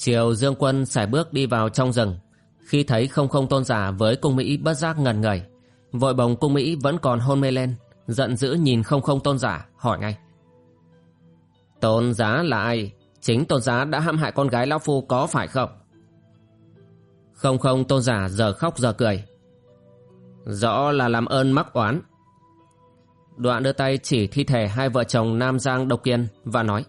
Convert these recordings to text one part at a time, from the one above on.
Chiều Dương Quân sải bước đi vào trong rừng. Khi thấy không không tôn giả với cung Mỹ bất giác ngần ngẩy, vội bồng cung Mỹ vẫn còn hôn mê lên, giận dữ nhìn không không tôn giả, hỏi ngay. Tôn giá là ai? Chính tôn giá đã hãm hại con gái lão phu có phải không? Không không tôn giả giờ khóc giờ cười. Rõ là làm ơn mắc oán. Đoạn đưa tay chỉ thi thể hai vợ chồng Nam Giang Độc Kiên và nói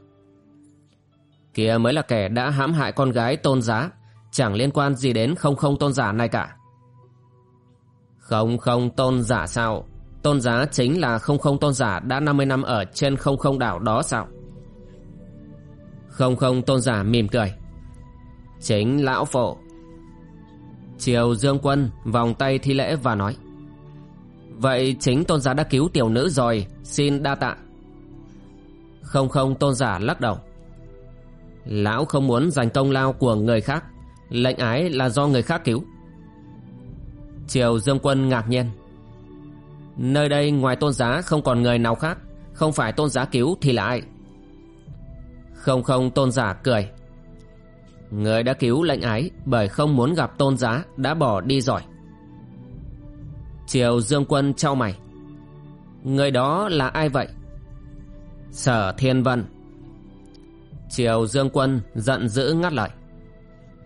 kia mới là kẻ đã hãm hại con gái tôn giá. Chẳng liên quan gì đến không không tôn giả này cả. Không không tôn giả sao? Tôn giá chính là không không tôn giả đã 50 năm ở trên không không đảo đó sao? Không không tôn giả mỉm cười. Chính lão phổ. Triều dương quân vòng tay thi lễ và nói. Vậy chính tôn giá đã cứu tiểu nữ rồi. Xin đa tạ. Không không tôn giả lắc đầu. Lão không muốn giành công lao của người khác. Lệnh ái là do người khác cứu. Triều Dương Quân ngạc nhiên. Nơi đây ngoài tôn giá không còn người nào khác. Không phải tôn giá cứu thì là ai? Không không, tôn giả cười. Người đã cứu lệnh ái Bởi không muốn gặp tôn giá Đã bỏ đi rồi. Triều Dương Quân trao mày. Người đó là ai vậy? Sở Thiên Vân. Triều Dương Quân giận dữ ngắt lời.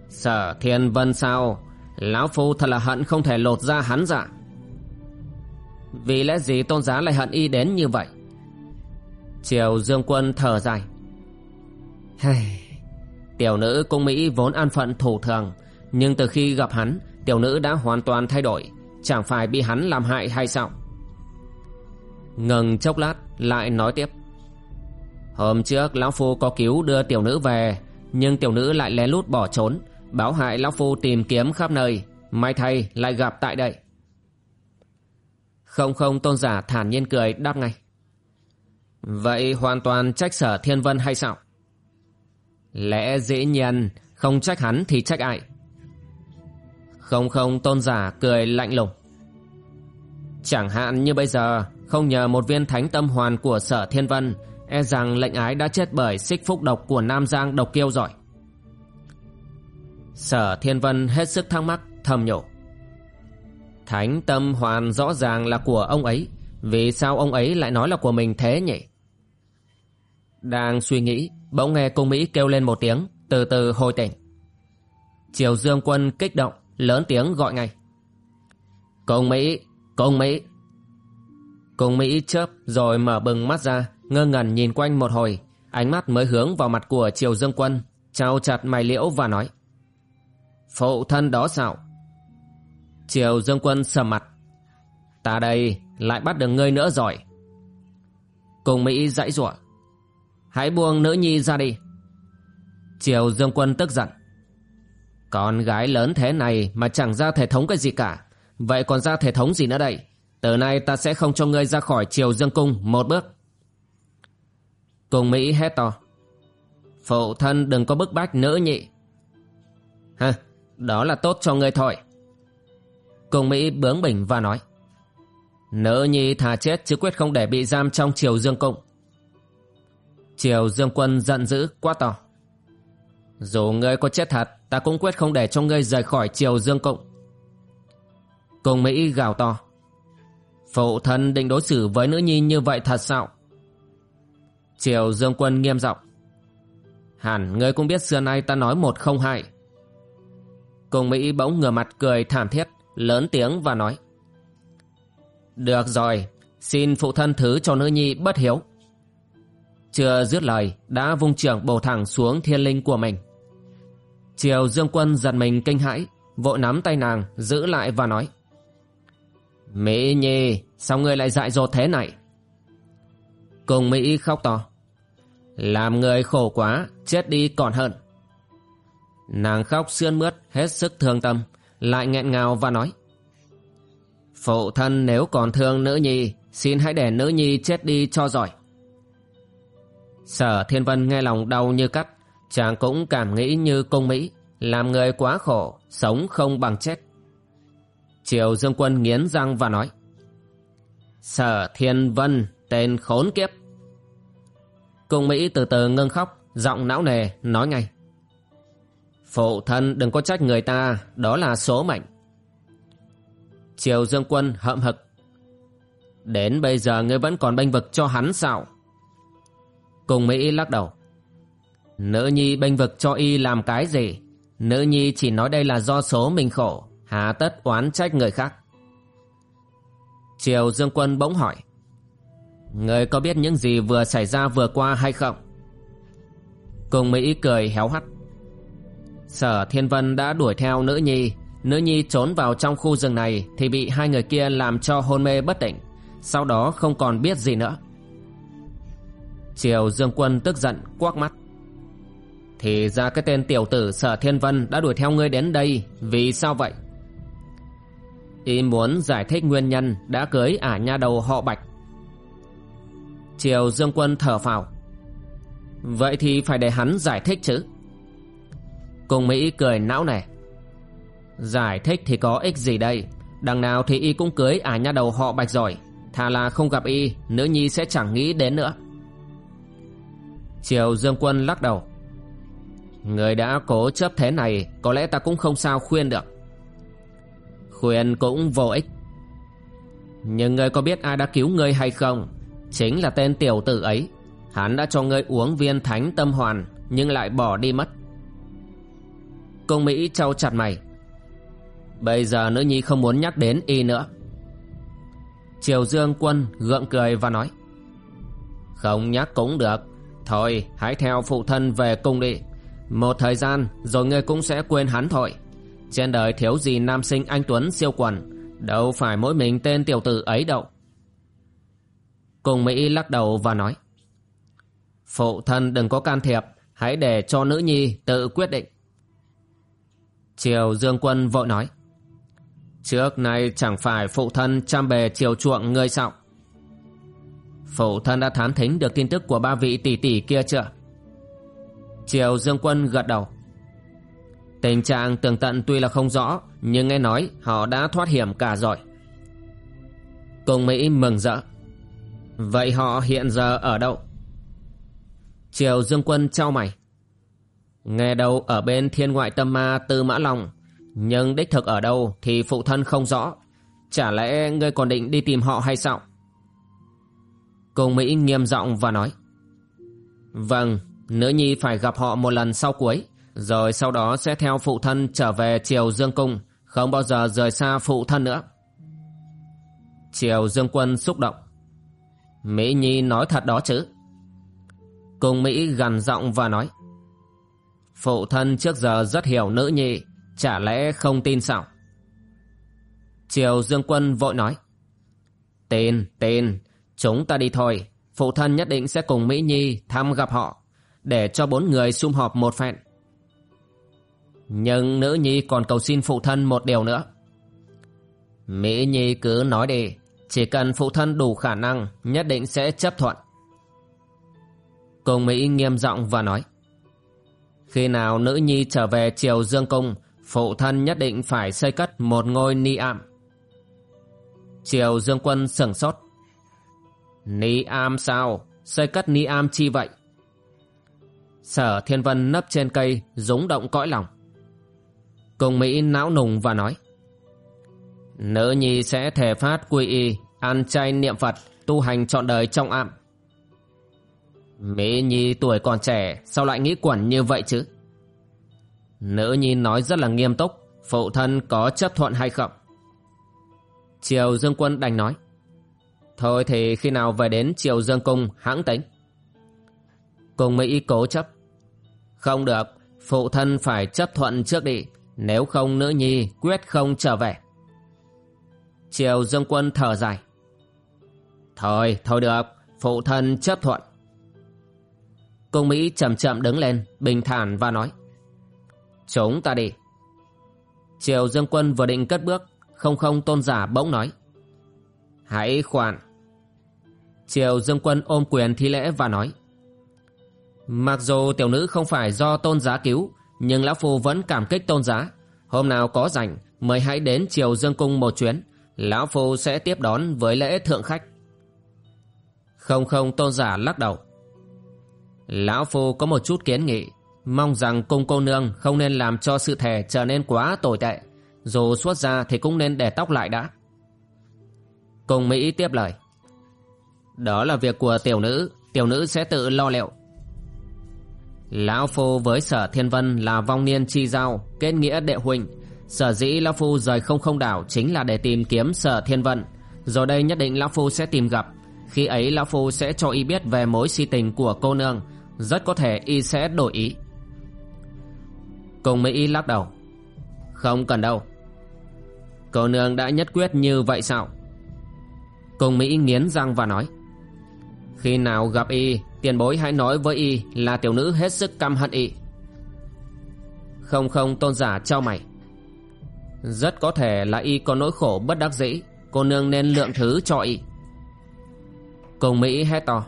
Sở Thiên Vân sao? Lão Phu thật là hận không thể lột ra hắn dạ. Vì lẽ gì tôn giá lại hận y đến như vậy? Triều Dương Quân thở dài. Tiểu nữ cung Mỹ vốn an phận thủ thường, nhưng từ khi gặp hắn, tiểu nữ đã hoàn toàn thay đổi, chẳng phải bị hắn làm hại hay sao? Ngừng chốc lát, lại nói tiếp. Hôm trước, Lão Phu có cứu đưa tiểu nữ về, Nhưng tiểu nữ lại lén lút bỏ trốn, Báo hại Lão Phu tìm kiếm khắp nơi. May thay, lại gặp tại đây. Không không, tôn giả thản nhiên cười, đáp ngay. Vậy hoàn toàn trách sở thiên vân hay sao? Lẽ dĩ nhiên, Không trách hắn thì trách ai? Không không, tôn giả cười lạnh lùng. Chẳng hạn như bây giờ, Không nhờ một viên thánh tâm hoàn của sở thiên vân E rằng lệnh ái đã chết bởi xích phúc độc của Nam Giang độc kiêu rồi. Sở Thiên Vân hết sức thắc mắc, thầm nhổ Thánh tâm hoàn rõ ràng là của ông ấy, Vì sao ông ấy lại nói là của mình thế nhỉ? Đang suy nghĩ, Bỗng nghe cung Mỹ kêu lên một tiếng, Từ từ hồi tỉnh. Triều Dương Quân kích động, Lớn tiếng gọi ngay. Cung Mỹ Cung Mỹ. Cung Mỹ chớp rồi mở bừng mắt ra ngơ ngẩn nhìn quanh một hồi, ánh mắt mới hướng vào mặt của triều dương quân, trao chặt mày liễu và nói, phụ thân đó sao? Triều dương quân sầm mặt, ta đây lại bắt được ngươi nữa rồi. Cùng mỹ dãy giụa hãy buông nữ nhi ra đi. Triều dương quân tức giận, con gái lớn thế này mà chẳng ra thể thống cái gì cả. Vậy còn ra thể thống gì nữa đây? Từ nay ta sẽ không cho ngươi ra khỏi triều dương cung một bước. Cùng Mỹ hét to. Phụ thân đừng có bức bách nữ nhị. Hừ, đó là tốt cho ngươi thôi. Cùng Mỹ bướng bỉnh và nói. Nữ nhi thà chết chứ quyết không để bị giam trong triều dương cung. Triều dương quân giận dữ quá to. Dù ngươi có chết thật, ta cũng quyết không để cho ngươi rời khỏi triều dương cung. Cùng Mỹ gào to. Phụ thân định đối xử với nữ nhi như vậy thật sao? Triều Dương Quân nghiêm giọng Hẳn ngươi cũng biết xưa nay ta nói một không hai. Cùng Mỹ bỗng ngửa mặt cười thảm thiết, lớn tiếng và nói. Được rồi, xin phụ thân thứ cho nữ nhi bất hiếu. Chưa dứt lời, đã vung trưởng bổ thẳng xuống thiên linh của mình. Triều Dương Quân giật mình kinh hãi, vội nắm tay nàng, giữ lại và nói. Mỹ Nhi, sao ngươi lại dại dột thế này? Cùng Mỹ khóc to. Làm người khổ quá, chết đi còn hơn. Nàng khóc sươn mướt, hết sức thương tâm, lại nghẹn ngào và nói. Phụ thân nếu còn thương nữ nhi, xin hãy để nữ nhi chết đi cho giỏi. Sở Thiên Vân nghe lòng đau như cắt, chàng cũng cảm nghĩ như Công Mỹ, làm người quá khổ, sống không bằng chết. Triều Dương Quân nghiến răng và nói Sở Thiên Vân tên khốn kiếp. Cung Mỹ từ từ ngưng khóc, Giọng não nề, nói ngay. Phụ thân đừng có trách người ta, Đó là số mệnh. Triều Dương Quân hậm hực. Đến bây giờ ngươi vẫn còn bênh vực cho hắn sao? Cung Mỹ lắc đầu. Nữ nhi bênh vực cho y làm cái gì? Nữ nhi chỉ nói đây là do số mình khổ, Hà tất oán trách người khác. Triều Dương Quân bỗng hỏi. Người có biết những gì vừa xảy ra vừa qua hay không? Cùng Mỹ cười héo hắt Sở Thiên Vân đã đuổi theo nữ nhi Nữ nhi trốn vào trong khu rừng này Thì bị hai người kia làm cho hôn mê bất tỉnh Sau đó không còn biết gì nữa Triều Dương Quân tức giận, quắc mắt Thì ra cái tên tiểu tử Sở Thiên Vân đã đuổi theo ngươi đến đây, Vì sao vậy? Y muốn giải thích nguyên nhân đã cưới ả nha đầu họ Bạch. Triều Dương Quân thở phào. Vậy thì phải để hắn giải thích chứ. Cùng Mỹ cười não nề. Giải thích thì có ích gì đây. Đằng nào thì y cũng cưới ả nha đầu họ Bạch rồi. Thà là không gặp y, nữ nhi sẽ chẳng nghĩ đến nữa. Triều Dương Quân lắc đầu. Người đã cố chấp thế này, có lẽ ta cũng không sao khuyên được. Khuyên cũng vô ích Nhưng ngươi có biết ai đã cứu ngươi hay không Chính là tên tiểu tử ấy. Hắn đã cho ngươi uống viên thánh tâm hoàn, Nhưng lại bỏ đi mất. Công Mỹ trao chặt mày. Bây giờ nữ nhi không muốn nhắc đến y nữa. Triều Dương Quân gượng cười và nói. Không nhắc cũng được. Thôi, hãy theo phụ thân về cung đi. Một thời gian, rồi ngươi cũng sẽ quên hắn thôi. Trên đời thiếu gì nam sinh anh Tuấn siêu quần, Đâu phải mỗi mình tên tiểu tử ấy đâu. Cùng Mỹ lắc đầu và nói, Phụ thân đừng có can thiệp, Hãy để cho nữ nhi tự quyết định. Triều Dương Quân vội nói, Trước nay chẳng phải phụ thân chăm bề chiều chuộng ngươi sao? Phụ thân đã thám thính được tin tức của ba vị tỷ tỷ kia chưa? Triều Dương Quân gật đầu. Tình trạng tường tận tuy là không rõ, Nhưng nghe nói họ đã thoát hiểm cả rồi. Cùng Mỹ mừng rỡ. Vậy họ hiện giờ ở đâu? Triều Dương Quân trao mày Nghe đâu ở bên thiên ngoại tâm ma Tư Mã Long Nhưng đích thực ở đâu thì phụ thân không rõ Chả lẽ ngươi còn định đi tìm họ hay sao? Cùng Mỹ nghiêm giọng và nói Vâng, nữ nhi phải gặp họ một lần sau cuối rồi sau đó sẽ theo phụ thân trở về Triều Dương Cung, không bao giờ rời xa phụ thân nữa. Triều Dương Quân xúc động. Mỹ Nhi nói thật đó chứ. Cùng Mỹ gằn giọng và nói. Phụ thân trước giờ rất hiểu nữ nhi, chả lẽ không tin sao? Triều Dương Quân vội nói. Tin, tin, chúng ta đi thôi. Phụ thân nhất định sẽ cùng Mỹ Nhi thăm gặp họ, để cho bốn người sum họp một phen. Nhưng nữ nhi còn cầu xin phụ thân một điều nữa. Mỹ Nhi cứ nói đi, chỉ cần phụ thân đủ khả năng, nhất định sẽ chấp thuận. Công Mỹ nghiêm giọng và nói. Khi nào nữ nhi trở về triều Dương Cung, phụ thân nhất định phải xây cất một ngôi ni am Triều Dương Quân sửng sốt. Ni am sao? Xây cất ni am chi vậy? Sở Thiên Vân nấp trên cây, rúng động cõi lòng. Công Mỹ não nùng và nói. Nữ nhi sẽ thể phát quy y, ăn chay niệm Phật, tu hành trọn đời trong am. Mỹ nhi tuổi còn trẻ, sao lại nghĩ quẩn như vậy chứ? Nữ nhi nói rất là nghiêm túc, phụ thân có chấp thuận hay không? Triều Dương Quân đành nói. Thôi thì khi nào về đến Triều Dương Cung hãng tính. Cùng Mỹ cố chấp. Không được, phụ thân phải chấp thuận trước đi, nếu không nữ nhi quyết không trở về. Triều Dương Quân thở dài. Thôi, thôi được, phụ thân chấp thuận. Cung Mỹ chậm chậm đứng lên, bình thản và nói. Chúng ta đi. Triều Dương Quân vừa định cất bước, không không tôn giả bỗng nói. Hãy khoan. Triều Dương Quân ôm quyền thi lễ và nói. Mặc dù tiểu nữ không phải do tôn giá cứu, nhưng Lão Phu vẫn cảm kích tôn giá. Hôm nào có rảnh, mời hãy đến Triều Dương Cung một chuyến. Lão Phu sẽ tiếp đón với lễ thượng khách. Không không tôn giả lắc đầu. Lão Phu có một chút kiến nghị. Mong rằng cung cô nương không nên làm cho sự thể trở nên quá tồi tệ. Dù xuất ra thì cũng nên để tóc lại đã. Cung Mỹ tiếp lời. Đó là việc của tiểu nữ, tiểu nữ sẽ tự lo liệu. Lão Phu với sở thiên vân là vong niên chi giao, kết nghĩa đệ huynh. Sở dĩ Lão Phu rời không không đảo chính là để tìm kiếm sở thiên vân. Rồi đây nhất định Lão Phu sẽ tìm gặp. Khi ấy, Lão Phu sẽ cho y biết về mối si tình của cô nương. Rất có thể y sẽ đổi ý. Cùng Mỹ y lắc đầu. Không cần đâu. Cô nương đã nhất quyết như vậy sao? Cùng Mỹ nghiến răng và nói. Khi nào gặp y, Tiền bối hãy nói với y là tiểu nữ hết sức căm hận y Không không, tôn giả trao mày Rất có thể là y có nỗi khổ bất đắc dĩ Cô nương nên lượng thứ cho y Cùng Mỹ hét to.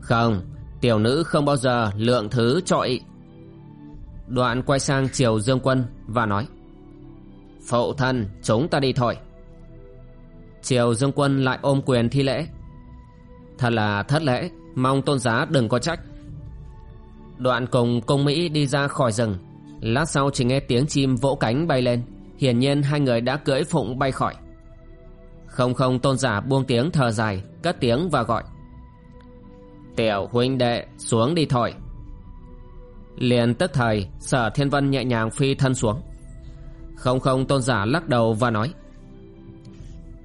Không, Tiểu nữ không bao giờ lượng thứ cho Đoạn quay sang triều Dương Quân Và nói, Phụ thân, chúng ta đi thôi. Triều Dương Quân lại ôm quyền thi lễ. Thật là thất lễ, Mong tôn giá đừng có trách. Đoạn cùng công Mỹ đi ra khỏi rừng. Lát sau chỉ nghe tiếng chim vỗ cánh bay lên. Hiển nhiên hai người đã cưỡi phụng bay khỏi. Không không tôn giả buông tiếng thở dài Cất tiếng và gọi. Tiểu huynh đệ xuống đi thôi. Liền tức thời Sở thiên vân nhẹ nhàng phi thân xuống. Không không tôn giả lắc đầu và nói.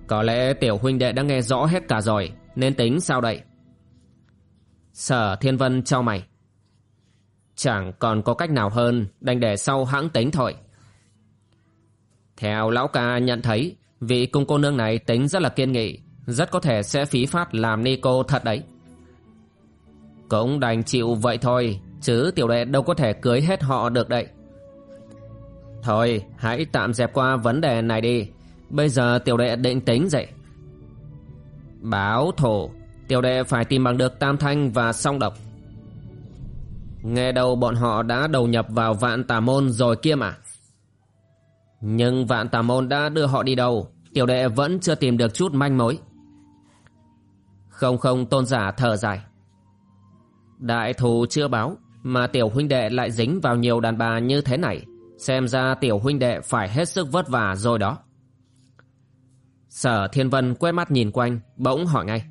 Có lẽ tiểu huynh đệ đã nghe rõ hết cả rồi Nên tính sao đây? Sở Thiên Vân cho mày. Chẳng còn có cách nào hơn đành để sau hãng tính thôi. Theo lão ca nhận thấy, vị cung cô nương này tính rất là kiên nghị, rất có thể sẽ phí phát làm ni cô thật đấy. Cũng đành chịu vậy thôi, chứ tiểu đệ đâu có thể cưới hết họ được đấy. Thôi, hãy tạm dẹp qua vấn đề này đi, bây giờ tiểu đệ định tính dậy. Báo thổ Tiểu đệ phải tìm bằng được tam thanh và song độc Nghe đầu bọn họ đã đầu nhập vào vạn tà môn rồi kia mà nhưng vạn tà môn đã đưa họ đi đâu? Tiểu đệ vẫn chưa tìm được chút manh mối. Không không, tôn giả thở dài. Đại thù chưa báo Mà tiểu huynh đệ lại dính vào nhiều đàn bà như thế này, Xem ra tiểu huynh đệ phải hết sức vất vả rồi đó. Sở Thiên Vân quét mắt nhìn quanh, Bỗng hỏi ngay.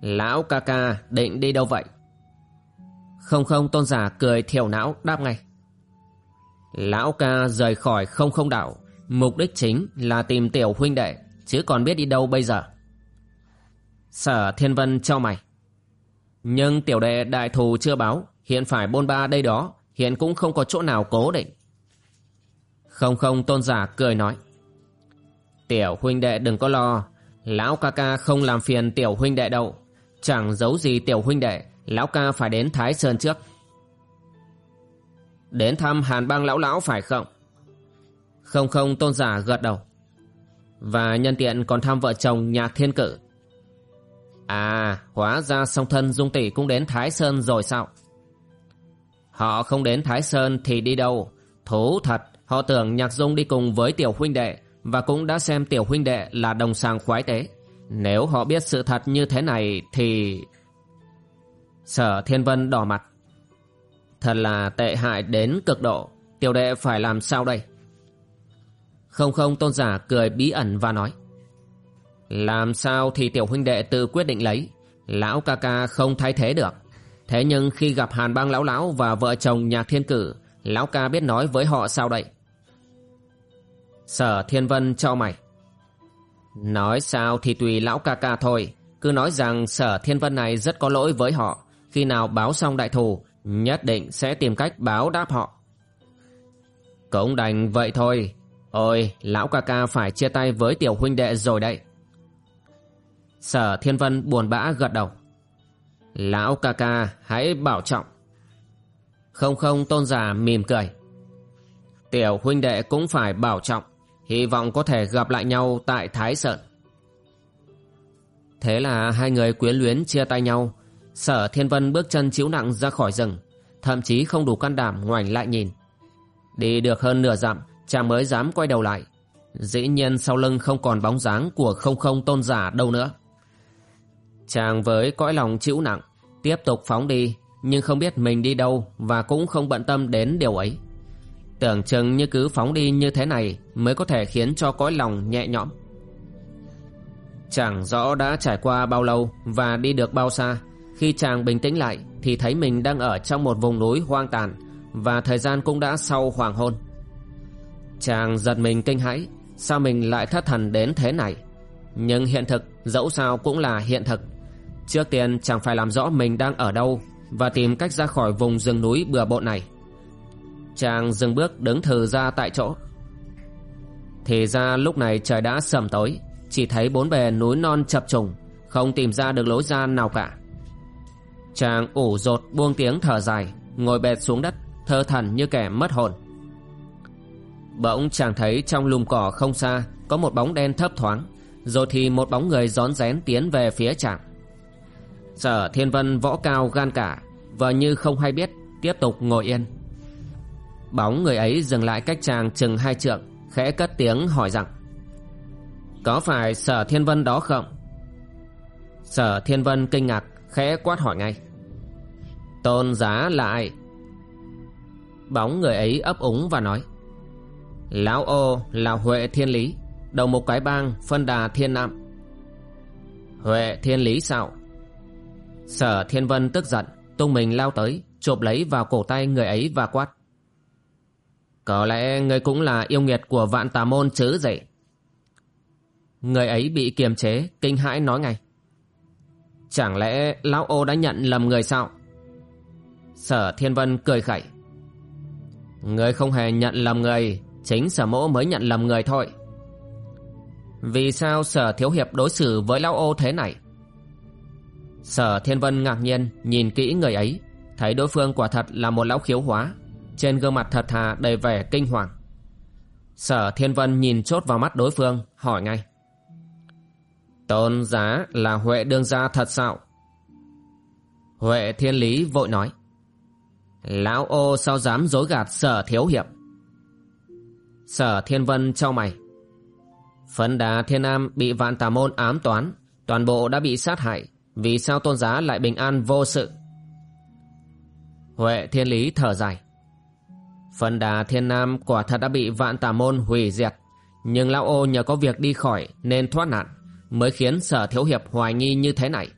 Lão ca ca định đi đâu vậy? Không không, tôn giả cười thiểu não đáp ngay. Lão ca rời khỏi không không đảo, mục đích chính là tìm tiểu huynh đệ, chứ còn biết đi đâu bây giờ. Sở thiên vân cho mày. Nhưng tiểu đệ đại thù chưa báo, hiện phải bôn ba đây đó, hiện cũng không có chỗ nào cố định. Không không tôn giả cười nói. Tiểu huynh đệ đừng có lo, lão ca ca không làm phiền tiểu huynh đệ đâu. Chẳng giấu gì tiểu huynh đệ Lão ca phải đến Thái Sơn trước Đến thăm hàn bang lão lão phải không? Không không, tôn giả gật đầu. Và nhân tiện còn thăm vợ chồng nhạc thiên cử. À hóa ra song thân dung tỷ cũng đến Thái Sơn rồi sao? Họ không đến Thái Sơn thì đi đâu? Thú thật, Họ tưởng nhạc dung đi cùng với tiểu huynh đệ và cũng đã xem tiểu huynh đệ là đồng sàng khoái tế. Nếu họ biết sự thật như thế này thì... Sở Thiên Vân đỏ mặt. Thật là tệ hại đến cực độ, tiểu đệ phải làm sao đây? Không không tôn giả cười bí ẩn và nói. Làm sao thì tiểu huynh đệ tự quyết định lấy, lão ca ca không thay thế được. Thế nhưng khi gặp hàn bang lão lão và vợ chồng nhạc thiên cử, lão ca biết nói với họ sao đây? Sở Thiên Vân cho mày. Nói sao thì tùy lão ca ca thôi, cứ nói rằng sở Thiên Vân này rất có lỗi với họ, khi nào báo xong đại thù, nhất định sẽ tìm cách báo đáp họ. Cũng đành vậy thôi, ôi lão ca ca phải chia tay với tiểu huynh đệ rồi đây. Sở Thiên Vân buồn bã gật đầu. Lão ca ca hãy bảo trọng. Không không tôn giả mỉm cười. Tiểu huynh đệ cũng phải bảo trọng. Hy vọng có thể gặp lại nhau tại Thái Sơn. Thế là hai người quyến luyến chia tay nhau. Sở Thiên Vân bước chân chiếu nặng ra khỏi rừng. Thậm chí không đủ can đảm ngoảnh lại nhìn. Đi được hơn nửa dặm, chàng mới dám quay đầu lại. Dĩ nhiên sau lưng không còn bóng dáng của không không tôn giả đâu nữa. Chàng với cõi lòng chịu nặng, tiếp tục phóng đi, nhưng không biết mình đi đâu và cũng không bận tâm đến điều ấy. Tưởng chừng như cứ phóng đi như thế này mới có thể khiến cho cõi lòng nhẹ nhõm. Chẳng rõ đã trải qua bao lâu và đi được bao xa, khi chàng bình tĩnh lại thì thấy mình đang ở trong một vùng núi hoang tàn và thời gian cũng đã sau hoàng hôn. Chàng giật mình kinh hãi, sao mình lại thất thần đến thế này? Nhưng hiện thực dẫu sao cũng là hiện thực Trước tiên chàng phải làm rõ mình đang ở đâu Và tìm cách ra khỏi vùng rừng núi bừa bộn này Chàng dừng bước đứng thừ ra tại chỗ Thì ra lúc này trời đã sầm tối Chỉ thấy bốn bề núi non chập trùng Không tìm ra được lối ra nào cả Chàng ủ rột buông tiếng thở dài, Ngồi bệt xuống đất, Thơ thần như kẻ mất hồn. Bỗng chàng thấy trong lùm cỏ không xa Có một bóng đen thấp thoáng, Rồi thì một bóng người rón rén tiến về phía chàng. Sở Thiên Vân võ cao gan cả, Vờ như không hay biết, Tiếp tục ngồi yên. Bóng người ấy dừng lại cách chàng chừng hai trượng, Khẽ cất tiếng hỏi rằng, Có phải Sở Thiên Vân đó không? Sở Thiên Vân kinh ngạc Khẽ quát hỏi ngay Tôn giá là ai? Bóng người ấy ấp úng và nói Lão ô là Huệ Thiên Lý Đầu một cái bang phân đà Thiên Nam Huệ Thiên Lý sao? Sở Thiên Vân tức giận, tung mình lao tới, chộp lấy vào cổ tay người ấy và quát. Có lẽ người cũng là yêu nghiệt của vạn tà môn chứ dậy Người ấy bị kiềm chế, kinh hãi nói ngay. Chẳng lẽ Lão ô đã nhận lầm người sao? Sở Thiên Vân cười khẩy. Người không hề nhận lầm người, chính sở mỗ mới nhận lầm người thôi. Vì sao sở thiếu hiệp đối xử với Lão ô thế này? Sở Thiên Vân ngạc nhiên nhìn kỹ người ấy Thấy đối phương quả thật là một lão khiếu hóa Trên gương mặt thật thà đầy vẻ kinh hoàng Sở Thiên Vân nhìn chốt vào mắt đối phương Hỏi ngay Tôn giá là Huệ đương gia thật sao? Huệ Thiên Lý vội nói. Lão ô sao dám dối gạt sở thiếu hiệp? Sở Thiên Vân trao mày. Phấn Đá Thiên Nam bị vạn tà môn ám toán, Toàn bộ đã bị sát hại, vì sao tôn giá lại bình an vô sự? Huệ thiên lý thở dài. Phần đà thiên nam quả thật đã bị vạn tà môn hủy diệt, Nhưng lão ô nhờ có việc đi khỏi nên thoát nạn. Mới khiến sở thiếu hiệp hoài nghi như thế này.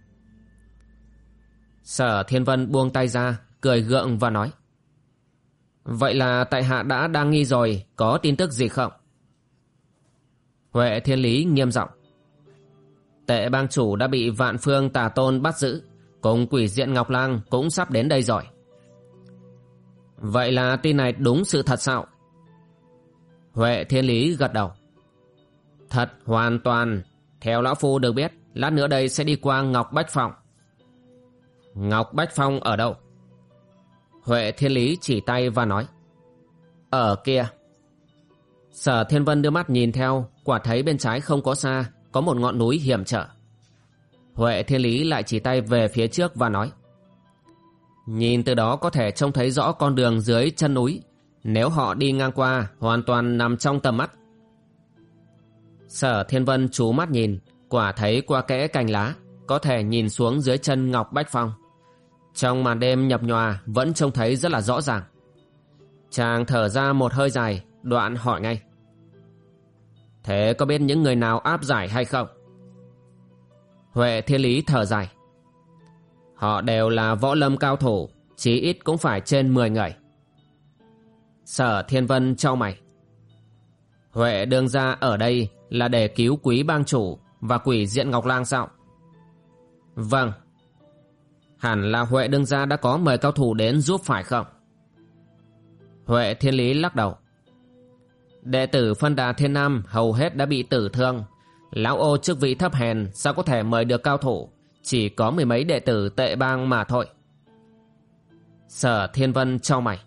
Sở thiên vân buông tay ra, Cười gượng và nói, Vậy là tại hạ đã đang nghi rồi, Có tin tức gì không? Huệ thiên lý nghiêm giọng, Tệ bang chủ đã bị vạn phương tà tôn bắt giữ, Cùng quỷ diện Ngọc Lang cũng sắp đến đây rồi. Vậy là tin này đúng sự thật sao? Huệ Thiên Lý gật đầu, Thật hoàn toàn theo Lão Phu được biết, Lát nữa đây sẽ đi qua Ngọc Bách Phong Ngọc Bách Phong ở đâu? Huệ Thiên Lý chỉ tay và nói, Ở kia Sở Thiên Vân đưa mắt nhìn theo, Quả thấy bên trái không có xa, có một ngọn núi hiểm trở. Huệ Thiên Lý lại chỉ tay về phía trước và nói, Nhìn từ đó có thể trông thấy rõ con đường dưới chân núi Nếu họ đi ngang qua, hoàn toàn nằm trong tầm mắt Sở Thiên Vân chú mắt nhìn, quả thấy qua kẽ cành lá, có thể nhìn xuống dưới chân Ngọc Bách Phong. Trong màn đêm nhập nhòa vẫn trông thấy rất là rõ ràng. Chàng thở ra một hơi dài, đoạn hỏi ngay. Thế có biết những người nào áp giải hay không? Huệ Thiên Lý thở dài. Họ đều là võ lâm cao thủ, chí ít cũng phải trên 10 người. Sở Thiên Vân trao mày. Huệ đương ra ở đây là để cứu quý bang chủ và quỷ diện Ngọc Lang sao? Vâng. Hẳn là Huệ đương gia đã có mời cao thủ đến giúp phải không? Huệ Thiên Lý lắc đầu. Đệ tử phân đà thiên nam hầu hết đã bị tử thương. Lão ô chức vị thấp hèn, sao có thể mời được cao thủ? Chỉ có mười mấy đệ tử tệ bang mà thôi. Sở Thiên Vân cho mày.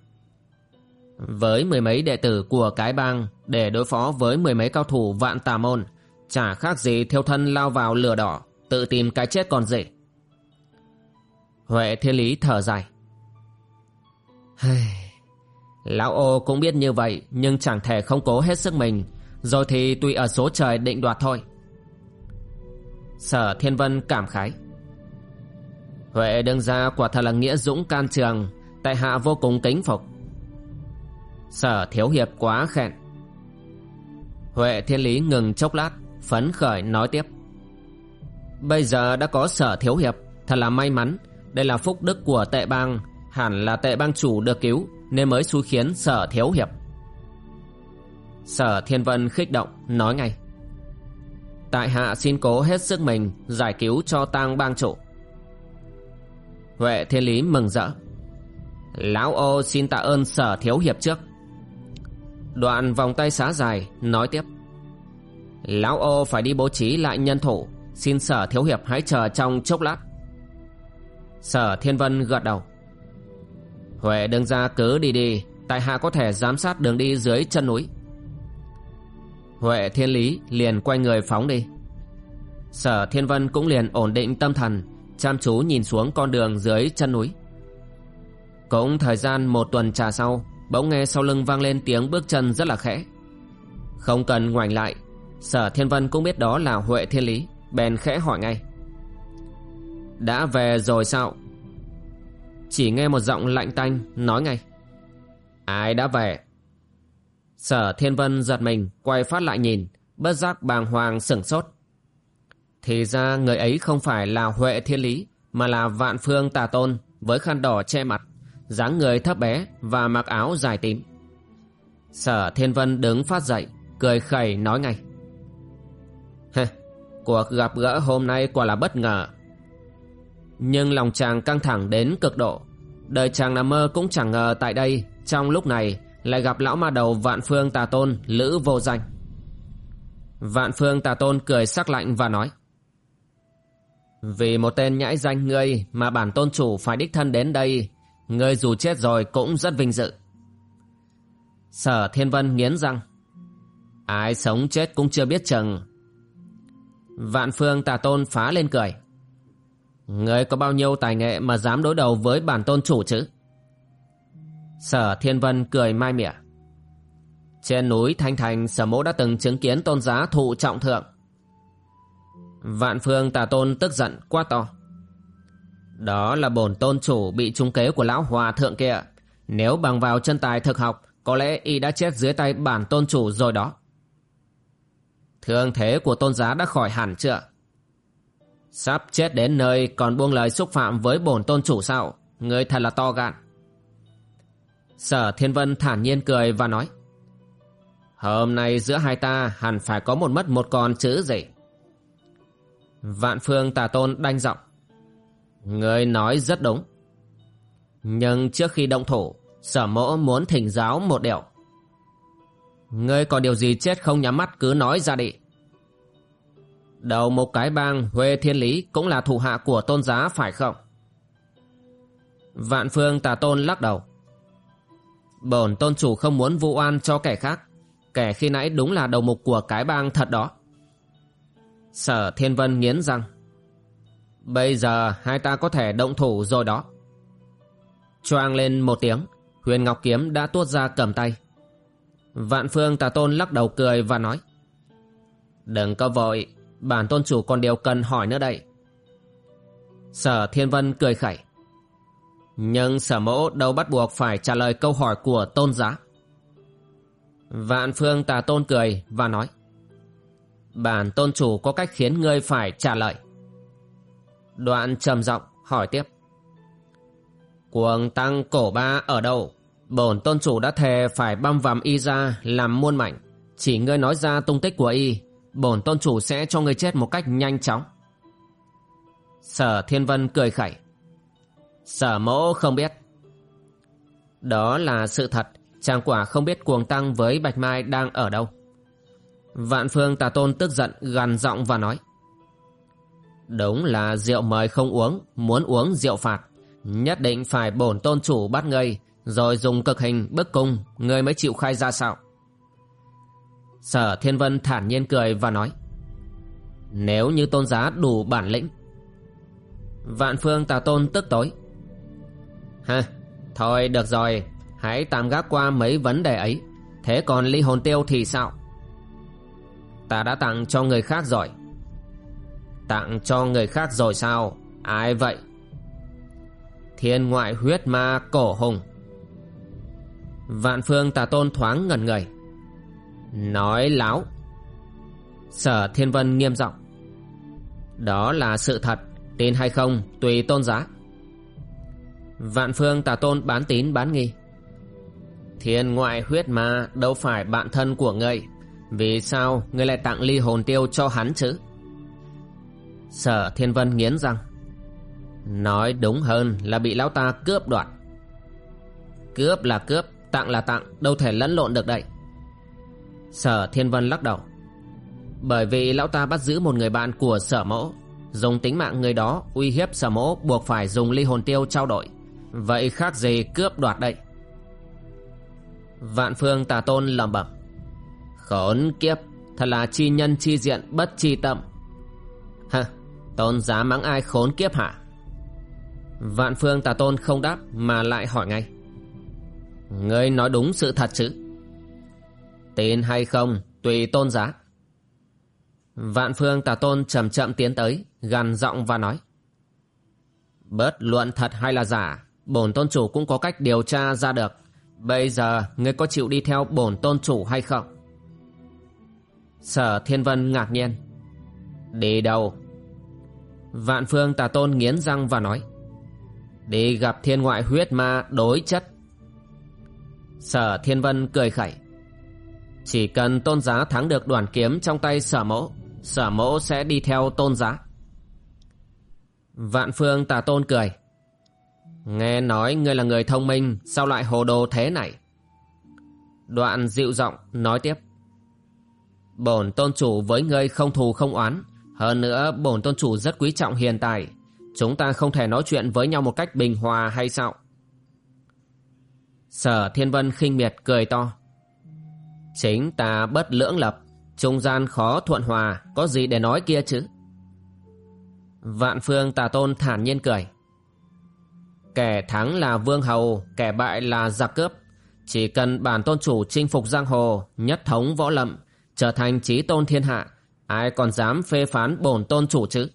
Với mười mấy đệ tử của cái bang để đối phó với mười mấy cao thủ vạn tà môn, chả khác gì theo thân lao vào lửa đỏ, tự tìm cái chết còn gì. Huệ Thiên Lý thở dài. Lão ô cũng biết như vậy nhưng chẳng thể không cố hết sức mình, rồi thì tùy ở số trời định đoạt thôi. Sở Thiên Vân cảm khái. Huệ đương ra quả thật là nghĩa dũng can trường, tại hạ vô cùng kính phục. Sở Thiếu Hiệp quá khen. Huệ Thiên Lý ngừng chốc lát, phấn khởi nói tiếp. Bây giờ đã có Sở Thiếu Hiệp, thật là may mắn, đây là phúc đức của tệ bang, hẳn là tệ bang chủ được cứu, nên mới xui khiến Sở Thiếu Hiệp. Sở Thiên Vân khích động, nói ngay. Tại hạ xin cố hết sức mình giải cứu cho tang bang chủ. Huệ Thiên Lý mừng rỡ. Lão ô xin tạ ơn Sở Thiếu Hiệp trước. Đoạn vòng tay xá dài, nói tiếp. Lão ô phải đi bố trí lại nhân thủ. Xin sở thiếu hiệp hãy chờ trong chốc lát. Sở thiên vân gật đầu. Huệ đứng ra cứ đi đi, Tại hạ có thể giám sát đường đi dưới chân núi. Huệ thiên lý liền quay người phóng đi. Sở thiên vân cũng liền ổn định tâm thần, Chăm chú nhìn xuống con đường dưới chân núi. Cũng thời gian một tuần trà sau Bỗng nghe sau lưng vang lên tiếng bước chân rất là khẽ. Không cần ngoảnh lại, Sở Thiên Vân cũng biết đó là Huệ Thiên Lý, Bèn khẽ hỏi ngay. Đã về rồi sao? Chỉ nghe một giọng lạnh tanh Nói ngay. Ai đã về? Sở Thiên Vân giật mình, Quay phát lại nhìn, Bất giác bàng hoàng sửng sốt. Thì ra người ấy không phải là Huệ Thiên Lý, Mà là Vạn Phương Tà Tôn Với khăn đỏ che mặt dáng người thấp bé và mặc áo dài tím. Sở Thiên Vân đứng phát dậy, cười khẩy nói ngay. Hê, cuộc gặp gỡ hôm nay quả là bất ngờ. Nhưng lòng chàng căng thẳng đến cực độ. Đời chàng nằm mơ cũng chẳng ngờ tại đây, trong lúc này, lại gặp lão ma đầu Vạn Phương Tà Tôn, Lữ Vô Danh. Vạn Phương Tà Tôn cười sắc lạnh và nói. Vì một tên nhãi danh ngươi mà bản tôn chủ phải đích thân đến đây Ngươi dù chết rồi cũng rất vinh dự. Sở Thiên Vân nghiến răng. Ai sống chết cũng chưa biết chừng. Vạn phương tà tôn phá lên cười. Ngươi có bao nhiêu tài nghệ mà dám đối đầu với bản tôn chủ chứ? Sở Thiên Vân cười mai mỉa. Trên núi Thanh Thành, sở mỗ đã từng chứng kiến tôn giá thụ trọng thượng. Vạn phương tà tôn tức giận quá to. Đó là bổn tôn chủ bị trúng kế của lão hòa thượng kia. Nếu bằng vào chân tài thực học, có lẽ y đã chết dưới tay bản tôn chủ rồi đó. Thương thế của tôn giá đã khỏi hẳn chưa? Sắp chết đến nơi còn buông lời xúc phạm với bổn tôn chủ sao? Người thật là to gan. Sở Thiên Vân thản nhiên cười và nói Hôm nay giữa hai ta hẳn phải có một mất một con chữ gì? Vạn phương tà tôn đanh giọng Người nói rất đúng. Nhưng trước khi động thủ, sở mỗ muốn thỉnh giáo một điều. Ngươi còn điều gì chết không nhắm mắt cứ nói ra đi. Đầu một cái bang Huê Thiên Lý cũng là thủ hạ của tôn giá phải không? Vạn phương tà tôn lắc đầu. Bổn tôn chủ không muốn vu oan cho kẻ khác. Kẻ khi nãy đúng là đầu mục của cái bang thật đó. Sở Thiên Vân nghiến răng. Bây giờ hai ta có thể động thủ rồi đó. Choang lên một tiếng, huyền ngọc kiếm đã tuốt ra cầm tay. Vạn phương tà tôn lắc đầu cười và nói. Đừng có vội, bản tôn chủ còn điều cần hỏi nữa đây. Sở Thiên Vân cười khẩy. Nhưng sở mẫu đâu bắt buộc phải trả lời câu hỏi của tôn giá. Vạn phương tà tôn cười và nói. Bản tôn chủ có cách khiến ngươi phải trả lời. Đoạn trầm giọng hỏi tiếp. Cuồng tăng cổ ba ở đâu? Bổn tôn chủ đã thề phải băm vằm y ra làm muôn mảnh. Chỉ ngươi nói ra tung tích của y, bổn tôn chủ sẽ cho ngươi chết một cách nhanh chóng. Sở Thiên Vân cười khẩy. Sở mẫu không biết. Đó là sự thật, chàng quả không biết cuồng tăng với Bạch Mai đang ở đâu. Vạn phương tà tôn tức giận gằn giọng và nói. Đúng là rượu mời không uống, muốn uống rượu phạt. Nhất định phải bổn tôn chủ bắt ngươi, rồi dùng cực hình bức cung, ngươi mới chịu khai ra sao. Sở Thiên Vân thản nhiên cười và nói. Nếu như tôn giá đủ bản lĩnh. Vạn phương tà tôn tức tối. Ha, thôi được rồi, hãy tạm gác qua mấy vấn đề ấy. Thế còn ly hồn tiêu thì sao? Ta đã tặng cho người khác rồi. Tặng cho người khác rồi sao? Ai vậy? Thiên ngoại huyết ma cổ hùng. Vạn phương tà tôn thoáng ngẩn người. Nói láo. Sở Thiên Vân nghiêm giọng. Đó là sự thật, tin hay không tùy tôn giá. Vạn phương tà tôn bán tín bán nghi. Thiên ngoại huyết ma đâu phải bạn thân của ngươi. Vì sao ngươi lại tặng ly hồn tiêu cho hắn chứ? Sở Thiên Vân nghiến răng. Nói đúng hơn là bị lão ta cướp đoạt. Cướp là cướp, tặng là tặng, đâu thể lẫn lộn được đây. Sở Thiên Vân lắc đầu. Bởi vì lão ta bắt giữ một người bạn của sở mẫu, dùng tính mạng người đó uy hiếp sở mẫu buộc phải dùng ly hồn tiêu trao đổi. Vậy khác gì cướp đoạt đây? Vạn phương tà tôn lẩm bẩm. Khốn kiếp, thật là chi nhân chi diện bất chi tâm. Hả, tôn giá mắng ai khốn kiếp hả? Vạn phương tà tôn không đáp mà lại hỏi ngay. Ngươi nói đúng sự thật chứ? Tin hay không, tùy tôn giá. Vạn phương tà tôn chậm chậm tiến tới, gằn giọng và nói. Bớt luận thật hay là giả, bổn tôn chủ cũng có cách điều tra ra được. Bây giờ ngươi có chịu đi theo bổn tôn chủ hay không? Sở Thiên Vân ngạc nhiên. Đi đâu? Vạn phương tà tôn nghiến răng và nói. Đi gặp thiên ngoại huyết ma đối chất. Sở Thiên Vân cười khẩy. Chỉ cần tôn giá thắng được đoàn kiếm trong tay sở mẫu, sở mẫu sẽ đi theo tôn giá. Vạn phương tà tôn cười. Nghe nói ngươi là người thông minh, sao lại hồ đồ thế này? Đoạn dịu giọng nói tiếp. Bổn tôn chủ với ngươi không thù không oán, hơn nữa bổn tôn chủ rất quý trọng hiện tại. Chúng ta không thể nói chuyện với nhau một cách bình hòa hay sao? Sở Thiên Vân khinh miệt cười to. Chính ta bất lưỡng lập, trung gian khó thuận hòa, có gì để nói kia chứ? Vạn phương tà tôn thản nhiên cười. Kẻ thắng là vương hầu, kẻ bại là giặc cướp. Chỉ cần bản tôn chủ chinh phục giang hồ, nhất thống võ lâm, trở thành trí tôn thiên hạ, ai còn dám phê phán bổn tôn chủ chứ?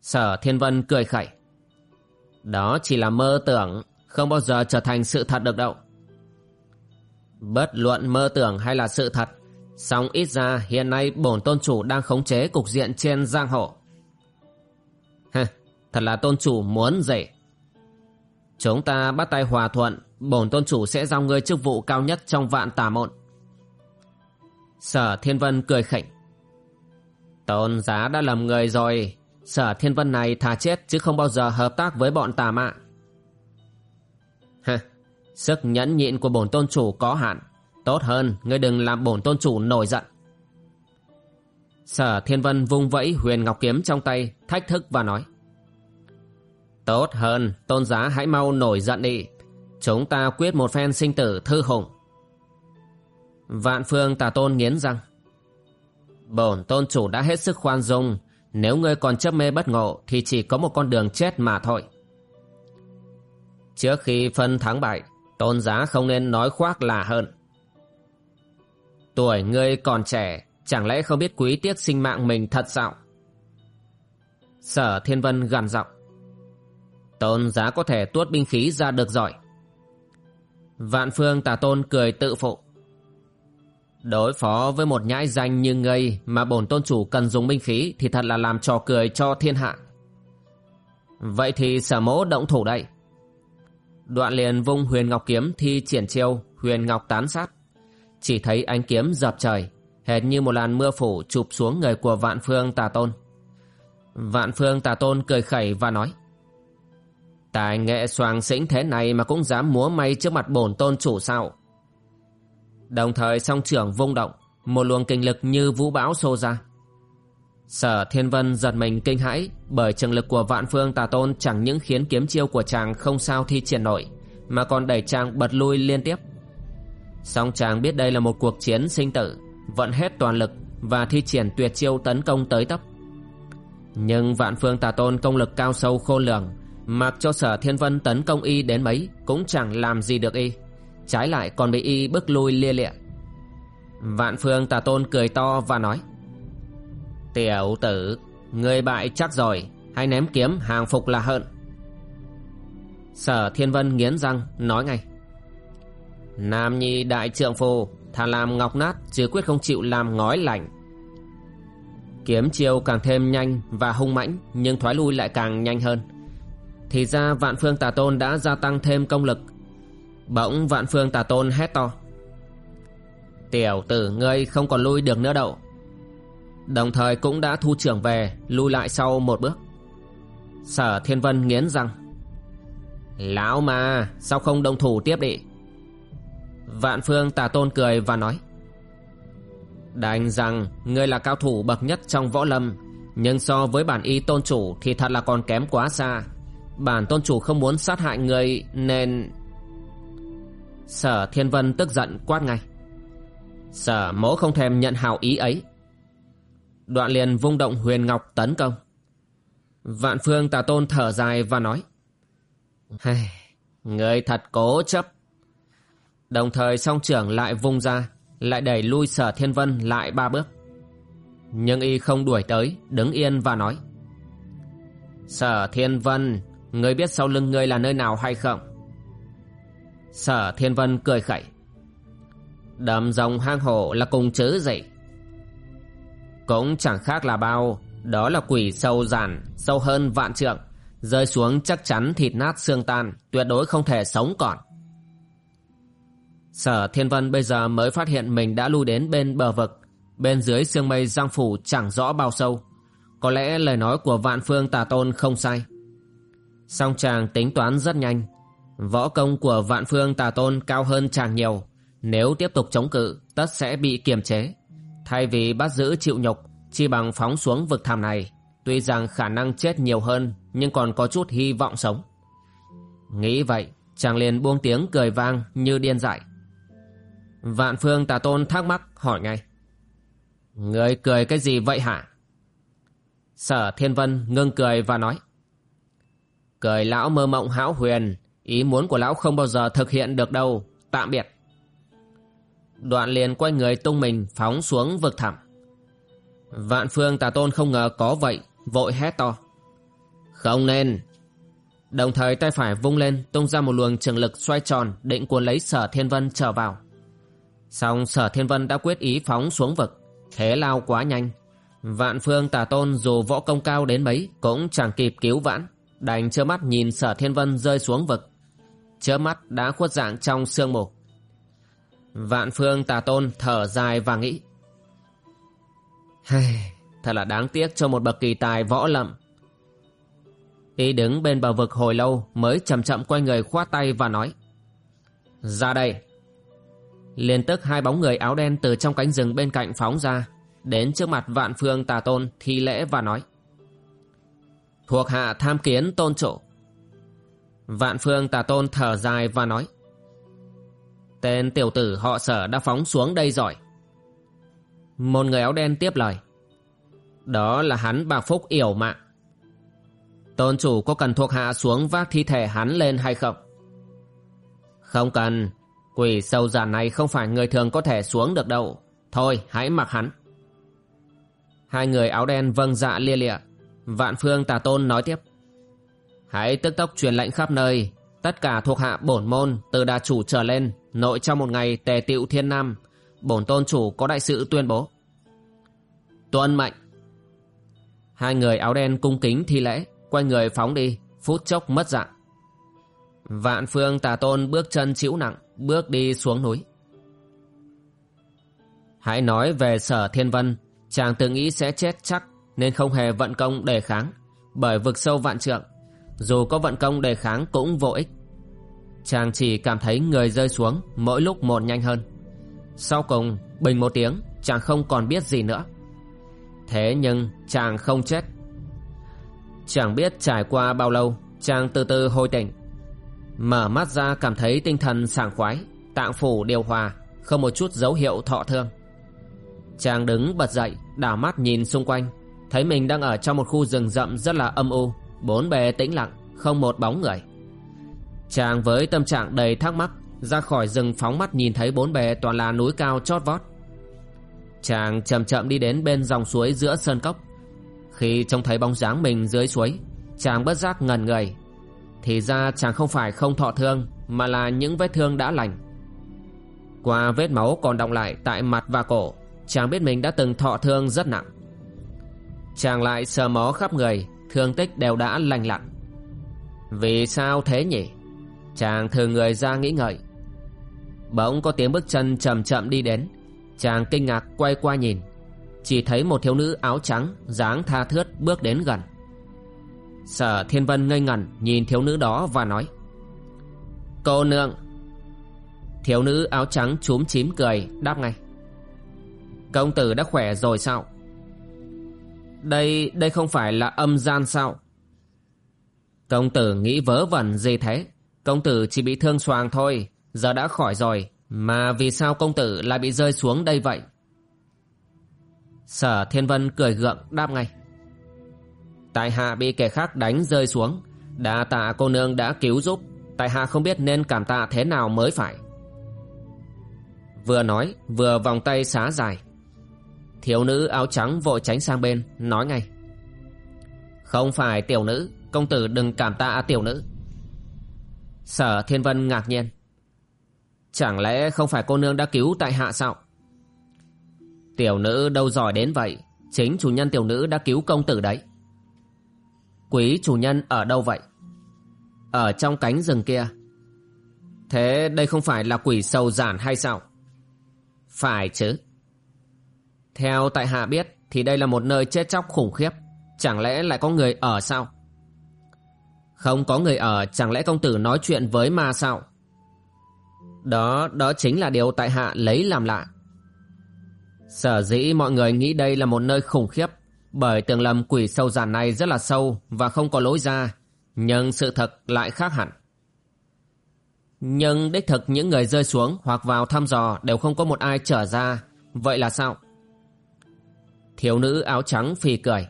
Sở Thiên Vân cười khẩy. Đó chỉ là mơ tưởng, không bao giờ trở thành sự thật được đâu. Bất luận mơ tưởng hay là sự thật, song ít ra hiện nay bổn tôn chủ đang khống chế cục diện trên giang hồ. Thật là tôn chủ muốn gì? Chúng ta bắt tay hòa thuận, bổn tôn chủ sẽ giao ngươi chức vụ cao nhất trong vạn tà môn. Sở Thiên Vân cười khỉnh. Tôn giá đã lầm người rồi, sở Thiên Vân này thà chết chứ không bao giờ hợp tác với bọn tà mạ. ha sức nhẫn nhịn của bổn tôn chủ có hạn. Tốt hơn, ngươi đừng làm bổn tôn chủ nổi giận. Sở Thiên Vân vung vẫy huyền ngọc kiếm trong tay, thách thức và nói. Tốt hơn, tôn giá hãy mau nổi giận đi. Chúng ta quyết một phen sinh tử thư hùng. Vạn phương tà tôn nghiến răng. Bổn tôn chủ đã hết sức khoan dung, nếu ngươi còn chấp mê bất ngộ thì chỉ có một con đường chết mà thôi. Trước khi phân thắng bại, tôn giá không nên nói khoác là hơn. Tuổi ngươi còn trẻ, Chẳng lẽ không biết quý tiếc sinh mạng mình thật sao Sở Thiên Vân gằn giọng Tôn giá có thể tuốt binh khí ra được giỏi Vạn phương tà tôn cười tự phụ Đối phó với một nhãi danh như ngây Mà bổn tôn chủ cần dùng binh khí Thì thật là làm trò cười cho thiên hạ. Vậy thì sở mỗ động thủ đây. Đoạn liền vung huyền ngọc kiếm thi triển chiêu Huyền ngọc tán sát. Chỉ thấy ánh kiếm dập trời, Hệt như một làn mưa phủ chụp xuống người của vạn phương tà tôn. Vạn phương tà tôn cười khẩy và nói, Tài nghệ soàng xĩnh thế này mà cũng dám múa may trước mặt bổn tôn chủ sao? Đồng thời song trưởng vung động, Một luồng kinh lực như vũ bão xô ra. Sở Thiên Vân giật mình kinh hãi, Bởi trường lực của vạn phương tà tôn Chẳng những khiến kiếm chiêu của chàng không sao thi triển nổi, Mà còn đẩy chàng bật lui liên tiếp. Song chàng biết đây là một cuộc chiến sinh tử, Vận hết toàn lực Và thi triển tuyệt chiêu tấn công tới tấp. Nhưng vạn phương tà tôn công lực cao sâu khôn lường, Mặc cho sở thiên vân tấn công y đến mấy Cũng chẳng làm gì được y. Trái lại còn bị y bước lui lia lịa. Vạn phương tà tôn cười to và nói, Tiểu tử, Người bại chắc rồi, Hãy ném kiếm, hàng phục là hận Sở thiên vân nghiến răng Nói ngay, Nam nhi đại trượng phu Thà làm ngọc nát, chứ quyết không chịu làm ngói lạnh Kiếm chiêu càng thêm nhanh và hung mãnh, Nhưng thoái lui lại càng nhanh hơn. Thì ra vạn phương tà tôn đã gia tăng thêm công lực Bỗng vạn phương tà tôn hét to. Tiểu tử ngươi không còn lui được nữa đâu. Đồng thời cũng đã thu trưởng về, Lui lại sau một bước. Sở Thiên Vân nghiến răng. Lão mà Sao không đồng thủ tiếp đi? Vạn phương tà tôn cười và nói. Đành rằng Ngươi là cao thủ bậc nhất trong võ lâm, Nhưng so với bản y tôn chủ Thì thật là còn kém quá xa. Bản tôn chủ không muốn sát hại ngươi Nên Sở Thiên Vân tức giận quát ngay. Sở mỗ không thèm nhận hào ý ấy. Đoạn liền vung động huyền ngọc tấn công. Vạn phương tà tôn thở dài và nói hey, Người thật cố chấp. Đồng thời song trưởng lại vung ra Lại đẩy lui sở thiên vân lại ba bước. Nhưng y không đuổi tới Đứng yên và nói Sở thiên vân Người biết sau lưng ngươi là nơi nào hay không? Sở thiên vân cười khẩy Đầm rồng hang hổ là cùng chứ gì Cũng chẳng khác là bao Đó là quỷ sâu giản Sâu hơn vạn trượng Rơi xuống chắc chắn thịt nát xương tan Tuyệt đối không thể sống còn Sở Thiên Vân bây giờ mới phát hiện mình đã lui đến bên bờ vực, bên dưới sương mây giang phủ chẳng rõ bao sâu. Có lẽ lời nói của vạn phương tà tôn không sai. Song chàng tính toán rất nhanh. Võ công của vạn phương tà tôn cao hơn chàng nhiều. Nếu tiếp tục chống cự, tất sẽ bị kiềm chế. Thay vì bắt giữ chịu nhục, chi bằng phóng xuống vực thẳm này. Tuy rằng khả năng chết nhiều hơn, nhưng còn có chút hy vọng sống. Nghĩ vậy, chàng liền buông tiếng cười vang như điên dại. Vạn phương tà tôn thắc mắc hỏi ngay. Người cười cái gì vậy hả? Sở Thiên Vân ngưng cười và nói. Cười lão mơ mộng hão huyền, ý muốn của lão không bao giờ thực hiện được đâu, tạm biệt. Đoạn liền quay người tung mình phóng xuống vực thẳm. Vạn phương tà tôn không ngờ có vậy, vội hét to. Không nên. Đồng thời tay phải vung lên tung ra một luồng trường lực xoay tròn định cuốn lấy sở thiên vân trở vào. Xong sở thiên vân đã quyết ý phóng xuống vực Thế lao quá nhanh Vạn phương tà tôn dù võ công cao đến mấy Cũng chẳng kịp cứu vãn Đành trơ mắt nhìn sở thiên vân rơi xuống vực Chớp mắt đã khuất dạng trong sương mù. Vạn phương tà tôn thở dài và nghĩ Hey, Thật là đáng tiếc cho một bậc kỳ tài võ lậm Y đứng bên bờ vực hồi lâu Mới chậm chậm quay người khoát tay và nói Ra đây. Liên tức hai bóng người áo đen từ trong cánh rừng bên cạnh phóng ra đến trước mặt vạn phương tà tôn thi lễ và nói thuộc hạ tham kiến tôn chủ vạn phương tà tôn thở dài và nói, tên tiểu tử họ sở đã phóng xuống đây rồi. Một người áo đen tiếp lời, đó là hắn bà phúc yểu mạng tôn chủ có cần thuộc hạ xuống vác thi thể hắn lên hay không? Không cần, Quỷ sâu già này không phải người thường có thể xuống được đâu. Thôi, hãy mặc hắn. Hai người áo đen vâng dạ lia lịa. Vạn phương tà tôn nói tiếp Hãy tức tốc truyền lệnh khắp nơi. Tất cả thuộc hạ bổn môn, Từ đà chủ trở lên, Nội trong một ngày tề tiệu thiên nam. Bổn tôn chủ có đại sự tuyên bố. Tuân mệnh. Hai người áo đen cung kính thi lễ, Quay người phóng đi, Phút chốc mất dạng. Vạn phương tà tôn bước chân chịu nặng, Bước đi xuống núi. Hãy nói về sở thiên vân, Chàng tự nghĩ sẽ chết chắc, Nên không hề vận công đề kháng, Bởi vực sâu vạn trượng dù có vận công đề kháng cũng vô ích. Chàng chỉ cảm thấy người rơi xuống Mỗi lúc một nhanh hơn. Sau cùng, bình một tiếng, Chàng không còn biết gì nữa. Thế nhưng chàng không chết. Chẳng biết trải qua bao lâu, Chàng từ từ hồi tỉnh. Mở mắt ra cảm thấy tinh thần sảng khoái, Tạng phủ điều hòa, Không một chút dấu hiệu thọ thương. Chàng đứng bật dậy, Đảo mắt nhìn xung quanh, Thấy mình đang ở trong một khu rừng rậm rất là âm u. Bốn bề tĩnh lặng, Không một bóng người. Chàng với tâm trạng đầy thắc mắc, Ra khỏi rừng phóng mắt nhìn thấy bốn bề toàn là núi cao chót vót. Chàng chậm chậm đi đến bên dòng suối giữa sơn cốc. Khi trông thấy bóng dáng mình dưới suối, Chàng bất giác ngần người. Thì ra chàng không phải không thọ thương, Mà là những vết thương đã lành. Qua vết máu còn đọng lại tại mặt và cổ, Chàng biết mình đã từng thọ thương rất nặng. Chàng lại sờ mó khắp người Thương tích đều đã lành lặn. Vì sao thế nhỉ? Chàng thường người ra nghĩ ngợi. Bỗng có tiếng bước chân chậm chậm đi đến. Chàng kinh ngạc quay qua nhìn. Chỉ thấy một thiếu nữ áo trắng dáng tha thướt bước đến gần. Sở Thiên Vân ngây ngẩn nhìn thiếu nữ đó và nói, Cô nương. Thiếu nữ áo trắng chúm chím cười đáp ngay, Công tử đã khỏe rồi sao? Đây đây không phải là âm gian sao? Công tử nghĩ vớ vẩn gì thế? Công tử chỉ bị thương xoàng thôi, Giờ đã khỏi rồi. Mà vì sao công tử lại bị rơi xuống đây vậy? Sở Thiên Vân cười gượng đáp ngay. Tại hạ bị kẻ khác đánh rơi xuống. Đã tạ cô nương đã cứu giúp. Tại hạ không biết nên cảm tạ thế nào mới phải. Vừa nói, vừa vòng tay xá dài. Thiếu nữ áo trắng vội tránh sang bên, Nói ngay. Không phải tiểu nữ, Công tử đừng cảm tạ tiểu nữ. Sở Thiên Vân ngạc nhiên. Chẳng lẽ không phải cô nương đã cứu tại hạ sao? Tiểu nữ đâu giỏi đến vậy, Chính chủ nhân tiểu nữ đã cứu công tử đấy. Quý chủ nhân ở đâu vậy? Ở trong cánh rừng kia. Thế đây không phải là quỷ sầu giản hay sao? Phải chứ theo tại hạ biết thì đây là một nơi chết chóc khủng khiếp. Chẳng lẽ lại có người ở sao? Không có người ở chẳng lẽ công tử nói chuyện với ma sao? Đó, đó chính là điều tại hạ lấy làm lạ. Sở dĩ mọi người nghĩ đây là một nơi khủng khiếp bởi tường lầm quỷ sâu giản này rất là sâu và không có lối ra. Nhưng sự thật lại khác hẳn. Nhưng đích thực những người rơi xuống hoặc vào thăm dò đều không có một ai trở ra. Vậy là sao? Thiếu nữ áo trắng phì cười.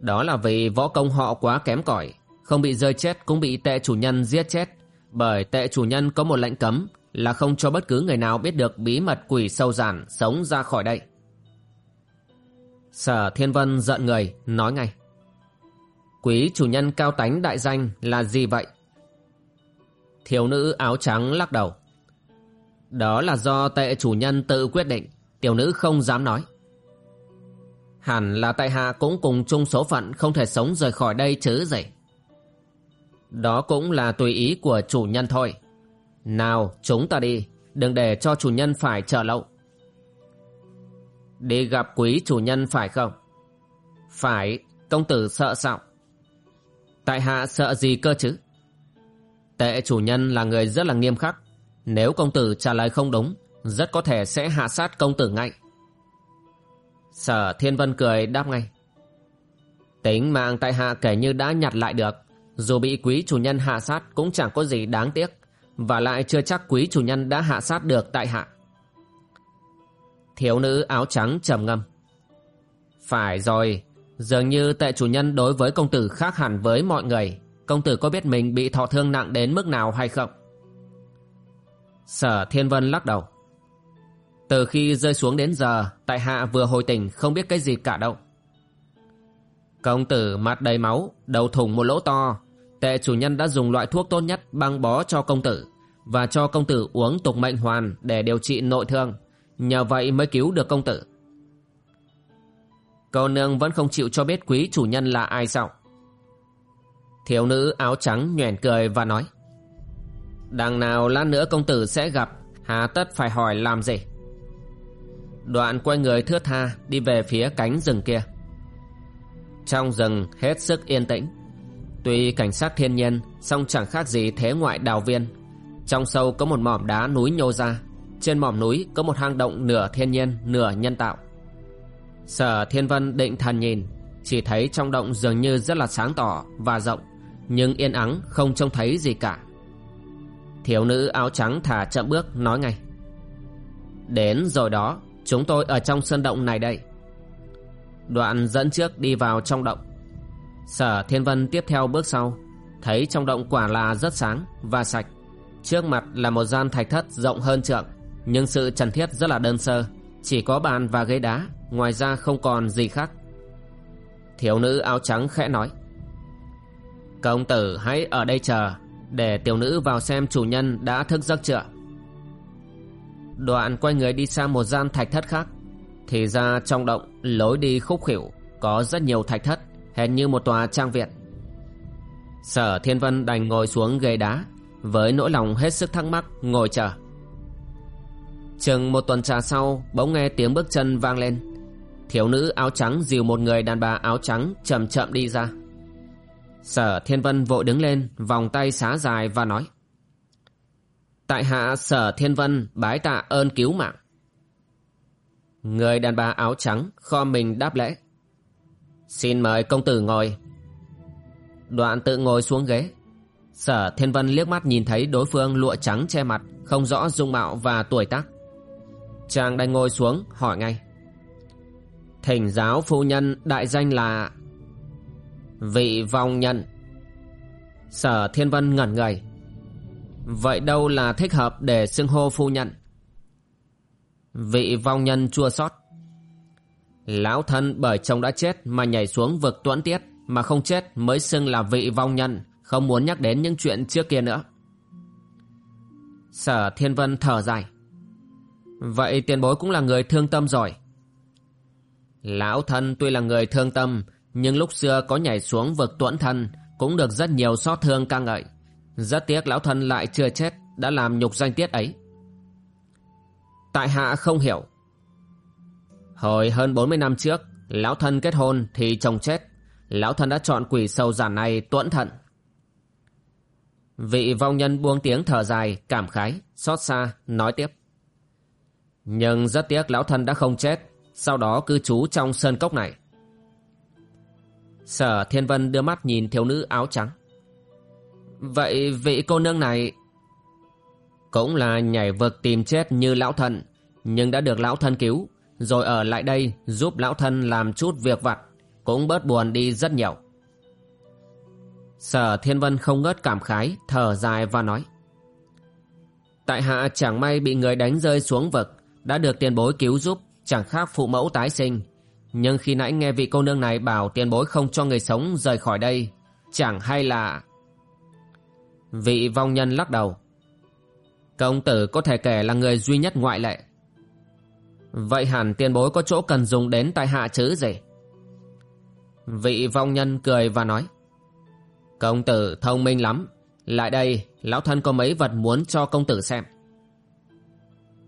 Đó là vì võ công họ quá kém cỏi, Không bị rơi chết cũng bị tệ chủ nhân giết chết. Bởi tệ chủ nhân có một lệnh cấm Là không cho bất cứ người nào biết được bí mật quỷ sâu giản sống ra khỏi đây. Sở Thiên Vân giận người, nói ngay. Quý chủ nhân cao tánh đại danh là gì vậy? Thiếu nữ áo trắng lắc đầu. Đó là do tệ chủ nhân tự quyết định, Tiểu nữ không dám nói. Hẳn là tại hạ cũng cùng chung số phận không thể sống rời khỏi đây chứ gì. Đó cũng là tùy ý của chủ nhân thôi. Nào, chúng ta đi, đừng để cho chủ nhân phải chờ lâu. Đi gặp quý chủ nhân phải không? Phải, công tử sợ sao? Tại hạ sợ gì cơ chứ? Tệ chủ nhân là người rất là nghiêm khắc. Nếu công tử trả lời không đúng, rất có thể sẽ hạ sát công tử ngay. Sở Thiên Vân cười đáp ngay. Tính mạng tại hạ kể như đã nhặt lại được. Dù bị quý chủ nhân hạ sát cũng chẳng có gì đáng tiếc. Và lại chưa chắc quý chủ nhân đã hạ sát được tại hạ. Thiếu nữ áo trắng trầm ngâm. Phải rồi, dường như tệ chủ nhân đối với công tử khác hẳn với mọi người. Công tử có biết mình bị thọ thương nặng đến mức nào hay không? Sở Thiên Vân lắc đầu. Từ khi rơi xuống đến giờ, Tại hạ vừa hồi tỉnh, không biết cái gì cả đâu. Công tử mặt đầy máu, Đầu thủng một lỗ to. Tệ chủ nhân đã dùng loại thuốc tốt nhất băng bó cho công tử Và cho công tử uống tục mệnh hoàn Để điều trị nội thương. Nhờ vậy mới cứu được công tử. Cô nương vẫn không chịu cho biết quý chủ nhân là ai sao? Thiếu nữ áo trắng nhoẻn cười và nói, Đằng nào lát nữa công tử sẽ gặp, Hà tất phải hỏi làm gì? Đoạn quay người thướt tha, Đi về phía cánh rừng kia. Trong rừng, hết sức yên tĩnh. Tuy cảnh sát thiên nhiên, song chẳng khác gì thế ngoại đào viên. Trong sâu có một mỏm đá núi nhô ra. Trên mỏm núi có một hang động nửa thiên nhiên, nửa nhân tạo. Sở Thiên Vân định thần nhìn, Chỉ thấy trong động dường như rất là sáng tỏ và rộng, Nhưng yên ắng, không trông thấy gì cả. Thiếu nữ áo trắng thả chậm bước, nói ngay. Đến rồi đó. Chúng tôi ở trong sân động này đây. Đoạn dẫn trước đi vào trong động. Sở Thiên Vân tiếp theo bước sau, Thấy trong động quả là rất sáng và sạch. Trước mặt là một gian thạch thất rộng hơn trượng, Nhưng sự trần thiết rất là đơn sơ. Chỉ có bàn và ghế đá, Ngoài ra không còn gì khác. Thiếu nữ áo trắng khẽ nói, Công tử hãy ở đây chờ, Để tiểu nữ vào xem chủ nhân đã thức giấc chưa? Đoạn quay người đi sang một gian thạch thất khác, Thì ra trong động lối đi khúc khỉu Có rất nhiều thạch thất, hệt như một tòa trang viện. Sở Thiên Vân đành ngồi xuống ghế đá, Với nỗi lòng hết sức thắc mắc, ngồi chờ. Chừng một tuần trà sau, Bỗng nghe tiếng bước chân vang lên. Thiếu nữ áo trắng dìu một người đàn bà áo trắng chậm chậm đi ra. Sở Thiên Vân vội đứng lên, Vòng tay xá dài và nói Tại hạ Sở Thiên Vân bái tạ ơn cứu mạng. Người đàn bà áo trắng kho mình đáp lễ. Xin mời công tử ngồi. Đoạn tự ngồi xuống ghế. Sở Thiên Vân liếc mắt nhìn thấy đối phương lụa trắng che mặt, Không rõ dung mạo và tuổi tác. Chàng đành ngồi xuống, hỏi ngay. Thỉnh giáo phu nhân đại danh là Vị vong nhân. Sở Thiên Vân ngẩn người. Vậy đâu là thích hợp để xưng hô phu nhận Vị vong nhân chua xót. Lão thân bởi chồng đã chết mà nhảy xuống vực tuẫn tiết, Mà không chết mới xưng là vị vong nhân, Không muốn nhắc đến những chuyện trước kia nữa. Sở Thiên Vân thở dài. Vậy tiền bối cũng là người thương tâm rồi. Lão thân tuy là người thương tâm, Nhưng lúc xưa có nhảy xuống vực tuẫn thân Cũng được rất nhiều xót thương ca ngợi. Rất tiếc lão thân lại chưa chết Đã làm nhục danh tiết ấy. Tại hạ không hiểu. Hồi hơn 40 năm trước Lão thân kết hôn thì chồng chết. Lão thân đã chọn quỷ sâu giản này tuẫn thận. Vị vong nhân buông tiếng thở dài Cảm khái, xót xa, nói tiếp. Nhưng rất tiếc lão thân đã không chết Sau đó cư trú trong sơn cốc này. Sở Thiên Vân đưa mắt nhìn thiếu nữ áo trắng. Vậy vị cô nương này Cũng là nhảy vực tìm chết như lão thân, Nhưng đã được lão thân cứu, rồi ở lại đây giúp lão thân làm chút việc vặt, Cũng bớt buồn đi rất nhiều. Sở Thiên Vân không ngớt cảm khái, Thở dài và nói, Tại hạ chẳng may bị người đánh rơi xuống vực, Đã được tiền bối cứu giúp, Chẳng khác phụ mẫu tái sinh. Nhưng khi nãy nghe vị cô nương này bảo Tiền bối không cho người sống rời khỏi đây, Chẳng hay là Vị vong nhân lắc đầu. Công tử có thể kể là người duy nhất ngoại lệ. Vậy hẳn tiền bối có chỗ cần dùng đến tại hạ chứ gì? Vị vong nhân cười và nói. Công tử thông minh lắm. Lại đây, Lão thân có mấy vật muốn cho công tử xem.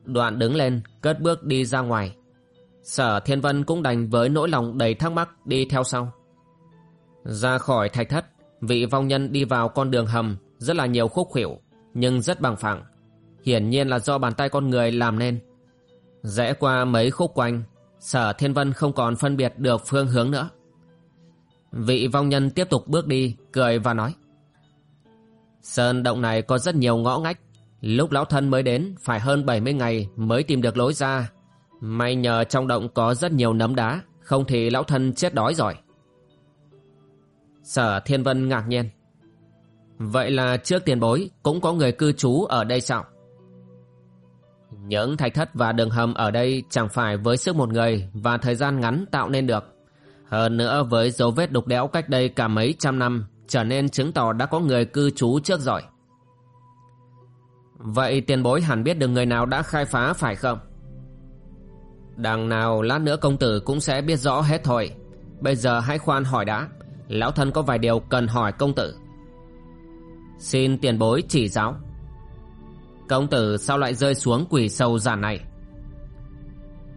Đoạn đứng lên, Cất bước đi ra ngoài. Sở Thiên Vân cũng đành với nỗi lòng đầy thắc mắc đi theo sau. Ra khỏi thạch thất, Vị vong nhân đi vào con đường hầm. Rất là nhiều khúc khỉu, Nhưng rất bằng phẳng. Hiển nhiên là do bàn tay con người làm nên. Rẽ qua mấy khúc quanh Sở Thiên Vân không còn phân biệt được phương hướng nữa. Vị vong nhân tiếp tục bước đi Cười và nói Sơn động này có rất nhiều ngõ ngách. Lúc lão thân mới đến Phải hơn 70 ngày mới tìm được lối ra. May nhờ trong động có rất nhiều nấm đá Không thì lão thân chết đói rồi. Sở Thiên Vân ngạc nhiên Vậy là trước tiền bối, Cũng có người cư trú ở đây sao Những thạch thất và đường hầm ở đây chẳng phải với sức một người và thời gian ngắn tạo nên được. Hơn nữa với dấu vết đục đẽo cách đây cả mấy trăm năm, trở nên chứng tỏ đã có người cư trú trước rồi. Vậy tiền bối hẳn biết được người nào đã khai phá phải không? Đằng nào lát nữa công tử cũng sẽ biết rõ hết thôi. Bây giờ hãy khoan hỏi đã. Lão thân có vài điều cần hỏi công tử. Xin tiền bối chỉ giáo. Công tử sao lại rơi xuống quỷ sâu giản này?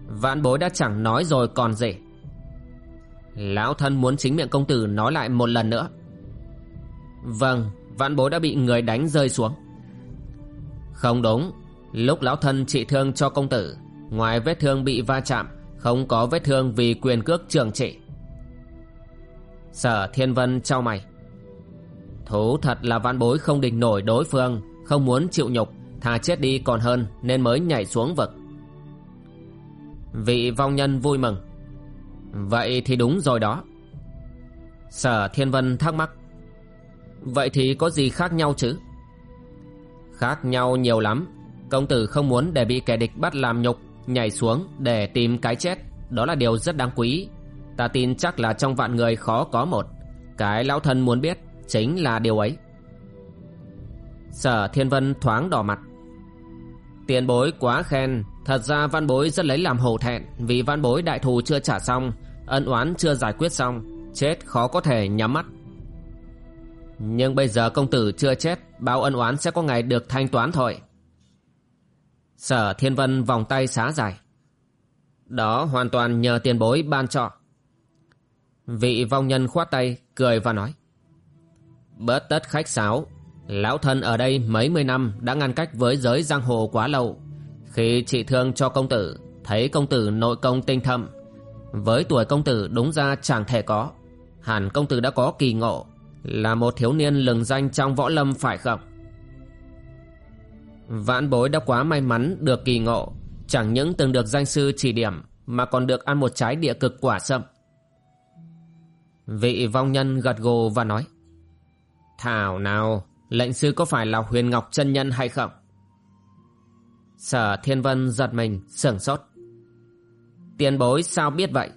Vạn bối đã chẳng nói rồi còn gì. Lão thân muốn chính miệng công tử nói lại một lần nữa. Vâng, vạn bối đã bị người đánh rơi xuống. Không đúng, lúc lão thân trị thương cho công tử, ngoài vết thương bị va chạm, không có vết thương vì quyền cước trường trị. Sở Thiên Vân trao mày. Thú thật là văn bối không địch nổi đối phương, không muốn chịu nhục, thà chết đi còn hơn nên mới nhảy xuống vực. Vị vong nhân vui mừng. Vậy thì đúng rồi đó. Sở Thiên Vân thắc mắc. Vậy thì có gì khác nhau chứ? Khác nhau nhiều lắm Công tử không muốn để bị kẻ địch bắt làm nhục Nhảy xuống để tìm cái chết Đó là điều rất đáng quý Ta tin chắc là trong vạn người khó có một Cái lão thân muốn biết Chính là điều ấy. Sở Thiên Vân thoáng đỏ mặt. Tiền bối quá khen, Thật ra văn bối rất lấy làm hổ thẹn, Vì văn bối đại thù chưa trả xong, Ân oán chưa giải quyết xong, Chết khó có thể nhắm mắt. Nhưng bây giờ công tử chưa chết Bao ân oán sẽ có ngày được thanh toán thôi. Sở Thiên Vân vòng tay xá dài. Đó hoàn toàn nhờ tiền bối ban cho. Vị vong nhân khoát tay, Cười và nói. Bớt tất khách sáo. Lão thân ở đây mấy mươi năm Đã ngăn cách với giới giang hồ quá lâu. Khi trị thương cho công tử, Thấy công tử nội công tinh thâm, Với tuổi công tử đúng ra chẳng thể có. Hẳn công tử đã có kỳ ngộ, là một thiếu niên lừng danh trong võ lâm phải không? Vãn bối đã quá may mắn được kỳ ngộ, Chẳng những từng được danh sư chỉ điểm, Mà còn được ăn một trái địa cực quả sâm. Vị vong nhân gật gù và nói Thảo nào, Lệnh sư có phải là huyền ngọc chân nhân hay không? Sở thiên vân giật mình, sửng sốt Tiền bối sao biết vậy?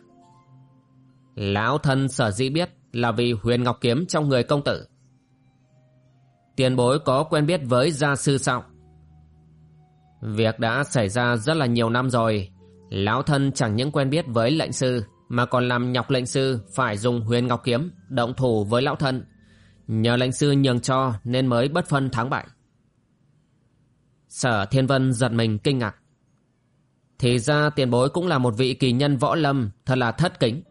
Lão thân sở dĩ biết là vì huyền ngọc kiếm trong người công tử. Tiền bối có quen biết với gia sư sao? Việc đã xảy ra rất là nhiều năm rồi. Lão thân chẳng những quen biết với lệnh sư, mà còn làm nhọc lệnh sư phải dùng huyền ngọc kiếm động thủ với lão thân. Nhờ lệnh sư nhường cho nên mới bất phân thắng bại. Sở Thiên Vân giật mình kinh ngạc. Thì ra tiền bối cũng là một vị kỳ nhân võ lâm thật là thất kính.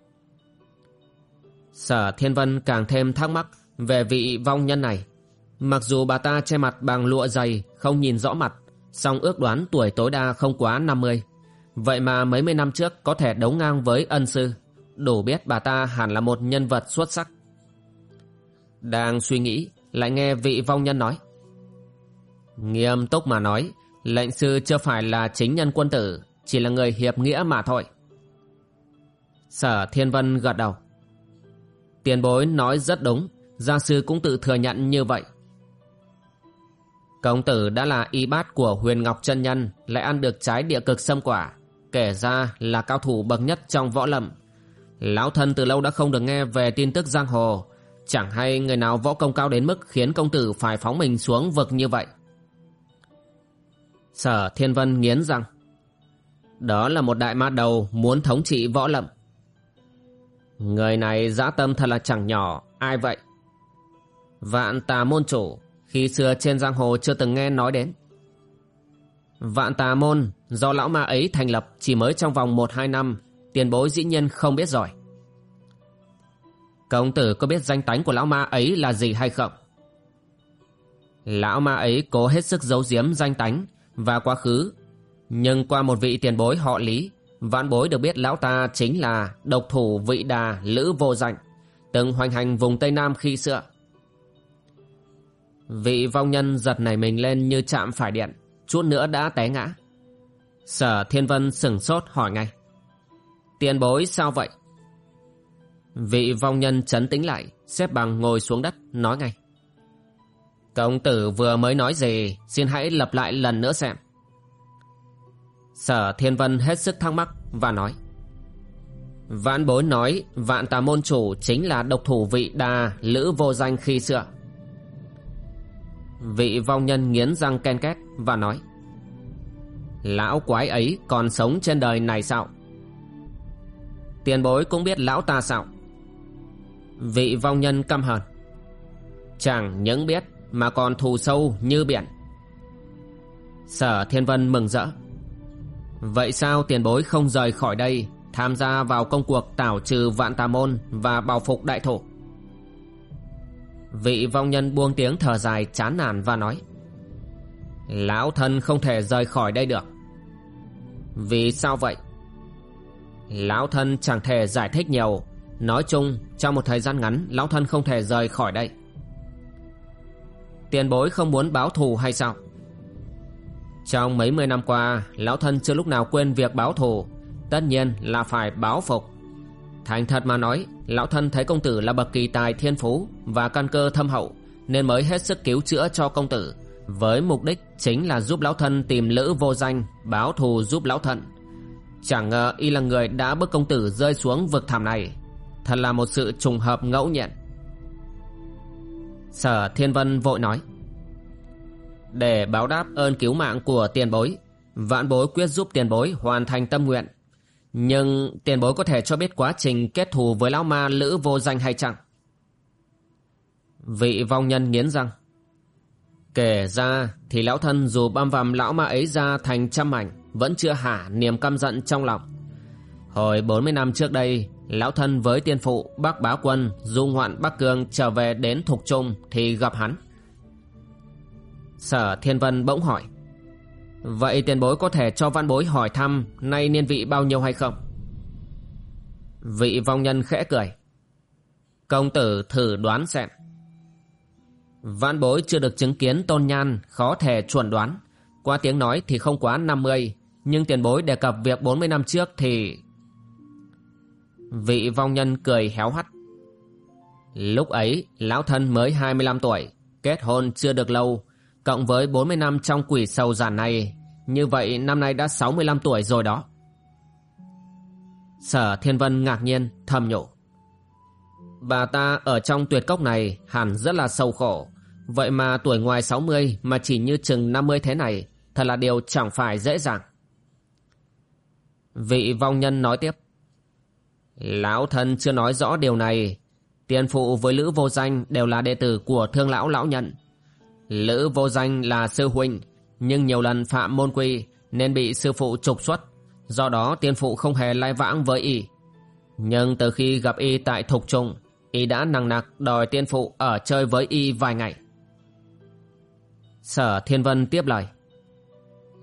Sở Thiên Vân càng thêm thắc mắc về vị vong nhân này. Mặc dù bà ta che mặt bằng lụa dày, không nhìn rõ mặt, song ước đoán tuổi tối đa không quá 50. Vậy mà mấy mươi năm trước có thể đấu ngang với ân sư, đủ biết bà ta hẳn là một nhân vật xuất sắc. Đang suy nghĩ, lại nghe vị vong nhân nói. Nghiêm túc mà nói, lệnh sư chưa phải là chính nhân quân tử, chỉ là người hiệp nghĩa mà thôi. Sở Thiên Vân gật đầu. Tiền bối nói rất đúng, gia sư cũng tự thừa nhận như vậy. Công tử đã là y bát của huyền ngọc chân nhân, lại ăn được trái địa cực sâm quả, kể ra là cao thủ bậc nhất trong võ lâm. Lão thân từ lâu đã không được nghe về tin tức giang hồ, chẳng hay người nào võ công cao đến mức khiến công tử phải phóng mình xuống vực như vậy. Sở Thiên Vân nghiến răng. Đó là một đại ma đầu muốn thống trị võ lâm. Người này dã tâm thật là chẳng nhỏ, ai vậy? Vạn tà môn chủ, khi xưa trên giang hồ chưa từng nghe nói đến. Vạn tà môn, do lão ma ấy thành lập chỉ mới trong vòng 1-2 năm, tiền bối dĩ nhiên không biết rồi. Công tử có biết danh tánh của lão ma ấy là gì hay không? Lão ma ấy cố hết sức giấu giếm danh tánh và quá khứ, nhưng qua một vị tiền bối họ lý Vạn bối được biết lão ta chính là độc thủ vị đà Lữ Vô Danh, từng hoành hành vùng Tây Nam khi xưa. Vị vong nhân giật nảy mình lên như chạm phải điện, chút nữa đã té ngã. Sở Thiên Vân sửng sốt hỏi ngay. Tiền bối sao vậy? Vị vong nhân chấn tĩnh lại, xếp bằng ngồi xuống đất, nói ngay. Công tử vừa mới nói gì, xin hãy lặp lại lần nữa xem. Sở Thiên Vân hết sức thắc mắc và nói. Vạn bối nói vạn tà môn chủ chính là độc thủ vị đà lữ vô danh khi xưa. Vị vong nhân nghiến răng ken két và nói. Lão quái ấy còn sống trên đời này sao? Tiền bối cũng biết lão ta sao? Vị vong nhân căm hờn. Chẳng những biết mà còn thù sâu như biển. Sở Thiên Vân mừng rỡ. Vậy sao tiền bối không rời khỏi đây Tham gia vào công cuộc tảo trừ vạn tà môn Và bảo phục đại thổ? Vị vong nhân buông tiếng thở dài chán nản và nói, Lão thân không thể rời khỏi đây được. Vì sao vậy? Lão thân chẳng thể giải thích nhiều. Nói chung, trong một thời gian ngắn, Lão thân không thể rời khỏi đây. Tiền bối không muốn báo thù hay sao? Trong mấy mươi năm qua, Lão thân chưa lúc nào quên việc báo thù. Tất nhiên là phải báo phục. Thành thật mà nói, Lão thân thấy công tử là bậc kỳ tài thiên phú Và căn cơ thâm hậu, Nên mới hết sức cứu chữa cho công tử. Với mục đích chính là giúp lão thân tìm lữ vô danh, Báo thù giúp lão thân. Chẳng ngờ y là người đã bức công tử rơi xuống vực thẳm này. Thật là một sự trùng hợp ngẫu nhiên. Sở Thiên Vân vội nói, Để báo đáp ơn cứu mạng của tiền bối, Vạn bối quyết giúp tiền bối hoàn thành tâm nguyện. Nhưng tiền bối có thể cho biết quá trình kết thù với lão ma lữ vô danh hay chẳng Vị vong nhân nghiến răng, Kể ra thì lão thân dù băm vằm lão ma ấy ra thành trăm mảnh, Vẫn chưa hả niềm căm giận trong lòng. Hồi 40 năm trước đây Lão thân với tiên phụ, bác Bá Quân, Du hoạn Bắc Cương trở về đến Thục Trung Thì gặp hắn. Sở Thiên Vân bỗng hỏi, Vậy tiền bối có thể cho văn bối hỏi thăm Nay niên vị bao nhiêu hay không? Vị vong nhân khẽ cười, Công tử thử đoán xem. Văn bối chưa được chứng kiến tôn nhan Khó thể chuẩn đoán. Qua tiếng nói thì không quá 50 Nhưng tiền bối đề cập việc 40 năm trước thì Vị vong nhân cười héo hắt. Lúc ấy, lão thân mới 25 tuổi, Kết hôn chưa được lâu, Cộng với 40 năm trong quỷ sầu giản này, Như vậy năm nay đã 65 tuổi rồi đó. Sở Thiên Vân ngạc nhiên, thầm nhủ. Bà ta ở trong tuyệt cốc này hẳn rất là sâu khổ, Vậy mà tuổi ngoài 60 mà chỉ như chừng 50 thế này, Thật là điều chẳng phải dễ dàng. Vị vong nhân nói tiếp. Lão thân chưa nói rõ điều này. Tiền phụ với Lữ Vô Danh đều là đệ tử của thương lão lão nhận. Lữ Vô Danh là sư huynh, nhưng nhiều lần phạm môn quy nên bị sư phụ trục xuất. Do đó tiên phụ không hề lai vãng với y. Nhưng từ khi gặp y tại Thục trùng, y đã nặng nặc đòi tiên phụ ở chơi với y vài ngày. Sở Thiên Vân tiếp lời.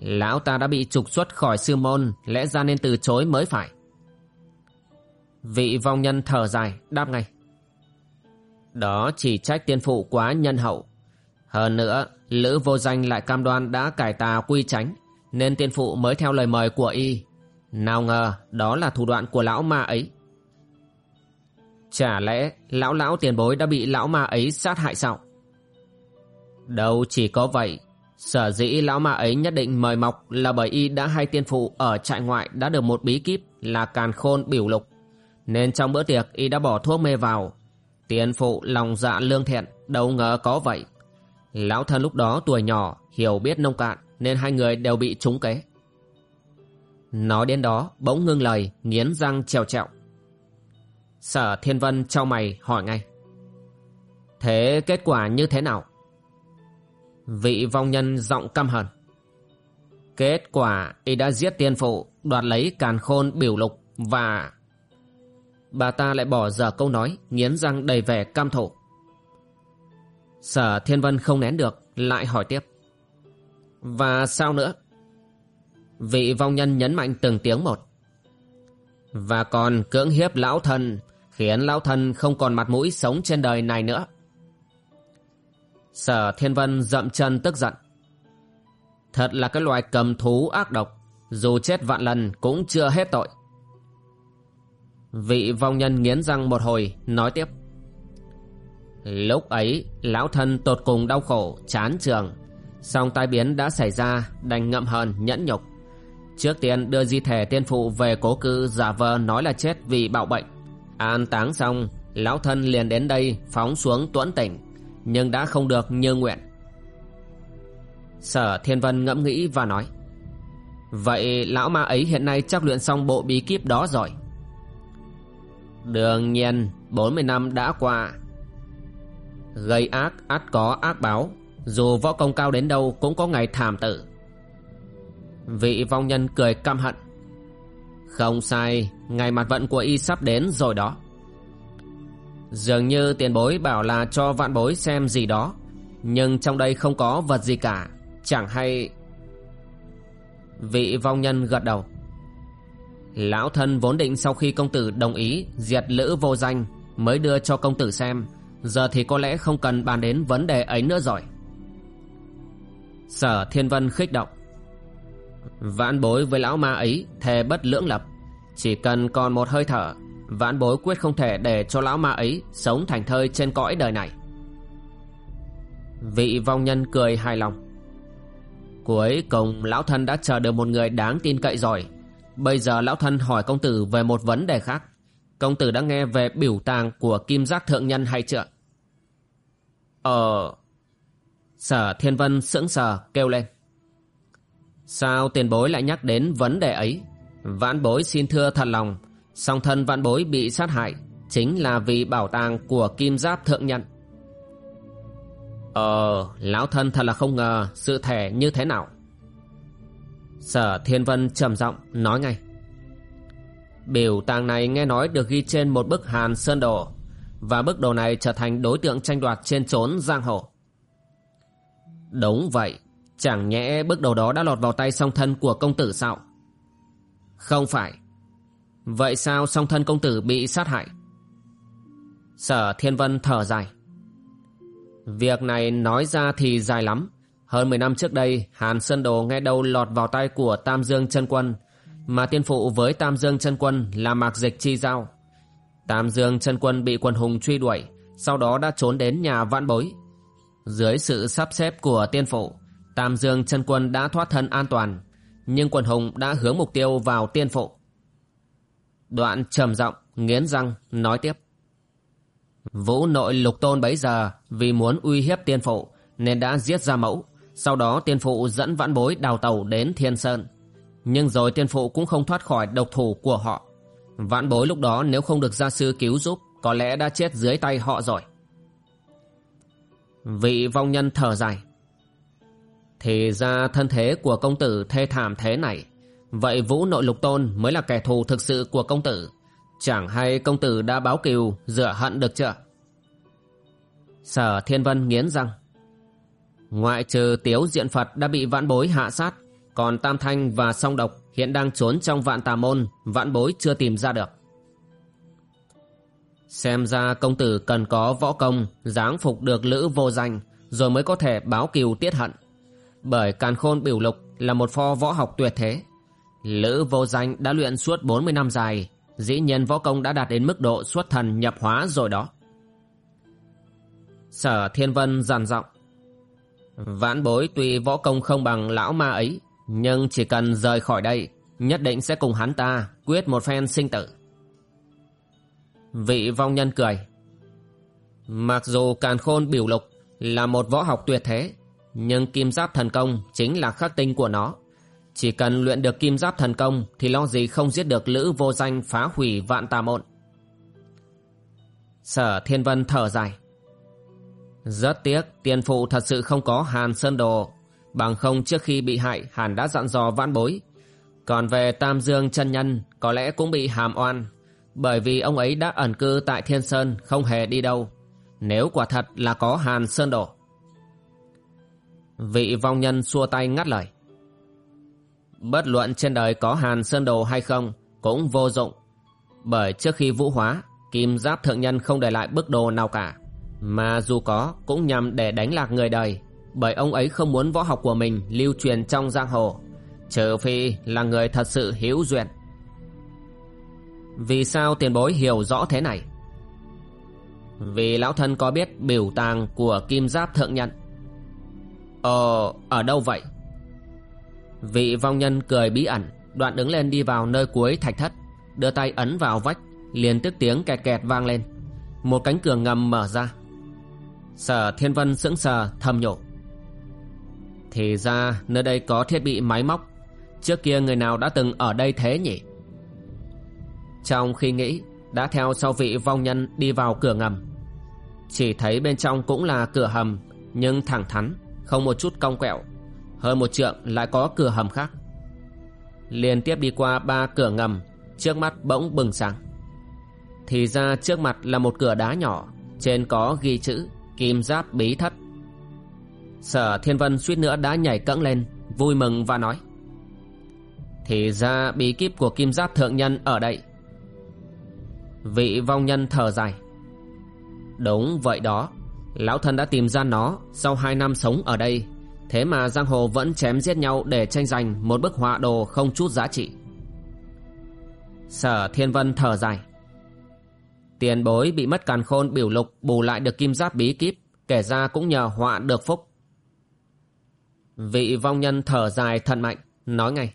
Lão ta đã bị trục xuất khỏi sư môn, lẽ ra nên từ chối mới phải. Vị vong nhân thở dài, đáp ngay. Đó chỉ trách tiên phụ quá nhân hậu. Hơn nữa, Lữ vô danh lại cam đoan đã cải tà quy tránh Nên tiên phụ mới theo lời mời của y. Nào ngờ, đó là thủ đoạn của lão ma ấy. Chả lẽ lão lão tiền bối đã bị lão ma ấy sát hại sao? Đâu chỉ có vậy, Sở dĩ lão ma ấy nhất định mời mọc là bởi y đã hay tiên phụ ở trại ngoại đã được một bí kíp là càn khôn biểu lục nên trong bữa tiệc y đã bỏ thuốc mê vào. Tiền phụ lòng dạ lương thiện, Đâu ngờ có vậy. Lão thân lúc đó tuổi nhỏ, Hiểu biết nông cạn, Nên hai người đều bị trúng kế. Nói đến đó, bỗng ngưng lời, Nghiến răng trèo trẹo. Sở Thiên Vân trao mày hỏi ngay. Thế kết quả như thế nào? Vị vong nhân giọng căm hờn. Kết quả y đã giết tiên phụ, Đoạt lấy càn khôn biểu lục Và bà ta lại bỏ dở câu nói, nghiến răng đầy vẻ cam thổ. Sở thiên vân không nén được, lại hỏi tiếp. Và sao nữa? Vị vong nhân nhấn mạnh từng tiếng một. Và còn cưỡng hiếp lão thần khiến lão thần không còn mặt mũi sống trên đời này nữa. Sở thiên vân dậm chân tức giận. Thật là cái loài cầm thú ác độc, dù chết vạn lần cũng chưa hết tội. Vị vong nhân nghiến răng một hồi, Nói tiếp. Lúc ấy, Lão thân tột cùng đau khổ, Chán trường. Song tai biến đã xảy ra, Đành ngậm hờn, nhẫn nhục. Trước tiên đưa di thể tiên phụ về cố cư, giả vờ nói là chết vì bạo bệnh. An táng xong, Lão thân liền đến đây, phóng xuống tuẫn tỉnh, Nhưng đã không được như nguyện. Sở Thiên Vân ngẫm nghĩ và nói, Vậy lão ma ấy hiện nay chắc luyện xong bộ bí kíp đó rồi. Đương nhiên 40 năm đã qua. Gây ác, ắt có ác báo. Dù võ công cao đến đâu cũng có ngày thảm tử. Vị vong nhân cười căm hận. Không sai, Ngày mặt vận của y sắp đến rồi đó. Dường như tiền bối bảo là cho vạn bối xem gì đó. Nhưng trong đây không có vật gì cả. Chẳng hay Vị vong nhân gật đầu. Lão thân vốn định sau khi công tử đồng ý Diệt lữ vô danh Mới đưa cho công tử xem. Giờ thì có lẽ không cần bàn đến vấn đề ấy nữa rồi. Sở Thiên Vân khích động. Vãn bối với lão ma ấy, thề bất lưỡng lập. Chỉ cần còn một hơi thở, Vãn bối quyết không thể để cho lão ma ấy Sống thành thơi trên cõi đời này. Vị vong nhân cười hài lòng. Cuối cùng, lão thân đã chờ được một người đáng tin cậy rồi. Bây giờ lão thân hỏi công tử về một vấn đề khác Công tử đã nghe về biểu tàng của kim giác thượng nhân hay chưa? Ờ... Sở Thiên Vân sững sờ kêu lên Sao tiền bối lại nhắc đến vấn đề ấy? Vãn bối xin thưa thật lòng song thân vãn bối bị sát hại Chính là vì bảo tàng của kim giáp thượng nhân Ờ, lão thân thật là không ngờ sự thể như thế nào. Sở Thiên Vân trầm giọng nói ngay. Biểu tàng này nghe nói được ghi trên một bức hàn sơn đồ và bức đồ này trở thành đối tượng tranh đoạt trên trốn giang hồ. Đúng vậy, chẳng nhẽ bức đồ đó đã lọt vào tay song thân của công tử sao? Không phải. Vậy sao song thân công tử bị sát hại? Sở Thiên Vân thở dài. Việc này nói ra thì dài lắm. Hơn 10 năm trước đây, Hàn Sơn Đồ nghe đâu lọt vào tay của Tam Dương chân Quân, mà tiên phụ với Tam Dương chân Quân là Mạc Dịch Chi Giao. Tam Dương chân Quân bị quần hùng truy đuổi, sau đó đã trốn đến nhà vãn bối. Dưới sự sắp xếp của tiên phụ, Tam Dương chân Quân đã thoát thân an toàn, nhưng quần hùng đã hướng mục tiêu vào tiên phụ. Đoạn trầm giọng, nghiến răng, nói tiếp. Vũ nội lục tôn bấy giờ vì muốn uy hiếp tiên phụ nên đã giết ra mẫu. Sau đó tiên phụ dẫn vãn bối đào tàu đến Thiên Sơn. Nhưng rồi tiên phụ cũng không thoát khỏi độc thủ của họ. Vãn bối lúc đó nếu không được gia sư cứu giúp, có lẽ đã chết dưới tay họ rồi. Vị vong nhân thở dài. Thì ra thân thế của công tử thê thảm thế này. Vậy Vũ Nội Lục Tôn mới là kẻ thù thực sự của công tử. Chẳng hay công tử đã báo kiều Rửa hận được chưa Sở Thiên Vân nghiến răng Ngoại trừ tiếu diện Phật đã bị vãn bối hạ sát, Còn Tam Thanh và Song Độc Hiện đang trốn trong vạn tà môn, Vãn bối chưa tìm ra được. Xem ra công tử cần có võ công Giáng phục được lữ vô danh, Rồi mới có thể báo kiều tiết hận. Bởi càn khôn biểu lục Là một pho võ học tuyệt thế. Lữ vô danh đã luyện suốt 40 năm dài, Dĩ nhiên võ công đã đạt đến mức độ xuất thần nhập hóa rồi đó. Sở Thiên Vân giàn giọng. Vãn bối tuy võ công không bằng lão ma ấy, nhưng chỉ cần rời khỏi đây, nhất định sẽ cùng hắn ta quyết một phen sinh tử. Vị vong nhân cười. Mặc dù càn khôn biểu lục là một võ học tuyệt thế, nhưng kim giáp thần công chính là khắc tinh của nó. Chỉ cần luyện được kim giáp thần công Thì lo gì không giết được lữ vô danh phá hủy vạn tà mộn. Sở Thiên Vân thở dài rất tiếc, tiền phụ thật sự không có Hàn Sơn Đồ. Bằng không, trước khi bị hại, Hàn đã dặn dò vãn bối. Còn về Tam Dương chân Nhân, Có lẽ cũng bị hàm oan. Bởi vì ông ấy đã ẩn cư tại Thiên Sơn, Không hề đi đâu. Nếu quả thật là có Hàn Sơn Đồ. Vị vong nhân xua tay ngắt lời. Bất luận trên đời có hàn sơn đồ hay không, Cũng vô dụng. Bởi trước khi vũ hóa, Kim giáp thượng nhân không để lại bức đồ nào cả. Mà dù có Cũng nhằm để đánh lạc người đời Bởi ông ấy không muốn võ học của mình Lưu truyền trong giang hồ Trừ phi là người thật sự hiếu duyên Vì sao tiền bối hiểu rõ thế này? Vì lão thân có biết biểu tàng của kim giáp thượng nhân Ờ, ở đâu vậy? Vị vong nhân cười bí ẩn Đoạn đứng lên đi vào nơi cuối thạch thất Đưa tay ấn vào vách liền tức tiếng kẹt kẹt vang lên. Một cánh cửa ngầm mở ra. Sở Thiên Vân sững sờ, thầm nhổ Thì ra, nơi đây có thiết bị máy móc. Trước kia người nào đã từng ở đây thế nhỉ? Trong khi nghĩ, Đã theo sau vị vong nhân đi vào cửa ngầm. Chỉ thấy bên trong cũng là cửa hầm, Nhưng thẳng thắn, Không một chút cong quẹo. Hơn một trượng lại có cửa hầm khác. Liên tiếp đi qua ba cửa ngầm, Trước mắt bỗng bừng sáng. Thì ra trước mặt là một cửa đá nhỏ, Trên có ghi chữ Kim giáp bí thất. Sở Thiên Vân suýt nữa đã nhảy cẫng lên, Vui mừng và nói, Thì ra bí kíp của kim giáp thượng nhân ở đây. Vị vong nhân thở dài, Đúng vậy đó, Lão thân đã tìm ra nó Sau hai năm sống ở đây, Thế mà giang hồ vẫn chém giết nhau Để tranh giành một bức họa đồ không chút giá trị. Sở Thiên Vân thở dài Tiền bối bị mất càn khôn biểu lục, Bù lại được kim giáp bí kíp Kể ra cũng nhờ họa được phúc. Vị vong nhân thở dài thận mạnh, Nói ngay.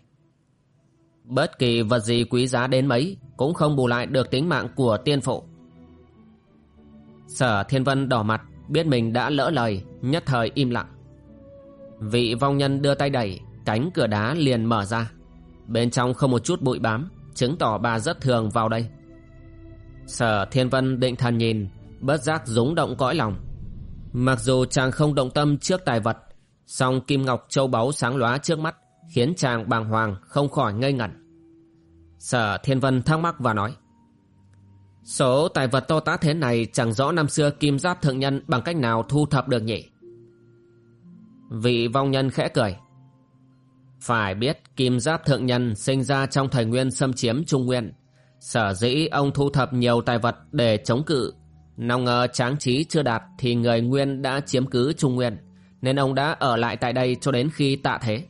Bất kỳ vật gì quý giá đến mấy Cũng không bù lại được tính mạng của tiên phụ. Sở Thiên Vân đỏ mặt, Biết mình đã lỡ lời, Nhất thời im lặng. Vị vong nhân đưa tay đẩy, Cánh cửa đá liền mở ra. Bên trong không một chút bụi bám, Chứng tỏ bà rất thường vào đây. Sở Thiên Vân định thần nhìn, Bất giác rúng động cõi lòng Mặc dù chàng không động tâm trước tài vật, song kim ngọc châu báu sáng lóa trước mắt Khiến chàng bàng hoàng không khỏi ngây ngẩn Sở Thiên Vân thắc mắc và nói, Số tài vật to tá thế này chẳng rõ năm xưa kim giáp thượng nhân bằng cách nào thu thập được nhỉ? Vị vong nhân khẽ cười. Phải biết kim giáp thượng nhân sinh ra trong thời nguyên xâm chiếm Trung Nguyên. Sở dĩ ông thu thập nhiều tài vật để chống cự. Nào ngờ tráng trí chưa đạt thì người Nguyên đã chiếm cứ Trung Nguyên. Nên ông đã ở lại tại đây cho đến khi tạ thế.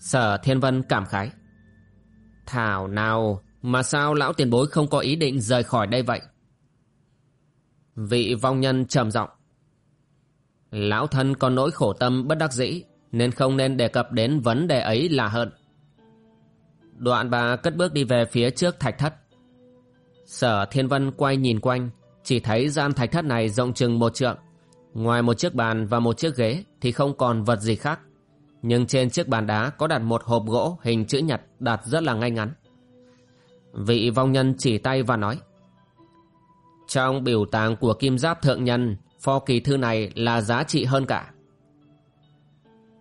Sở Thiên Vân cảm khái. Thảo nào, mà sao lão tiền bối không có ý định rời khỏi đây vậy? Vị vong nhân trầm giọng Lão thân có nỗi khổ tâm bất đắc dĩ, Nên không nên đề cập đến vấn đề ấy là hơn Đoạn bà cất bước đi về phía trước thạch thất. Sở Thiên Vân quay nhìn quanh, Chỉ thấy gian thạch thất này rộng chừng một trượng. Ngoài một chiếc bàn và một chiếc ghế Thì không còn vật gì khác. Nhưng trên chiếc bàn đá có đặt một hộp gỗ hình chữ nhật đặt rất là ngay ngắn. Vị vong nhân chỉ tay và nói, Trong biểu tàng của kim giáp thượng nhân, Pho kỳ thư này là giá trị hơn cả.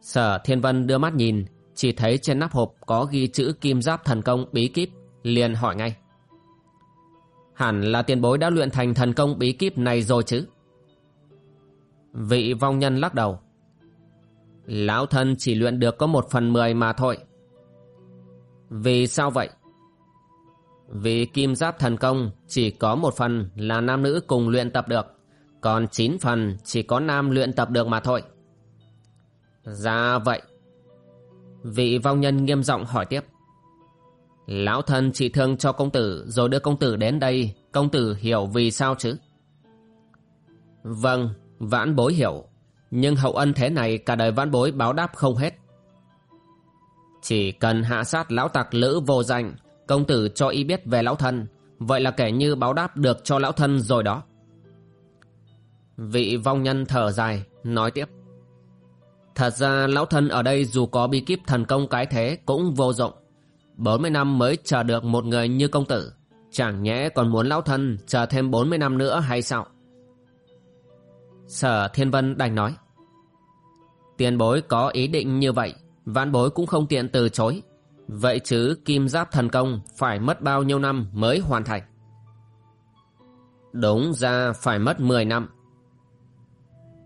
Sở Thiên Vân đưa mắt nhìn chỉ thấy trên nắp hộp có ghi chữ kim giáp thần công bí kíp, Liền hỏi ngay. Hẳn là tiền bối đã luyện thành thần công bí kíp này rồi chứ? Vị vong nhân lắc đầu. Lão thân chỉ luyện được có một phần mười mà thôi. Vì sao vậy? Vì kim giáp thần công chỉ có một phần là nam nữ cùng luyện tập được, Còn chín phần chỉ có nam luyện tập được mà thôi. Ra vậy. Vị vong nhân nghiêm giọng hỏi tiếp. Lão thân chỉ thương cho công tử, Rồi đưa công tử đến đây. Công tử hiểu vì sao chứ? Vâng Vãn bối hiểu. Nhưng hậu ân thế này, cả đời vãn bối báo đáp không hết. Chỉ cần hạ sát lão tặc lữ vô danh, Công tử cho y biết về lão thân. Vậy là kẻ như báo đáp được cho lão thân rồi đó. Vị vong nhân thở dài, Nói tiếp. Thật ra, lão thân ở đây dù có bí kíp thần công cái thế cũng vô dụng. 40 năm mới chờ được một người như công tử. Chẳng nhẽ còn muốn lão thân chờ thêm 40 năm nữa hay sao? Sở Thiên Vân đành nói. Tiền bối có ý định như vậy Vãn bối cũng không tiện từ chối. Vậy chứ kim giáp thần công phải mất bao nhiêu năm mới hoàn thành? Đúng ra phải mất 10 năm.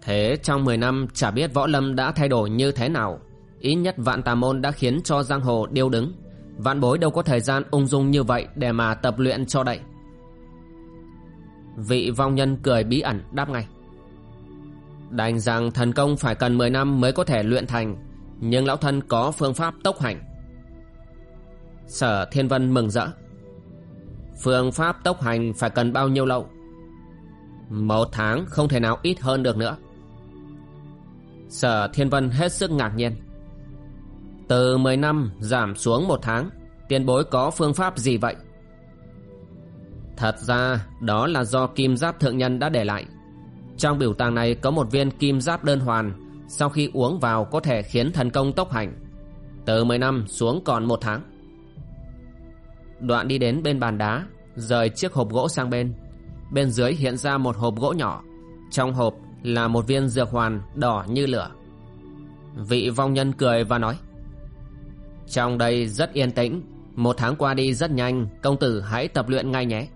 Thế trong 10 năm, chả biết võ lâm đã thay đổi như thế nào. Ít nhất vạn tà môn đã khiến cho giang hồ điêu đứng. Vạn bối đâu có thời gian ung dung như vậy để mà tập luyện cho đậy. Vị vong nhân cười bí ẩn đáp ngay. Đành rằng thần công phải cần 10 năm mới có thể luyện thành. Nhưng lão thân có phương pháp tốc hành. Sở Thiên Vân mừng rỡ Phương pháp tốc hành phải cần bao nhiêu lâu Một tháng không thể nào ít hơn được nữa Sở Thiên Vân hết sức ngạc nhiên. Từ 10 năm giảm xuống một tháng, Tiền bối có phương pháp gì vậy? Thật ra, đó là do kim giáp thượng nhân đã để lại. Trong biểu tàng này có một viên kim giáp đơn hoàn, Sau khi uống vào có thể khiến thần công tốc hành. Từ 10 năm xuống còn một tháng. Đoạn đi đến bên bàn đá, Rời chiếc hộp gỗ sang bên. Bên dưới hiện ra một hộp gỗ nhỏ. Trong hộp là một viên dược hoàn đỏ như lửa. Vị vong nhân cười và nói, Trong đây rất yên tĩnh, Một tháng qua đi rất nhanh, Công tử hãy tập luyện ngay nhé.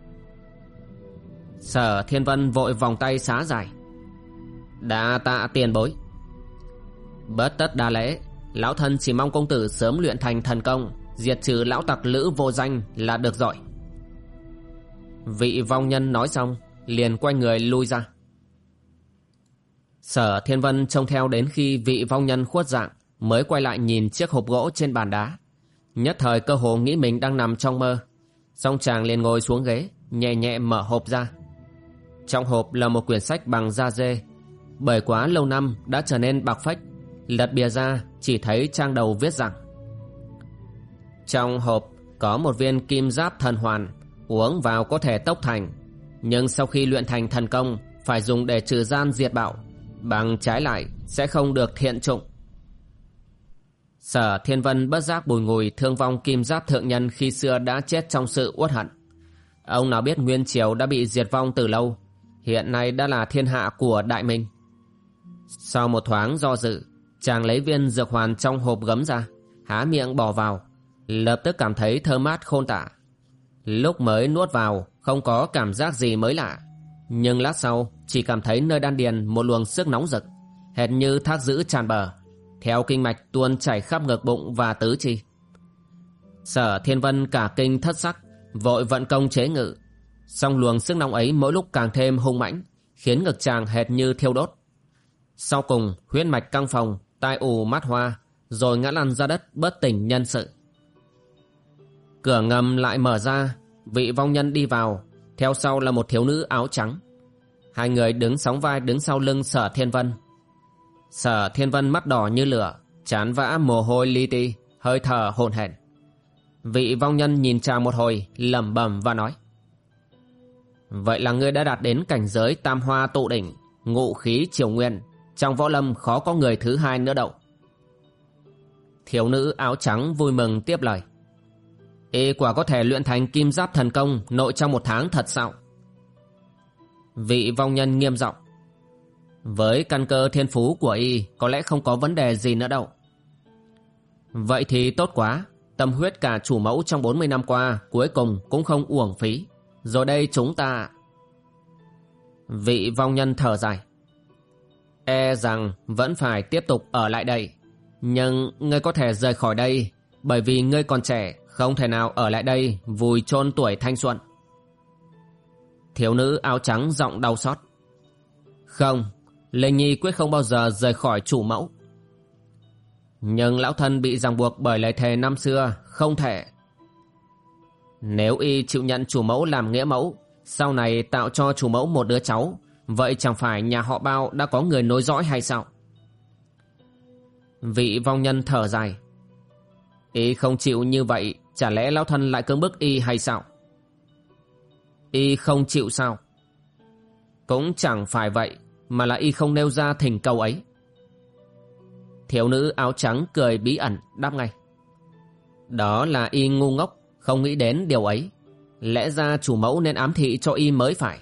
Sở Thiên Vân vội vòng tay xá dài đã tạ tiền bối. Bất tất đa lễ, Lão thân chỉ mong công tử sớm luyện thành thần công, Diệt trừ lão tặc lữ vô danh là được rồi. Vị vong nhân nói xong, Liền quay người lui ra. Sở Thiên Vân trông theo đến khi vị vong nhân khuất dạng, Mới quay lại nhìn chiếc hộp gỗ trên bàn đá. Nhất thời cơ hồ nghĩ mình đang nằm trong mơ. Xong chàng liền ngồi xuống ghế, Nhẹ nhẹ mở hộp ra. Trong hộp là một quyển sách bằng da dê. Bởi quá lâu năm đã trở nên bạc phách, Lật bìa ra chỉ thấy trang đầu viết rằng, Trong hộp có một viên kim giáp thần hoàn, Uống vào có thể tốc thành. Nhưng sau khi luyện thành thần công, Phải dùng để trừ gian diệt bạo. Bằng trái lại sẽ không được thiện trụng Sở Thiên Vân bất giác bùi ngùi thương vong kim giáp thượng nhân khi xưa đã chết trong sự uất hận. Ông nào biết Nguyên Triều đã bị diệt vong từ lâu, hiện nay đã là thiên hạ của Đại Minh. Sau một thoáng do dự, chàng lấy viên dược hoàn trong hộp gấm ra, há miệng bỏ vào, lập tức cảm thấy thơm mát khôn tả. Lúc mới nuốt vào, không có cảm giác gì mới lạ, nhưng lát sau chỉ cảm thấy nơi đan điền một luồng sức nóng rực, hệt như thác giữ tràn bờ, theo kinh mạch tuôn chảy khắp ngực bụng và tứ chi. Sở Thiên Vân cả kinh thất sắc, vội vận công chế ngự, song luồng sức nóng ấy mỗi lúc càng thêm hung mãnh, khiến ngực chàng hệt như thiêu đốt. Sau cùng, huyết mạch căng phòng, tai ù mắt hoa, rồi ngã lăn ra đất bất tỉnh nhân sự. Cửa ngầm lại mở ra, vị vong nhân đi vào, theo sau là một thiếu nữ áo trắng. Hai người đứng sóng vai đứng sau lưng sở thiên vân. Sở thiên vân mắt đỏ như lửa, chán vã mồ hôi li ti, hơi thở hồn hển. Vị vong nhân nhìn chàng một hồi, lẩm bẩm và nói. Vậy là ngươi đã đạt đến cảnh giới tam hoa tụ đỉnh, ngụ khí triều nguyên. Trong võ lâm khó có người thứ hai nữa đâu. Thiếu nữ áo trắng vui mừng tiếp lời. Y quả có thể luyện thành kim giáp thần công nội trong một tháng thật sao? Vị vong nhân nghiêm giọng Với căn cơ thiên phú của y có lẽ không có vấn đề gì nữa đâu. Vậy thì tốt quá, tâm huyết cả chủ mẫu trong 40 năm qua cuối cùng cũng không uổng phí. Rồi đây chúng ta... Vị vong nhân thở dài. E rằng vẫn phải tiếp tục ở lại đây. Nhưng ngươi có thể rời khỏi đây bởi vì ngươi còn trẻ không thể nào ở lại đây vùi chôn tuổi thanh xuân. Thiếu nữ áo trắng giọng đau xót. Không, Linh Nhi quyết không bao giờ rời khỏi chủ mẫu. Nhưng lão thân bị ràng buộc bởi lời thề năm xưa, không thể. Nếu y chịu nhận chủ mẫu làm nghĩa mẫu, sau này tạo cho chủ mẫu một đứa cháu, vậy chẳng phải nhà họ bao đã có người nối dõi hay sao? Vị vong nhân thở dài. Y không chịu như vậy Chả lẽ lão thân lại cưỡng bức y hay sao Y không chịu sao? Cũng chẳng phải vậy Mà là y không nêu ra thỉnh cầu ấy. Thiếu nữ áo trắng cười bí ẩn đáp ngay. Đó là y ngu ngốc, Không nghĩ đến điều ấy. Lẽ ra chủ mẫu nên ám thị cho y mới phải.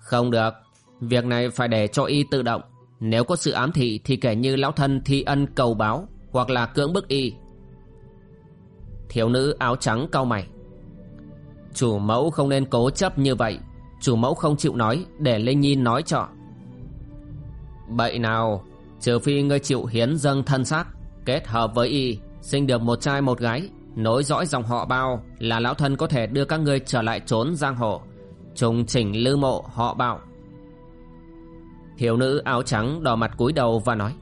Không được, Việc này phải để cho y tự động. Nếu có sự ám thị thì kể như lão thân thi ân cầu báo Hoặc là cưỡng bức y. Thiếu nữ áo trắng cau mày. Chủ mẫu không nên cố chấp như vậy. Chủ mẫu không chịu nói, Để Linh Nhi nói cho. Bậy nào, Trừ phi ngươi chịu hiến dâng thân xác, Kết hợp với y, Sinh được một trai một gái, Nối dõi dòng họ bao, Là lão thân có thể đưa các ngươi trở lại trốn giang hồ. Trùng chỉnh lư mộ họ bảo Thiếu nữ áo trắng đỏ mặt cúi đầu và nói,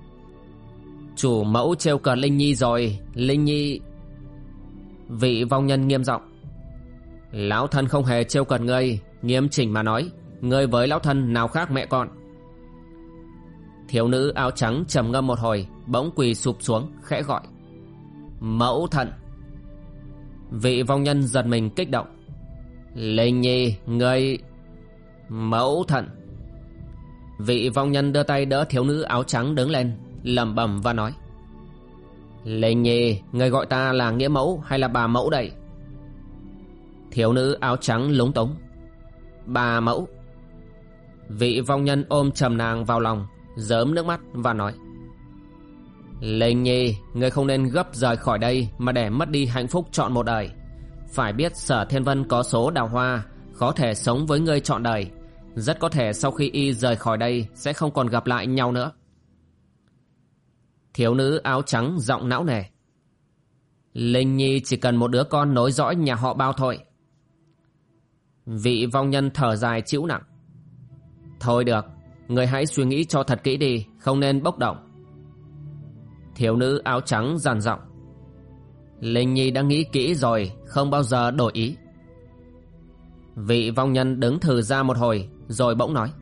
Chủ mẫu trêu cờ Linh Nhi rồi, Linh Nhi. Vị vong nhân nghiêm giọng Lão thân không hề trêu cợt ngươi, Nghiêm chỉnh mà nói, Ngươi với lão thân nào khác mẹ con? Thiếu nữ áo trắng trầm ngâm một hồi, Bỗng quỳ sụp xuống, khẽ gọi. Mẫu thận Vị vong nhân giật mình kích động. Linh nhi, ngươi Mẫu thận Vị vong nhân đưa tay đỡ thiếu nữ áo trắng đứng lên, lẩm bẩm và nói. Linh nhi, ngươi gọi ta là nghĩa mẫu hay là bà mẫu đây? Thiếu nữ áo trắng lúng túng. Bà mẫu. Vị vong nhân ôm trầm nàng vào lòng dớm nước mắt và nói, Linh nhi, ngươi không nên gấp rời khỏi đây Mà để mất đi hạnh phúc trọn một đời. Phải biết sở thiên vân có số đào hoa có thể sống với ngươi trọn đời. Rất có thể sau khi y rời khỏi đây Sẽ không còn gặp lại nhau nữa. Thiếu nữ áo trắng giọng não nề, Linh Nhi chỉ cần một đứa con nối dõi nhà họ bao thôi. Vị vong nhân thở dài chịu nặng. Thôi được, Người hãy suy nghĩ cho thật kỹ đi, Không nên bốc động. Thiếu nữ áo trắng giàn giọng. Linh Nhi đã nghĩ kỹ rồi, Không bao giờ đổi ý. Vị vong nhân đứng thử ra một hồi, Rồi bỗng nói.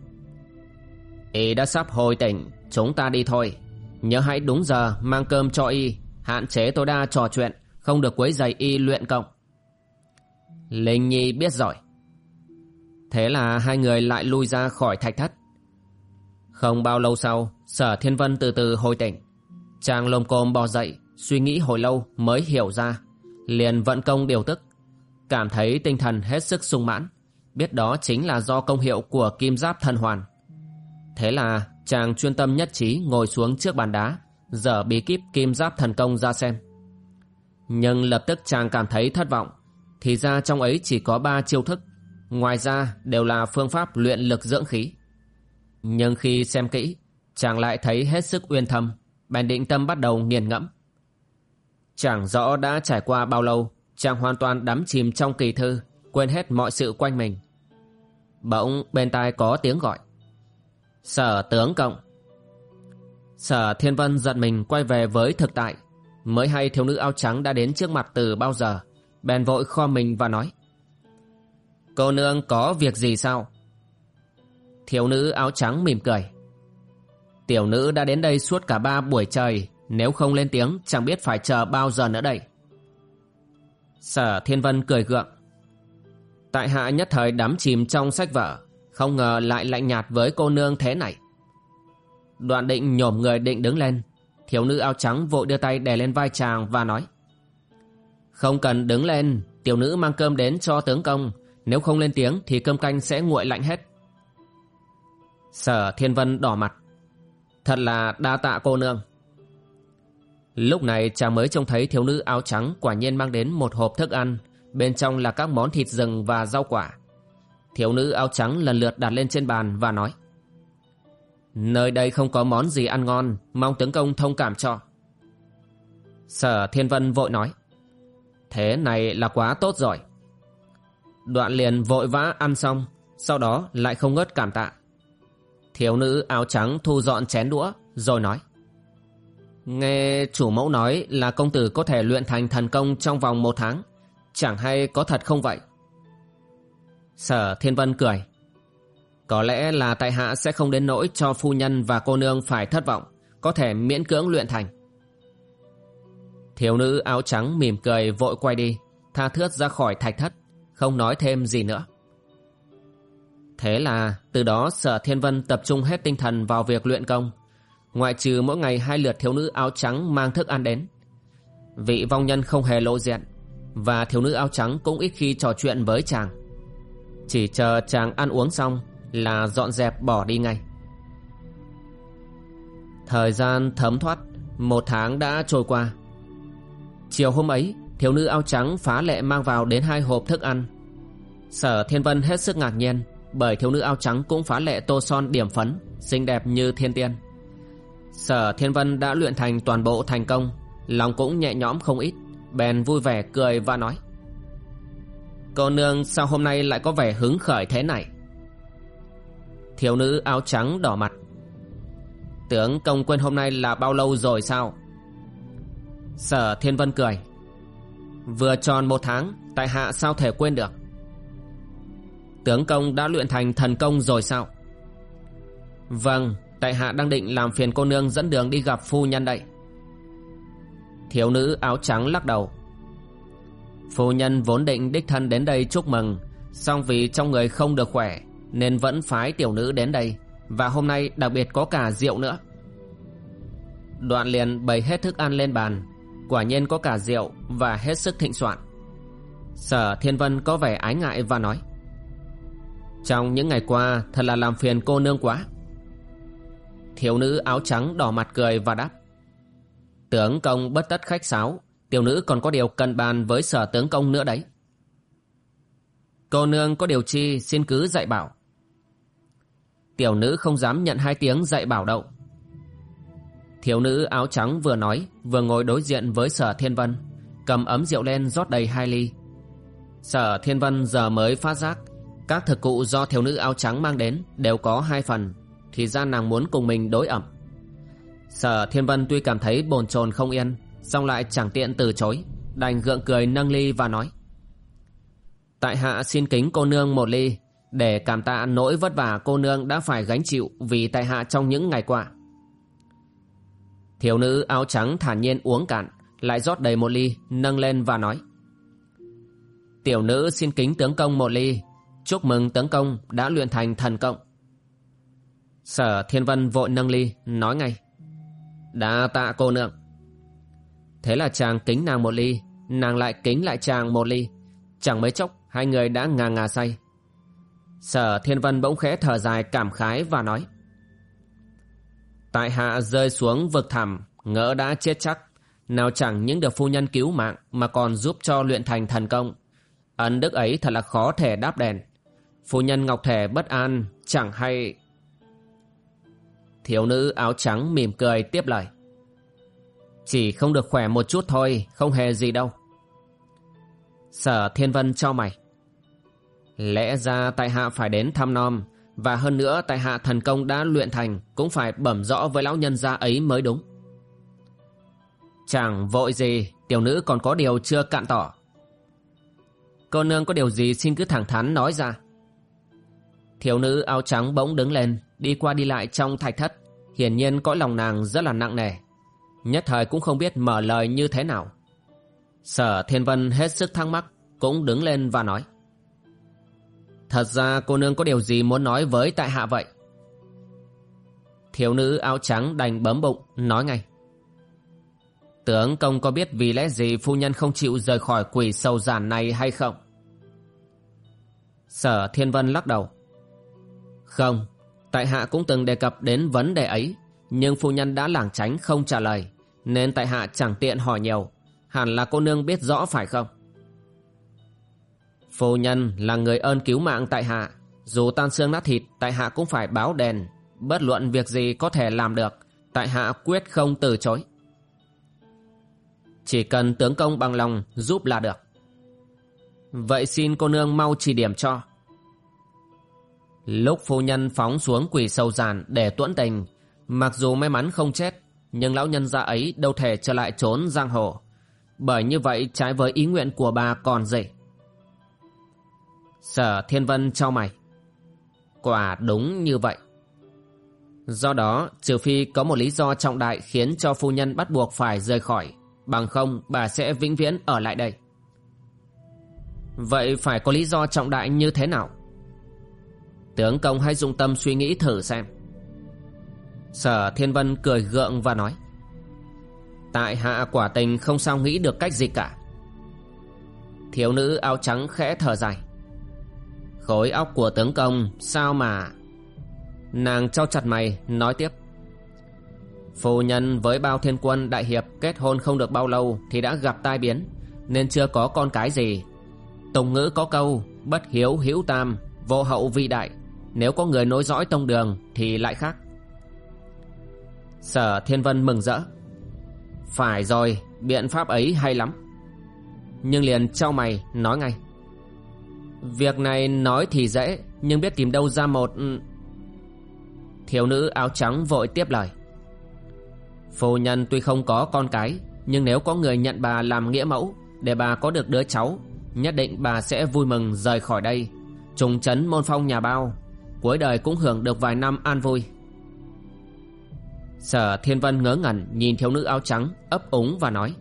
Y đã sắp hồi tỉnh, Chúng ta đi thôi. Nhớ hãy đúng giờ mang cơm cho y, Hạn chế tối đa trò chuyện, Không được quấy giày y luyện công. Linh Nhi biết rồi. Thế là hai người lại lui ra khỏi thạch thất. Không bao lâu sau, Sở Thiên Vân từ từ hồi tỉnh. Chàng lồm cồm bò dậy, Suy nghĩ hồi lâu mới hiểu ra, Liền vận công điều tức. Cảm thấy tinh thần hết sức sung mãn, Biết đó chính là do công hiệu của kim giáp thần hoàn. Thế là chàng chuyên tâm nhất trí ngồi xuống trước bàn đá, Dở bí kíp kim giáp thần công ra xem. Nhưng lập tức chàng cảm thấy thất vọng, Thì ra trong ấy chỉ có ba chiêu thức. Ngoài ra, đều là phương pháp luyện lực dưỡng khí. Nhưng khi xem kỹ, Chàng lại thấy hết sức uyên thâm, Bèn định tâm bắt đầu nghiền ngẫm. Chẳng rõ đã trải qua bao lâu, Chàng hoàn toàn đắm chìm trong kỳ thư, Quên hết mọi sự quanh mình. Bỗng bên tai có tiếng gọi. Sở tướng cộng. Sở thiên vân giận mình quay về với thực tại. Mới hay thiếu nữ áo trắng đã đến trước mặt từ bao giờ, Bèn vội kho mình và nói Cô nương có việc gì sao? Thiếu nữ áo trắng mỉm cười. Tiểu nữ đã đến đây suốt cả ba buổi trời, Nếu không lên tiếng, chẳng biết phải chờ bao giờ nữa đây. Sở Thiên Vân cười gượng. Tại hạ nhất thời đắm chìm trong sách vở, Không ngờ lại lạnh nhạt với cô nương thế này. Đoạn định nhổm người định đứng lên, Thiếu nữ áo trắng vội đưa tay đè lên vai chàng và nói, Không cần đứng lên, Tiểu nữ mang cơm đến cho tướng công nếu không lên tiếng thì cơm canh sẽ nguội lạnh hết. Sở Thiên Vân đỏ mặt. Thật là đa tạ cô nương. Lúc này chàng mới trông thấy thiếu nữ áo trắng quả nhiên mang đến một hộp thức ăn, Bên trong là các món thịt rừng và rau quả. Thiếu nữ áo trắng lần lượt đặt lên trên bàn và nói, Nơi đây không có món gì ăn ngon, Mong tướng công thông cảm cho. Sở Thiên Vân vội nói, Thế này là quá tốt rồi. Đoạn liền vội vã ăn xong, Sau đó lại không ngớt cảm tạ. Thiếu nữ áo trắng thu dọn chén đũa, Rồi nói. Nghe chủ mẫu nói là công tử có thể luyện thành thần công trong vòng một tháng, Chẳng hay có thật không vậy? Sở Thiên Vân cười. Có lẽ là tại hạ sẽ không đến nỗi cho phu nhân và cô nương phải thất vọng, Có thể miễn cưỡng luyện thành. Thiếu nữ áo trắng mỉm cười vội quay đi, Tha thướt ra khỏi thạch thất. Không nói thêm gì nữa. Thế là, từ đó sở thiên vân tập trung hết tinh thần vào việc luyện công, Ngoại trừ mỗi ngày hai lượt thiếu nữ áo trắng mang thức ăn đến. Vị vong nhân không hề lộ diện, Và thiếu nữ áo trắng cũng ít khi trò chuyện với chàng. Chỉ chờ chàng ăn uống xong Là dọn dẹp bỏ đi ngay. Thời gian thấm thoát, Một tháng đã trôi qua. Chiều hôm ấy Thiếu nữ áo trắng phá lệ mang vào đến hai hộp thức ăn. Sở Thiên Vân hết sức ngạc nhiên, Bởi thiếu nữ áo trắng cũng phá lệ tô son điểm phấn, Xinh đẹp như thiên tiên. Sở Thiên Vân đã luyện thành toàn bộ thành công, Lòng cũng nhẹ nhõm không ít, Bèn vui vẻ cười và nói, Cô nương, sao hôm nay lại có vẻ hứng khởi thế này? Thiếu nữ áo trắng đỏ mặt, Tướng công quên hôm nay là bao lâu rồi sao? Sở Thiên Vân cười Vừa tròn một tháng, Tại hạ sao thể quên được? Tướng công đã luyện thành thần công rồi sao? Vâng Tại hạ đang định làm phiền cô nương dẫn đường đi gặp phu nhân đây. Thiếu nữ áo trắng lắc đầu. Phu nhân vốn định đích thân đến đây chúc mừng, song vì trong người không được khỏe, Nên vẫn phái tiểu nữ đến đây, Và hôm nay đặc biệt có cả rượu nữa. Đoạn liền bày hết thức ăn lên bàn Quả nhiên có cả rượu Và hết sức thịnh soạn. Sở Thiên Vân có vẻ ái ngại và nói, Trong những ngày qua, Thật là làm phiền cô nương quá. Thiếu nữ áo trắng đỏ mặt cười và đáp, Tướng công bất tất khách sáo, Tiểu nữ còn có điều cần bàn với sở tướng công nữa đấy. Cô nương có điều chi xin cứ dạy bảo. Tiểu nữ không dám nhận hai tiếng dạy bảo đâu Thiếu nữ áo trắng vừa nói, Vừa ngồi đối diện với sở thiên vân, Cầm ấm rượu lên rót đầy hai ly. Sở thiên vân giờ mới phát giác, Các thực cụ do thiếu nữ áo trắng mang đến Đều có hai phần, Thì ra nàng muốn cùng mình đối ẩm. Sở thiên vân tuy cảm thấy bồn chồn không yên, song lại chẳng tiện từ chối, Đành gượng cười nâng ly và nói. Tại hạ xin kính cô nương một ly, Để cảm tạ nỗi vất vả cô nương đã phải gánh chịu Vì tại hạ trong những ngày qua. Thiếu nữ áo trắng thản nhiên uống cạn, Lại rót đầy một ly, Nâng lên và nói. Tiểu nữ xin kính tướng công một ly. Chúc mừng tướng công đã luyện thành thần công Sở Thiên Vân vội nâng ly, Nói ngay. Đã tạ cô nương. Thế là chàng kính nàng một ly, Nàng lại kính lại chàng một ly. Chẳng mấy chốc, hai người đã ngà ngà say. Sở Thiên Vân bỗng khẽ thở dài cảm khái và nói. Tại hạ rơi xuống vực thẳm, Ngỡ đã chết chắc. Nào chẳng những được phu nhân cứu mạng, Mà còn giúp cho luyện thành thần công. Ấn đức ấy thật là khó thể đáp đền Phu nhân ngọc thể bất an, Chẳng hay. Thiếu nữ áo trắng mỉm cười tiếp lời. Chỉ không được khỏe một chút thôi, Không hề gì đâu. Sở Thiên Vân cho mày. Lẽ ra tại hạ phải đến thăm nom và hơn nữa, tại hạ thần công đã luyện thành, Cũng phải bẩm rõ với lão nhân gia ấy mới đúng. Chẳng vội gì? Tiểu nữ còn có điều chưa cạn tỏ. Cô nương có điều gì xin cứ thẳng thắn nói ra. Thiếu nữ áo trắng bỗng đứng lên, Đi qua đi lại trong thạch thất. Hiển nhiên cõi lòng nàng rất là nặng nề. Nhất thời cũng không biết mở lời như thế nào. Sở Thiên Vân hết sức thắc mắc, Cũng đứng lên và nói. Thật ra cô nương có điều gì muốn nói với tại hạ vậy Thiếu nữ áo trắng đành bấm bụng Nói ngay Tướng công có biết vì lẽ gì phu nhân không chịu rời khỏi quỷ sầu giản này hay không? Sở Thiên Vân lắc đầu. Không, tại hạ cũng từng đề cập đến vấn đề ấy, nhưng phu nhân đã lảng tránh không trả lời, nên tại hạ chẳng tiện hỏi nhiều, hẳn là cô nương biết rõ phải không? Phu nhân là người ơn cứu mạng tại hạ, dù tan xương nát thịt tại hạ cũng phải báo đền, bất luận việc gì có thể làm được, tại hạ quyết không từ chối. Chỉ cần tướng công bằng lòng giúp là được. Vậy xin cô nương mau chỉ điểm cho. Lúc phu nhân phóng xuống quỷ sâu giàn để tuẫn tình Mặc dù may mắn không chết Nhưng lão nhân gia ấy đâu thể trở lại trốn giang hồ. Bởi như vậy trái với ý nguyện của bà còn gì Sở Thiên Vân cho mày. Quả đúng như vậy. Do đó, trừ phi có một lý do trọng đại khiến cho phu nhân bắt buộc phải rời khỏi, Bằng không bà sẽ vĩnh viễn ở lại đây. Vậy phải có lý do trọng đại như thế nào? Tướng công hãy dùng tâm suy nghĩ thử xem. Sở Thiên Vân cười gượng và nói, Tại hạ quả tình không sao nghĩ được cách gì cả. Thiếu nữ áo trắng khẽ thở dài Khối óc của tướng công sao mà Nàng trao chặt mày nói tiếp Phu nhân với bao thiên quân đại hiệp kết hôn không được bao lâu thì đã gặp tai biến, nên chưa có con cái gì. Tùng ngữ có câu, bất hiếu hữu tam, vô hậu vi đại. Nếu có người nối dõi tông đường thì lại khác. Sở Thiên Vân mừng rỡ. Phải rồi, biện pháp ấy hay lắm. Nhưng liền trao mày nói ngay. Việc này nói thì dễ, nhưng biết tìm đâu ra một... Ừ. Thiếu nữ áo trắng vội tiếp lời. Phu nhân tuy không có con cái Nhưng nếu có người nhận bà làm nghĩa mẫu Để bà có được đứa cháu Nhất định bà sẽ vui mừng rời khỏi đây. Trùng trấn môn phong nhà bao Cuối đời cũng hưởng được vài năm an vui. Sở Thiên Vân ngớ ngẩn nhìn thiếu nữ áo trắng ấp úng và nói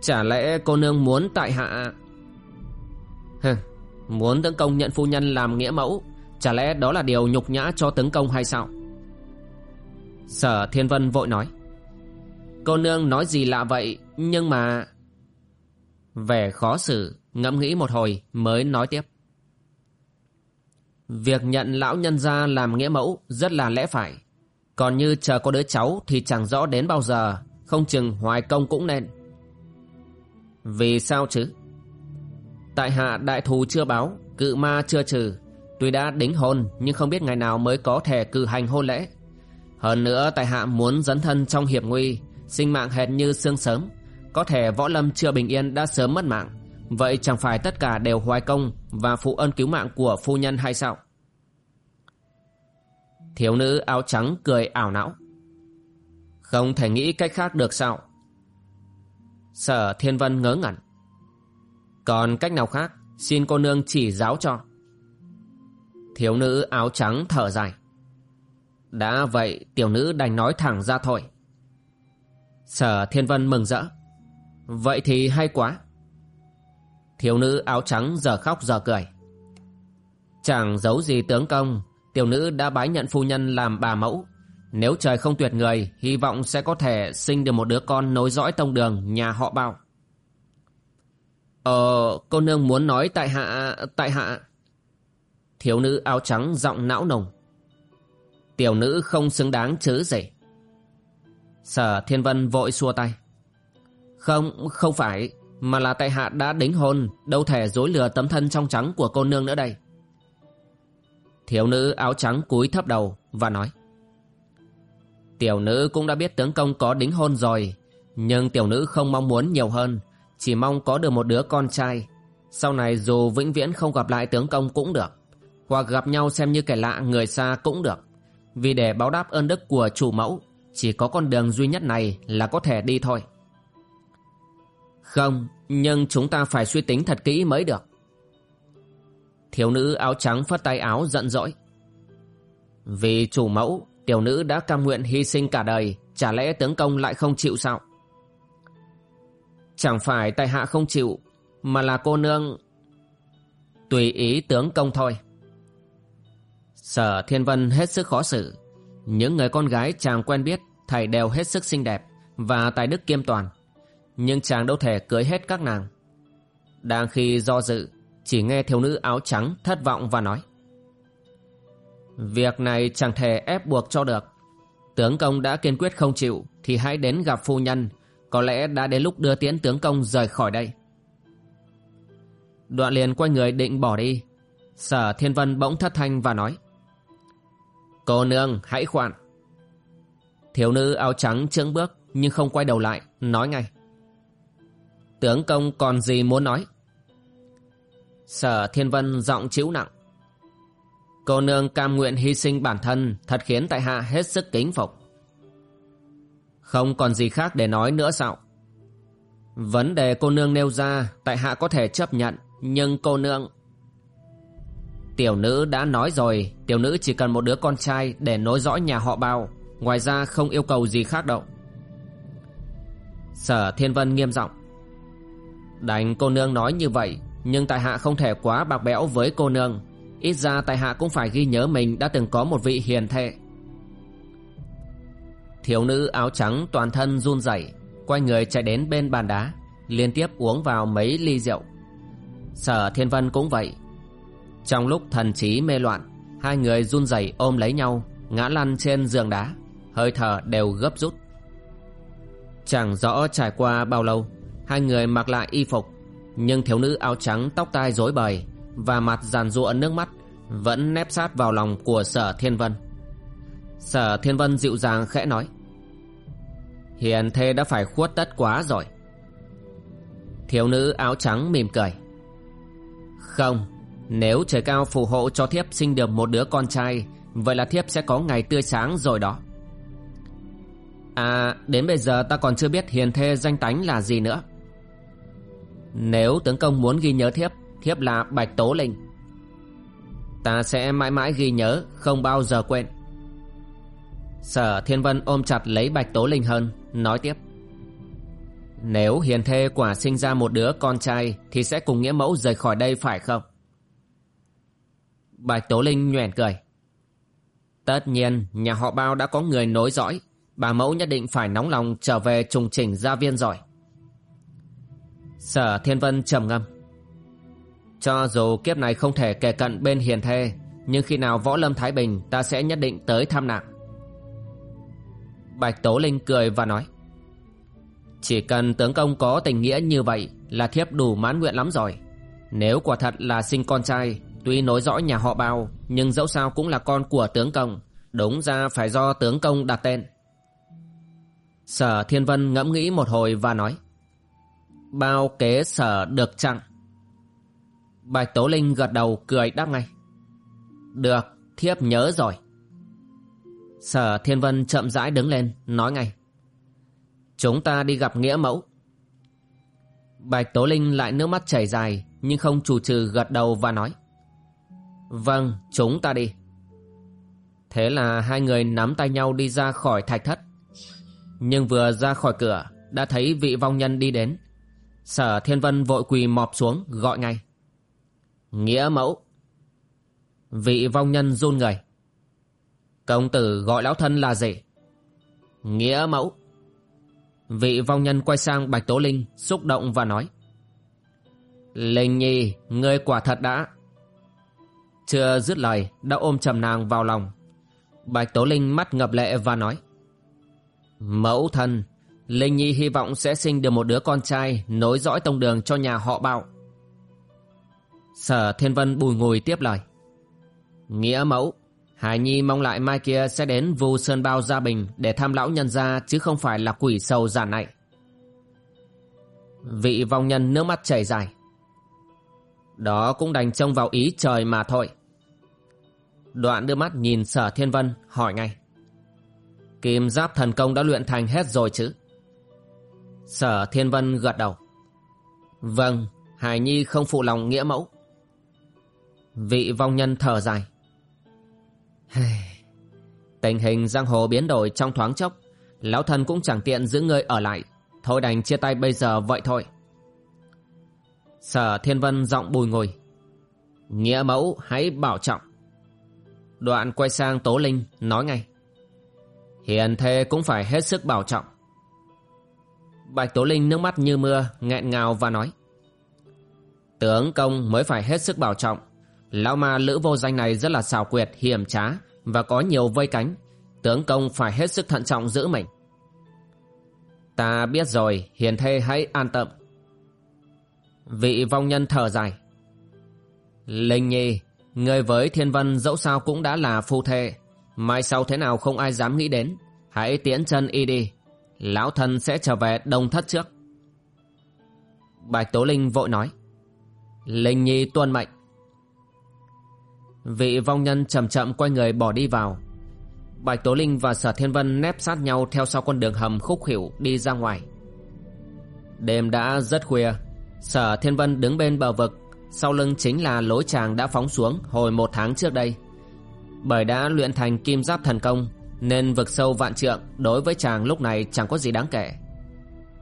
Chả lẽ cô nương muốn tại hạ Hừ, Muốn tướng công nhận phu nhân làm nghĩa mẫu Chả lẽ đó là điều nhục nhã cho tướng công hay sao? Sở Thiên Vân vội nói. Cô nương nói gì lạ vậy Nhưng mà Vẻ khó xử Ngẫm nghĩ một hồi mới nói tiếp. Việc nhận lão nhân gia làm nghĩa mẫu Rất là lẽ phải Còn như chờ có đứa cháu Thì chẳng rõ đến bao giờ Không chừng hoài công cũng nên. Vì sao chứ? Tại hạ đại thù chưa báo, Cự ma chưa trừ. Tuy đã đính hôn, Nhưng không biết ngày nào mới có thể cử hành hôn lễ. Hơn nữa, tại hạ muốn dấn thân trong hiểm nguy, Sinh mạng hệt như sương sớm. Có thể võ lâm chưa bình yên đã sớm mất mạng. Vậy chẳng phải tất cả đều hoài công Và phụ ơn cứu mạng của phu nhân hay sao? Thiếu nữ áo trắng cười ảo não. Không thể nghĩ cách khác được sao? Sở Thiên Vân ngớ ngẩn. Còn cách nào khác, Xin cô nương chỉ giáo cho. Thiếu nữ áo trắng thở dài. Đã vậy, tiểu nữ đành nói thẳng ra thôi. Sở Thiên Vân mừng rỡ. Vậy thì hay quá. Thiếu nữ áo trắng giờ khóc giờ cười. Chẳng giấu gì tướng công, Tiểu nữ đã bái nhận phu nhân làm bà mẫu. Nếu trời không tuyệt người, Hy vọng sẽ có thể sinh được một đứa con nối dõi tông đường nhà họ bao. Ờ cô nương muốn nói tại hạ Tại hạ. Thiếu nữ áo trắng giọng não nồng. Tiểu nữ không xứng đáng chứ gì Sở Thiên Vân vội xua tay. Không, không phải Mà là tại hạ đã đính hôn Đâu thể dối lừa tấm thân trong trắng của cô nương nữa đây. Thiếu nữ áo trắng cúi thấp đầu Và nói. Tiểu nữ cũng đã biết tướng công có đính hôn rồi Nhưng tiểu nữ không mong muốn nhiều hơn. Chỉ mong có được một đứa con trai. Sau này dù vĩnh viễn không gặp lại tướng công cũng được, Hoặc gặp nhau xem như kẻ lạ người xa cũng được. Vì để báo đáp ơn đức của chủ mẫu, chỉ có con đường duy nhất này là có thể đi thôi. Không, Nhưng chúng ta phải suy tính thật kỹ mới được. Thiếu nữ áo trắng phất tay áo giận dỗi. Vì chủ mẫu, Tiểu nữ đã cam nguyện hy sinh cả đời, Chả lẽ tướng công lại không chịu sao? Chẳng phải tại hạ không chịu Mà là cô nương Tùy ý tướng công thôi Sở Thiên Vân hết sức khó xử những người con gái chàng quen biết thầy đều hết sức xinh đẹp và tài đức kiêm toàn. Nhưng chàng đâu thể cưới hết các nàng. Đang khi do dự, chỉ nghe thiếu nữ áo trắng thất vọng và nói. Việc này chẳng thể ép buộc cho được. Tướng công đã kiên quyết không chịu thì hãy đến gặp phu nhân. Có lẽ đã đến lúc đưa tiễn tướng công rời khỏi đây. Đoạn liền quay người định bỏ đi. Sở Thiên Vân bỗng thất thanh và nói. Cô nương, hãy khoan Thiếu nữ áo trắng chững bước Nhưng không quay đầu lại, Nói ngay, Tướng công còn gì muốn nói Sở Thiên Vân giọng chịu nặng, Cô nương cam nguyện hy sinh bản thân, Thật khiến tại hạ hết sức kính phục không còn gì khác để nói nữa sao? Vấn đề cô nương nêu ra, Tại hạ có thể chấp nhận, Nhưng cô nương Tiểu nữ đã nói rồi, Tiểu nữ chỉ cần một đứa con trai Để nối dõi nhà họ bao. Ngoài ra không yêu cầu gì khác đâu. Sở Thiên Vân nghiêm giọng. Đành cô nương nói như vậy, Nhưng tại hạ không thể quá bạc bẽo với cô nương. Ít ra tại hạ cũng phải ghi nhớ mình Đã từng có một vị hiền thệ. Thiếu nữ áo trắng toàn thân run rẩy, Quay người chạy đến bên bàn đá, Liên tiếp uống vào mấy ly rượu. Sở Thiên Vân cũng vậy. Trong lúc thần trí mê loạn, Hai người run rẩy ôm lấy nhau, Ngã lăn trên giường đá, Hơi thở đều gấp rút. Chẳng rõ trải qua bao lâu, Hai người mặc lại y phục, Nhưng thiếu nữ áo trắng tóc tai rối bời Và mặt giàn giụa nước mắt Vẫn nép sát vào lòng của sở thiên vân. Sở thiên vân dịu dàng khẽ nói. Hiền thê đã phải khuất tất quá rồi. Thiếu nữ áo trắng mỉm cười. Không, nếu trời cao phù hộ cho thiếp sinh được một đứa con trai, Vậy là thiếp sẽ có ngày tươi sáng rồi đó. À đến bây giờ ta còn chưa biết hiền thê danh tánh là gì nữa. Nếu tướng công muốn ghi nhớ thiếp Thiếp là Bạch Tố Linh. Ta sẽ mãi mãi ghi nhớ, Không bao giờ quên. Sở Thiên Vân ôm chặt lấy Bạch Tố Linh hơn, Nói tiếp. Nếu hiền thê quả sinh ra một đứa con trai, Thì sẽ cùng nghĩa mẫu rời khỏi đây phải không? Bạch Tố Linh nhoẻn cười. Tất nhiên, nhà họ bao đã có người nối dõi. Bà mẫu nhất định phải nóng lòng trở về trùng chỉnh gia viên rồi. Sở Thiên Vân trầm ngâm. Cho dù kiếp này không thể kề cận bên hiền thê, Nhưng khi nào võ lâm Thái Bình, Ta sẽ nhất định tới thăm nàng. Bạch Tố Linh cười và nói Chỉ cần tướng công có tình nghĩa như vậy Là thiếp đủ mãn nguyện lắm rồi. Nếu quả thật là sinh con trai Tuy nối dõi nhà họ bao Nhưng dẫu sao cũng là con của tướng công Đúng ra phải do tướng công đặt tên. Sở Thiên Vân ngẫm nghĩ một hồi và nói Bao kế sở được chăng? Bạch Tố Linh gật đầu cười đáp ngay Được, thiếp nhớ rồi. Sở Thiên Vân chậm rãi đứng lên, nói ngay. Chúng ta đi gặp nghĩa mẫu. Bạch Tố Linh lại nước mắt chảy dài, nhưng không chủ trừ gật đầu và nói. Vâng, chúng ta đi. Thế là hai người nắm tay nhau đi ra khỏi thạch thất. Nhưng vừa ra khỏi cửa, đã thấy vị vong nhân đi đến. Sở Thiên Vân vội quỳ mọp xuống, gọi ngay. Nghĩa mẫu. Vị vong nhân run người. Công tử gọi lão thân là gì? Nghĩa mẫu. Vị vong nhân quay sang Bạch Tố Linh, xúc động và nói. Linh Nhi, ngươi quả thật đã. Chưa dứt lời, đã ôm trầm nàng vào lòng. Bạch Tố Linh mắt ngập lệ và nói. Mẫu thân, Linh Nhi hy vọng sẽ sinh được một đứa con trai nối dõi tông đường cho nhà họ bạo. Sở Thiên Vân bùi ngùi tiếp lời. Nghĩa mẫu, Hải Nhi mong lại mai kia sẽ đến Vu Sơn Bao Gia Bình để thăm lão nhân gia chứ không phải là quỷ sầu giả này. Vị vong nhân nước mắt chảy dài. Đó cũng đành trông vào ý trời mà thôi. Đoạn đưa mắt nhìn sở thiên vân hỏi ngay. Kim giáp thần công đã luyện thành hết rồi chứ? Sở thiên vân gật đầu. Vâng, Hải Nhi không phụ lòng nghĩa mẫu. Vị vong nhân thở dài. Tình hình giang hồ biến đổi trong thoáng chốc, Lão thần cũng chẳng tiện giữ ngươi ở lại. Thôi đành chia tay bây giờ vậy thôi. Sở Thiên Vân giọng bùi ngùi. Nghĩa mẫu, hãy bảo trọng. Đoạn quay sang Tố Linh, nói ngay. Hiền thê cũng phải hết sức bảo trọng. Bạch Tố Linh nước mắt như mưa, nghẹn ngào và nói. Tướng công mới phải hết sức bảo trọng. Lão ma lữ vô danh này rất là xảo quyệt, hiểm trá và có nhiều vây cánh. Tướng công phải hết sức thận trọng giữ mình. Ta biết rồi, hiền thê hãy an tâm. Vị vong nhân thở dài. Linh Nhi, người với thiên vân dẫu sao cũng đã là phu thê. Mai sau thế nào không ai dám nghĩ đến. Hãy tiến chân y đi. Lão thân sẽ trở về đông thất trước. Bạch Tố Linh vội nói. Linh Nhi tuân mệnh. Vị vong nhân chậm chậm quay người bỏ đi vào. Bạch Tố Linh và Sở Thiên Vân nép sát nhau theo sau con đường hầm khúc khỉu đi ra ngoài. Đêm đã rất khuya, Sở Thiên Vân đứng bên bờ vực, Sau lưng chính là lối chàng đã phóng xuống hồi một tháng trước đây. Bởi đã luyện thành kim giáp thần công, Nên vực sâu vạn trượng đối với chàng lúc này chẳng có gì đáng kể.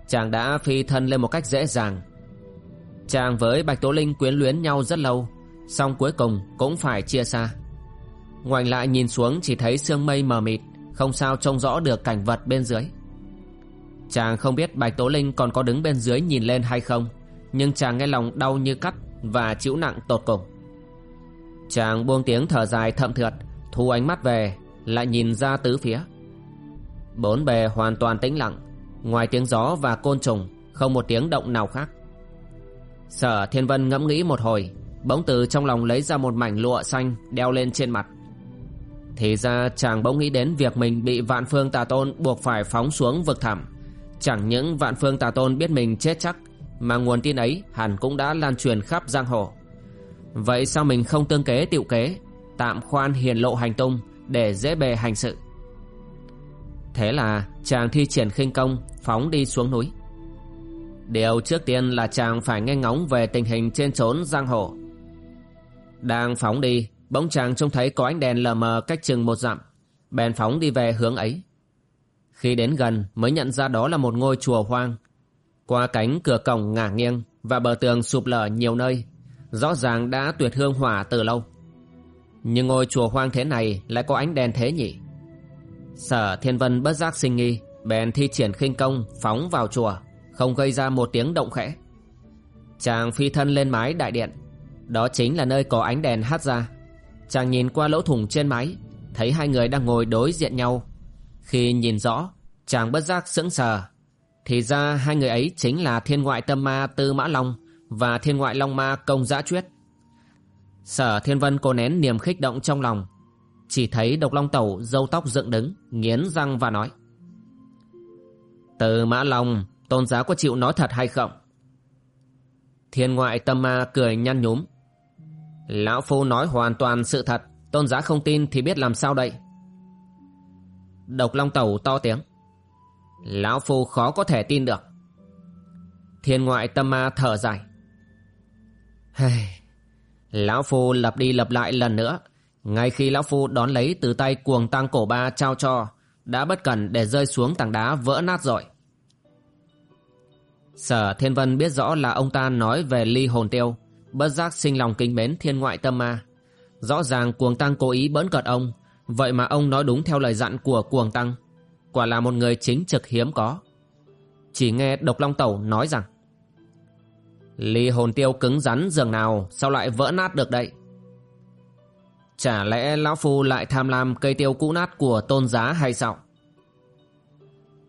Chàng đã phi thân lên một cách dễ dàng. Chàng với Bạch Tố Linh quyến luyến nhau rất lâu Xong cuối cùng cũng phải chia xa. Ngoảnh lại nhìn xuống chỉ thấy sương mây mờ mịt, Không sao trông rõ được cảnh vật bên dưới. Chàng không biết Bạch Tố Linh còn có đứng bên dưới nhìn lên hay không, Nhưng chàng nghe lòng đau như cắt Và chịu nặng tột cùng. Chàng buông tiếng thở dài thậm thượt, Thu ánh mắt về, Lại nhìn ra tứ phía. Bốn bề hoàn toàn tĩnh lặng, Ngoài tiếng gió và côn trùng, Không một tiếng động nào khác. Sở Thiên Vân ngẫm nghĩ một hồi Bỗng từ trong lòng lấy ra một mảnh lụa xanh, Đeo lên trên mặt. Thì ra chàng bỗng nghĩ đến việc mình bị vạn phương tà tôn buộc phải phóng xuống vực thẳm. Chẳng những vạn phương tà tôn biết mình chết chắc, Mà nguồn tin ấy hẳn cũng đã lan truyền khắp giang hồ. Vậy sao mình không tương kế tiệu kế, Tạm khoan hiền lộ hành tung Để dễ bề hành sự? Thế là chàng thi triển khinh công, Phóng đi xuống núi. Điều trước tiên là chàng phải nghe ngóng về tình hình trên trốn giang hồ đang phóng đi Bỗng chàng trông thấy có ánh đèn lờ mờ cách chừng một dặm bèn phóng đi về hướng ấy. Khi đến gần mới nhận ra đó là một ngôi chùa hoang. Qua cánh cửa cổng ngả nghiêng và bờ tường sụp lở nhiều nơi, rõ ràng đã tuyệt hương hỏa từ lâu. Nhưng ngôi chùa hoang thế này lại có ánh đèn thế nhỉ? Sở Thiên Vân bất giác sinh nghi, bèn thi triển khinh công phóng vào chùa, không gây ra một tiếng động khẽ. Chàng phi thân lên mái đại điện, đó chính là nơi có ánh đèn hát ra. Chàng nhìn qua lỗ thủng trên máy thấy hai người đang ngồi đối diện nhau. Khi nhìn rõ, chàng bất giác sững sờ. Thì ra hai người ấy chính là thiên ngoại tâm ma Tư Mã Long và thiên ngoại Long ma Công Giã Chuyết. Sở Thiên Vân cố nén niềm khích động trong lòng, chỉ thấy độc long tẩu râu tóc dựng đứng, nghiến răng và nói. Từ Mã Long, tôn giá có chịu nói thật hay không? Thiên ngoại tâm ma cười nhăn nhúm. Lão Phu nói hoàn toàn sự thật, tôn giá không tin thì biết làm sao đây? Độc long tẩu to tiếng. Lão Phu khó có thể tin được. Thiên ngoại tâm ma thở dài. Lão Phu lập đi lập lại lần nữa ngay khi Lão Phu đón lấy từ tay cuồng tăng cổ ba trao cho, đã bất cẩn để rơi xuống tảng đá vỡ nát rồi. Sở Thiên Vân biết rõ là ông ta nói về ly hồn tiêu, bất giác sinh lòng kính mến thiên ngoại tâm ma. Rõ ràng cuồng tăng cố ý bỡn cợt ông, vậy mà ông nói đúng theo lời dặn của cuồng tăng. Quả là một người chính trực hiếm có. Chỉ nghe Độc Long Tẩu nói rằng Ly hồn tiêu cứng rắn dường nào sao lại vỡ nát được đây? Chả lẽ lão phu lại tham lam cây tiêu cũ nát của tôn giá hay sao?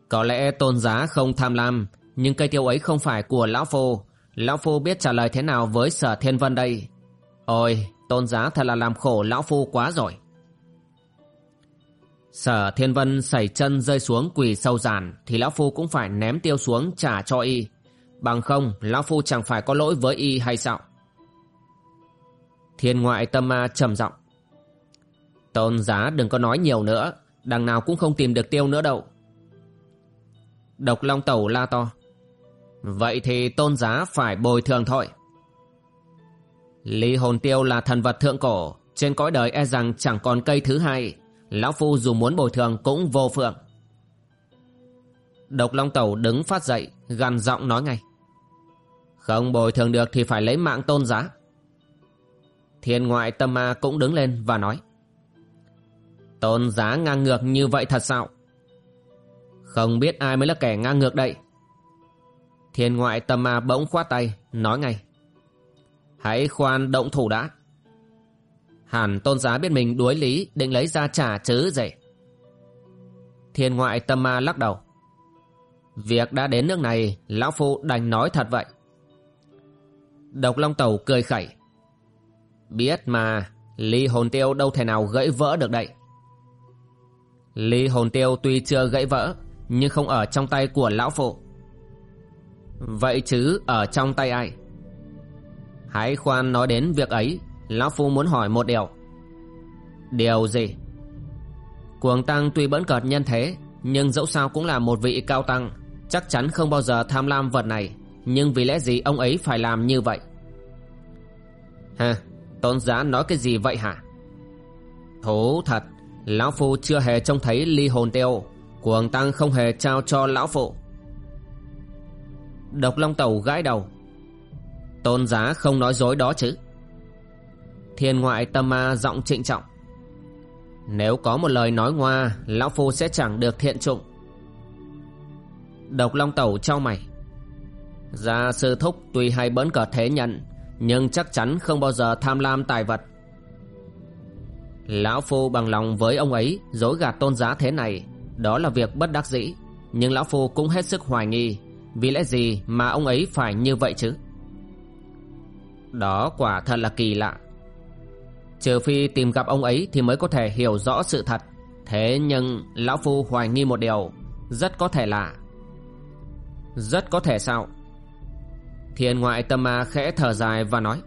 Có lẽ tôn giá không tham lam, nhưng cây tiêu ấy không phải của lão phu. Lão phu biết trả lời thế nào với sở thiên vân đây. Ôi, tôn giá thật là làm khổ lão phu quá rồi. Sở thiên vân sẩy chân rơi xuống quỳ sâu giàn thì lão phu cũng phải ném tiêu xuống trả cho y. Bằng không, lão phu chẳng phải có lỗi với y hay sao? Thiên ngoại tâm ma trầm giọng Tôn giá đừng có nói nhiều nữa Đằng nào cũng không tìm được tiêu nữa đâu Độc Long Tẩu la to Vậy thì tôn giá phải bồi thường thôi. Ly hồn tiêu là thần vật thượng cổ, Trên cõi đời e rằng chẳng còn cây thứ hai. Lão Phu dù muốn bồi thường cũng vô phượng. Độc Long Tẩu đứng phát dậy, Gằn giọng nói ngay. Không bồi thường được thì phải lấy mạng tôn giá. Thiên ngoại tâm ma cũng đứng lên và nói. Tôn giá ngang ngược như vậy thật sao? Không biết ai mới là kẻ ngang ngược đây. Thiên ngoại tâm ma bỗng khoát tay, nói ngay. Hãy khoan động thủ đã. Hẳn tôn giá biết mình đuối lý định lấy ra trả chứ gì. Thiên ngoại tâm ma lắc đầu. Việc đã đến nước này, Lão Phu đành nói thật vậy. Độc Long Tẩu cười khẩy. Biết mà, ly hồn tiêu đâu thể nào gãy vỡ được đây. Ly hồn tiêu tuy chưa gãy vỡ Nhưng không ở trong tay của lão phụ Vậy chứ, ở trong tay ai? Hãy khoan nói đến việc ấy, Lão Phu muốn hỏi một điều. Điều gì? Cuồng Tăng tuy bẫn cợt nhân thế, Nhưng dẫu sao cũng là một vị cao tăng, Chắc chắn không bao giờ tham lam vật này, Nhưng vì lẽ gì ông ấy phải làm như vậy? Hả Tôn giá nói cái gì vậy hả? Thú thật, Lão Phu chưa hề trông thấy ly hồn tiêu, Cuồng Tăng không hề trao cho Lão Phụ Độc Long Tẩu gãi đầu. Tôn giá không nói dối đó chứ? Thiên ngoại tâm ma giọng trịnh trọng. Nếu có một lời nói ngoa, Lão Phu sẽ chẳng được thiện trụng Độc Long Tẩu trao mày. Gia sư thúc tuy hay bỡn cờ thế nhận, Nhưng chắc chắn không bao giờ tham lam tài vật. Lão Phu bằng lòng với ông ấy Dối gạt tôn giá thế này, Đó là việc bất đắc dĩ, Nhưng Lão Phu cũng hết sức hoài nghi. Vì lẽ gì mà ông ấy phải như vậy chứ? Đó quả thật là kỳ lạ. Trừ phi tìm gặp ông ấy Thì mới có thể hiểu rõ sự thật. Thế nhưng Lão Phu hoài nghi một điều, Rất có thể là Rất có thể sao? Thiên ngoại tâm ma khẽ thở dài và nói,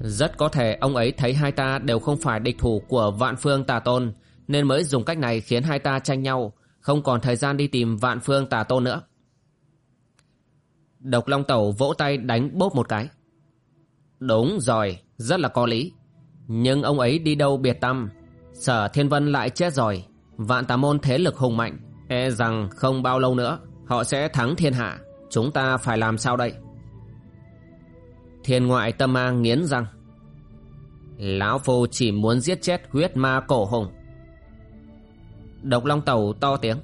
rất có thể ông ấy thấy hai ta đều không phải địch thủ của vạn phương tà tôn, Nên mới dùng cách này khiến hai ta tranh nhau, Không còn thời gian đi tìm vạn phương tà tôn nữa. Độc Long Tẩu vỗ tay đánh bốp một cái. Đúng rồi, rất là có lý. Nhưng ông ấy đi đâu biệt tâm? Sở Thiên Vân lại chết rồi. Vạn tà môn thế lực hùng mạnh. E rằng không bao lâu nữa Họ sẽ thắng thiên hạ. Chúng ta phải làm sao đây? Thiên ngoại tâm ma nghiến răng. Lão Phu chỉ muốn giết chết huyết ma cổ hùng. Độc Long Tẩu to tiếng.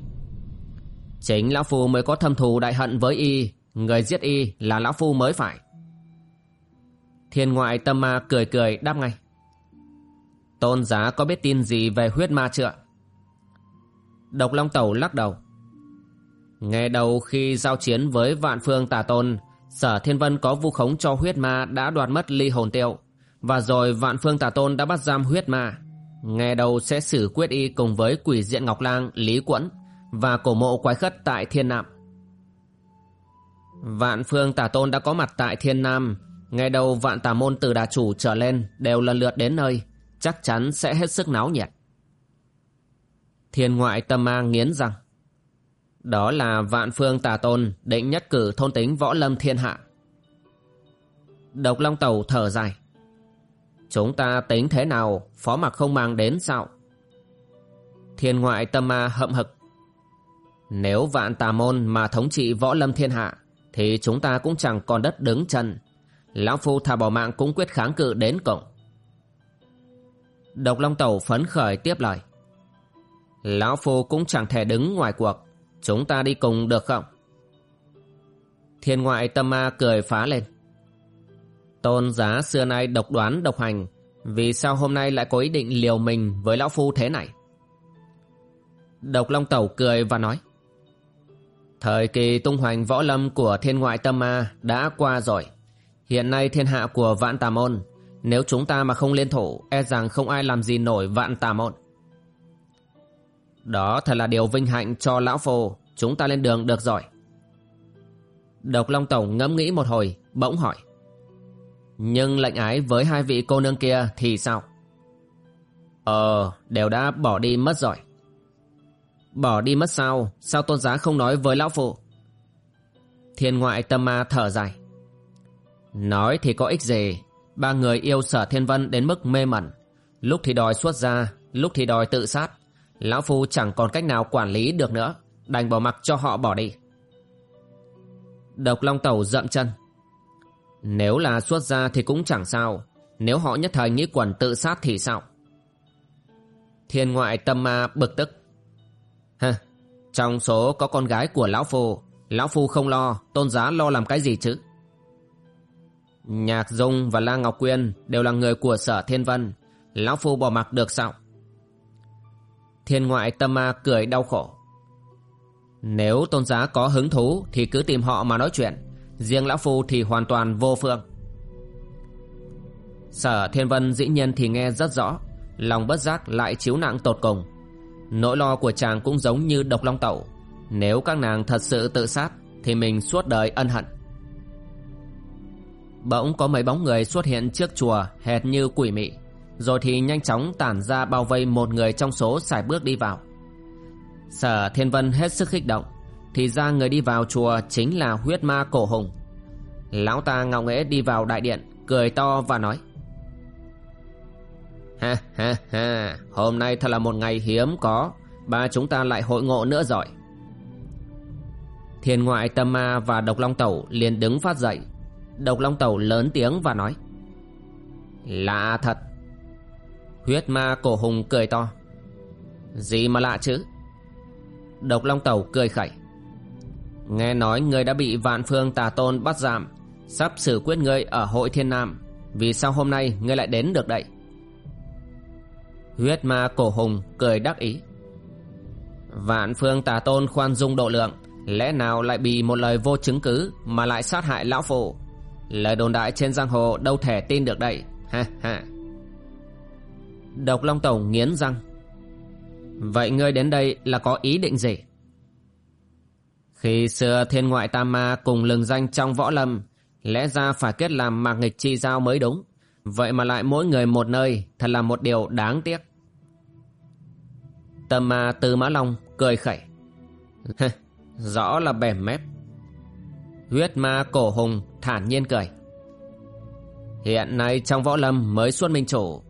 Chính Lão Phu mới có thâm thù đại hận với y. Người giết y là Lão Phu mới phải. Thiên ngoại tâm ma cười cười đáp ngay. Tôn giá có biết tin gì về huyết ma chưa? Độc Long Tẩu lắc đầu. Nghe đầu khi giao chiến với vạn phương tà tôn Sở Thiên Vân có vu khống cho huyết ma đã đoạt mất ly hồn tiêu Và rồi vạn phương tà tôn đã bắt giam huyết ma. Nghe đầu sẽ xử quyết y cùng với quỷ diện Ngọc Lang, Lý Quẫn Và cổ mộ quái khất tại Thiên Nạm Vạn phương tà tôn đã có mặt tại Thiên Nam. Ngay đầu vạn tà môn từ đà chủ trở lên đều lần lượt đến nơi, Chắc chắn sẽ hết sức náo nhiệt. Thiên ngoại tâm ma nghiến rằng, Đó là vạn phương tà tôn, định nhất cử thôn tính võ lâm thiên hạ. Độc Long Tàu thở dài, Chúng ta tính thế nào, Phó mặc không mang đến sao? Thiên ngoại tâm ma hậm hực, Nếu vạn tà môn mà thống trị võ lâm thiên hạ thì chúng ta cũng chẳng còn đất đứng chân. Lão Phu thà bỏ mạng cũng quyết kháng cự đến cộng Độc Long Tẩu phấn khởi tiếp lời. Lão Phu cũng chẳng thể đứng ngoài cuộc. Chúng ta đi cùng được không? Thiên ngoại tâm ma cười phá lên. Tôn giá xưa nay độc đoán độc hành, Vì sao hôm nay lại có ý định liều mình với Lão Phu thế này? Độc Long Tẩu cười và nói. Thời kỳ tung hoành võ lâm của thiên ngoại tâm ma đã qua rồi. Hiện nay thiên hạ của vạn tà môn, Nếu chúng ta mà không liên thủ E rằng không ai làm gì nổi vạn tà môn. Đó thật là điều vinh hạnh cho lão phù Chúng ta lên đường được rồi. Độc Long Tổng ngẫm nghĩ một hồi, Bỗng hỏi. Nhưng lệnh ái với hai vị cô nương kia thì sao? Ờ Đều đã bỏ đi mất rồi. Bỏ đi mất sao? Sao tôn giá không nói với lão phụ? Thiên ngoại tâm ma thở dài. Nói thì có ích gì? Ba người yêu sở thiên vân đến mức mê mẩn. Lúc thì đòi xuất ra, Lúc thì đòi tự sát. Lão Phu chẳng còn cách nào quản lý được nữa. Đành bỏ mặc cho họ bỏ đi. Độc Long Tẩu dậm chân. Nếu là xuất ra thì cũng chẳng sao. Nếu họ nhất thời nghĩ quẩn tự sát thì sao? Thiên ngoại tâm ma bực tức. Trong số có con gái của Lão Phu Lão Phu không lo, Tôn giá lo làm cái gì chứ Nhạc Dung và La Ngọc Quyên đều là người của sở Thiên Vân. Lão Phu bỏ mặc được sao? Thiên ngoại tâm ma cười đau khổ. Nếu tôn giá có hứng thú thì cứ tìm họ mà nói chuyện. Riêng Lão Phu thì hoàn toàn vô phương. Sở Thiên Vân dĩ nhiên thì nghe rất rõ. Lòng bất giác lại chiếu nặng tột cùng. Nỗi lo của chàng cũng giống như độc long tẩu. Nếu các nàng thật sự tự sát, thì mình suốt đời ân hận. Bỗng có mấy bóng người xuất hiện trước chùa, hệt như quỷ mị Rồi thì nhanh chóng tản ra bao vây một người trong số xài bước đi vào Sở Thiên Vân hết sức kích động, Thì ra người đi vào chùa chính là huyết ma cổ hùng Lão ta ngạo nghễ đi vào đại điện, Cười to và nói Ha ha ha. Hôm nay thật là một ngày hiếm có. Ba chúng ta lại hội ngộ nữa rồi. Thiên ngoại tâm ma và độc long tẩu liền đứng phát dậy. Độc Long Tẩu lớn tiếng và nói, Lạ thật. Huyết ma cổ hùng cười to, Gì mà lạ chứ? Độc Long Tẩu cười khẩy, Nghe nói ngươi đã bị vạn phương tà tôn bắt giảm Sắp xử quyết ngươi ở hội thiên nam. Vì sao hôm nay ngươi lại đến được đây? Huyết ma cổ hùng cười đắc ý. Vạn phương tà tôn khoan dung độ lượng, Lẽ nào lại bị một lời vô chứng cứ Mà lại sát hại lão phụ Lời đồn đại trên giang hồ đâu thể tin được đây. Ha ha. Độc Long Tổng nghiến răng. Vậy ngươi đến đây là có ý định gì? Khi xưa thiên ngoại tam ma cùng lừng danh trong võ lâm, Lẽ ra phải kết làm mạc nghịch chi giao mới đúng. Vậy mà lại mỗi người một nơi, Thật là một điều đáng tiếc. Tâm ma từ mã long cười khẩy. Rõ là bẻ mép. Huyết ma cổ hùng thản nhiên cười. Hiện nay trong võ lâm mới xuất minh chủ,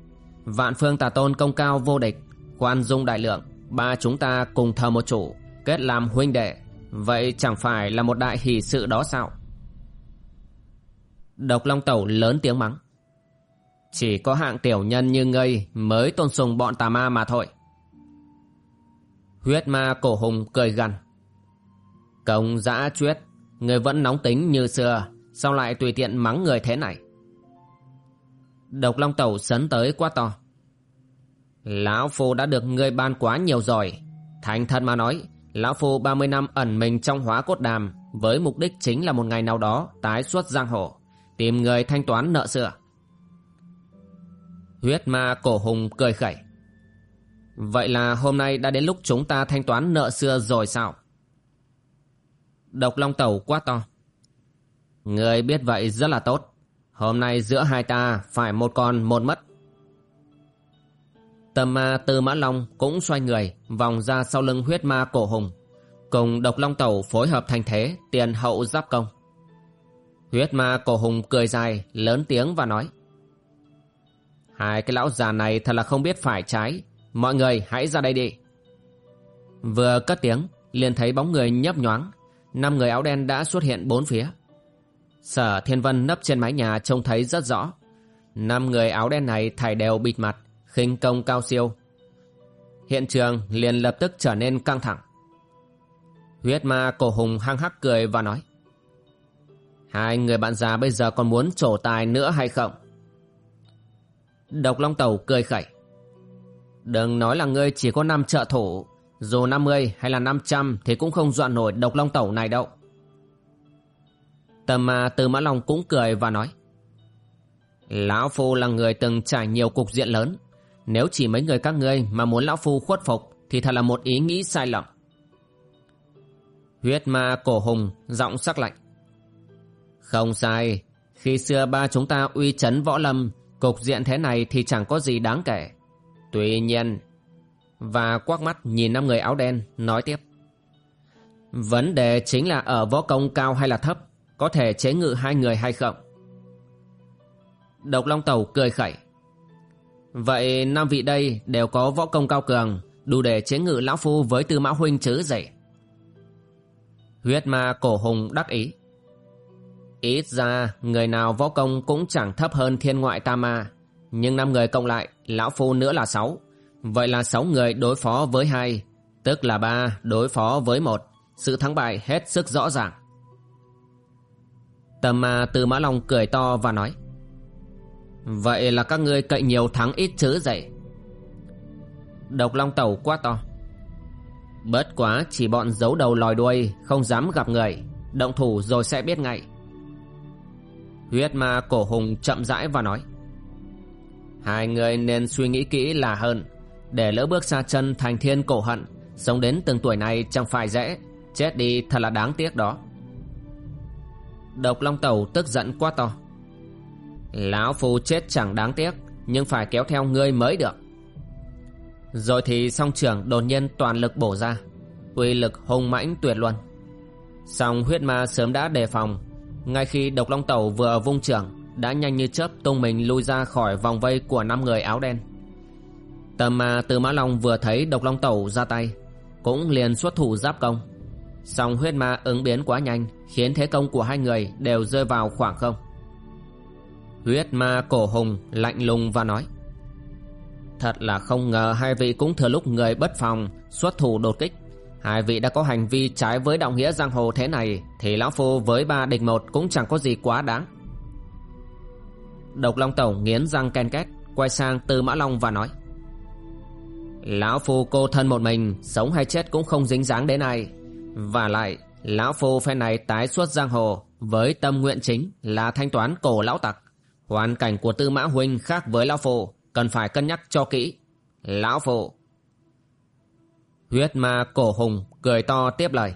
Vạn phương tà tôn công cao vô địch, Khoan dung đại lượng, Ba chúng ta cùng thờ một chủ, Kết làm huynh đệ, Vậy chẳng phải là một đại hỷ sự đó sao? Độc Long Tẩu lớn tiếng mắng. Chỉ có hạng tiểu nhân như ngươi Mới tôn sùng bọn tà ma mà thôi. Huyết ma cổ hùng cười gằn. Công giã chuyết, Người vẫn nóng tính như xưa, Sao lại tùy tiện mắng người thế này? Độc Long Tẩu sấn tới quá to. Lão Phu đã được ngươi ban quá nhiều rồi. Thành thật mà nói, Lão Phu 30 năm ẩn mình trong hóa cốt đàm Với mục đích chính là một ngày nào đó Tái xuất giang hồ, Tìm người thanh toán nợ xưa. Huyết ma cổ hùng cười khẩy. Vậy là hôm nay đã đến lúc chúng ta thanh toán nợ xưa rồi sao? Độc Long Tẩu quá to. Người biết vậy rất là tốt. Hôm nay giữa hai ta phải một con một mất. Tầm ma Tư Mã Long cũng xoay người, vòng ra sau lưng huyết ma cổ hùng. Cùng độc long tẩu phối hợp thành thế, tiền hậu giáp công. Huyết ma cổ hùng cười dài, lớn tiếng và nói hai cái lão già này thật là không biết phải trái mọi người hãy ra đây đi vừa cất tiếng, liền thấy bóng người nhấp nhoáng năm người áo đen đã xuất hiện bốn phía sở thiên vân nấp trên mái nhà trông thấy rất rõ năm người áo đen này thải đều bịt mặt, khinh công cao siêu. Hiện trường liền lập tức trở nên căng thẳng. Huyết ma cổ hùng hăng hắc cười và nói, Hai người bạn già bây giờ còn muốn trổ tài nữa hay không? Độc Long Tẩu cười khẩy. Đừng nói là ngươi chỉ có năm trợ thủ, Dù 50 hay là 500 thì cũng không dọa nổi Độc Long Tẩu này đâu. Tầm mà từ Mã Long cũng cười và nói, Lão Phu là người từng trải nhiều cục diện lớn. Nếu chỉ mấy người các ngươi mà muốn lão phu khuất phục Thì thật là một ý nghĩ sai lầm. Huyết ma cổ hùng Giọng sắc lạnh, Không sai, Khi xưa ba chúng ta uy chấn võ lâm Cục diện thế này thì chẳng có gì đáng kể. Tuy nhiên, Và quắc mắt nhìn năm người áo đen, Nói tiếp. Vấn đề chính là ở võ công cao hay là thấp, Có thể chế ngự hai người hay không? Độc Long Tàu cười khẩy. Vậy năm vị đây đều có võ công cao cường, Đủ để chế ngự lão phu với tư mã huynh chứ gì? Huyết ma cổ hùng đắc ý. Ít ra, người nào võ công cũng chẳng thấp hơn thiên ngoại ta ma Nhưng năm người cộng lại, Lão phu nữa là sáu. Vậy là sáu người đối phó với hai, Tức là ba đối phó với một. Sự thắng bại hết sức rõ ràng. Tầm ma từ mã long cười to và nói, Vậy là các ngươi cậy nhiều thắng ít chứ dậy? Độc Long Tẩu quá to bớt quá chỉ bọn giấu đầu lòi đuôi, Không dám gặp người. Động thủ rồi sẽ biết ngay. Huyết ma cổ hùng chậm rãi và nói, Hai người nên suy nghĩ kỹ là hơn. Để lỡ bước xa chân thành thiên cổ hận, Sống đến từng tuổi này chẳng phải dễ. Chết đi thật là đáng tiếc đó. Độc Long Tẩu tức giận quá to, Lão Phu chết chẳng đáng tiếc, Nhưng phải kéo theo ngươi mới được. Rồi thì song trưởng đột nhiên toàn lực bổ ra, Uy lực hùng mãnh tuyệt luân. Song huyết ma sớm đã đề phòng ngay khi độc long tẩu vừa vung trưởng, Đã nhanh như chớp tung mình lui ra khỏi vòng vây của năm người áo đen. Tầm mà từ mã long vừa thấy độc long tẩu ra tay, Cũng liền xuất thủ giáp công. Song huyết ma ứng biến quá nhanh, Khiến thế công của hai người đều rơi vào khoảng không. Huyết ma cổ hùng lạnh lùng và nói, Thật là không ngờ hai vị cũng thừa lúc người bất phòng Xuất thủ đột kích. Hai vị đã có hành vi trái với đạo nghĩa giang hồ thế này, Thì lão phu với ba địch một cũng chẳng có gì quá đáng. Độc Long Tẩu nghiến răng ken két, Quay sang Tư Mã Long và nói, Lão phu cô thân một mình, Sống hay chết cũng không dính dáng đến ai. Và lại, Lão phu phe này tái xuất giang hồ Với tâm nguyện chính là thanh toán cổ lão tặc. Hoàn cảnh của tư mã huynh khác với Lão phu, Cần phải cân nhắc cho kỹ. Lão phu. Huyết ma cổ hùng cười to tiếp lời.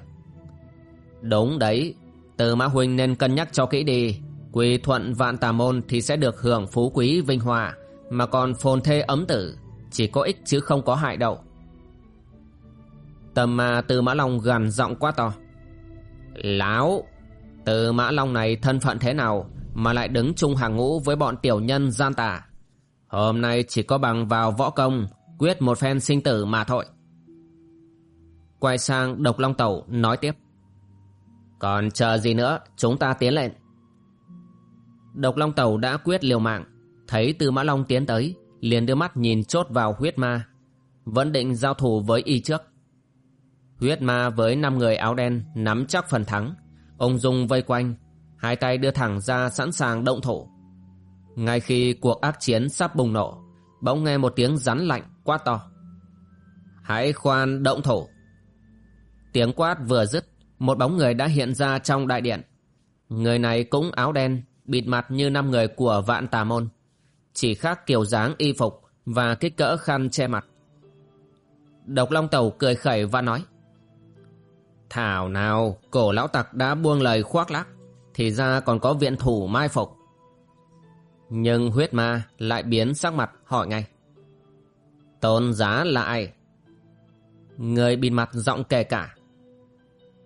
Đúng đấy Tư mã huynh nên cân nhắc cho kỹ đi. Quỳ thuận vạn tà môn Thì sẽ được hưởng phú quý vinh hòa Mà còn phồn thê ấm tử Chỉ có ích chứ không có hại đâu. Tầm ma tư mã long gằn giọng quá to. Láo Từ mã long này thân phận thế nào mà lại đứng chung hàng ngũ với bọn tiểu nhân gian tà. Hôm nay chỉ có bằng vào võ công, Quyết một phen sinh tử mà thôi. Quay sang độc long tẩu, nói tiếp. Còn chờ gì nữa, Chúng ta tiến lên. Độc long tẩu đã quyết liều mạng. Thấy Tư Mã Long tiến tới, Liền đưa mắt nhìn chốt vào huyết ma. Vẫn định giao thủ với y trước. Huyết ma với năm người áo đen Nắm chắc phần thắng. Ông Dung vây quanh, Hai tay đưa thẳng ra sẵn sàng động thủ. Ngay khi cuộc ác chiến sắp bùng nổ, Bỗng nghe một tiếng rắn lạnh quá to. Hãy khoan động thủ. Tiếng quát vừa dứt, Một bóng người đã hiện ra trong đại điện Người này cũng áo đen, Bịt mặt như năm người của vạn tà môn Chỉ khác kiểu dáng y phục Và kích cỡ khăn che mặt Độc Long Tẩu cười khẩy và nói, Thảo nào, cổ lão tặc đã buông lời khoác lác, Thì ra còn có viện thủ mai phục nhưng huyết ma lại biến sắc mặt hỏi ngay. Tôn giá là ai? Người bịt mặt giọng kể cả.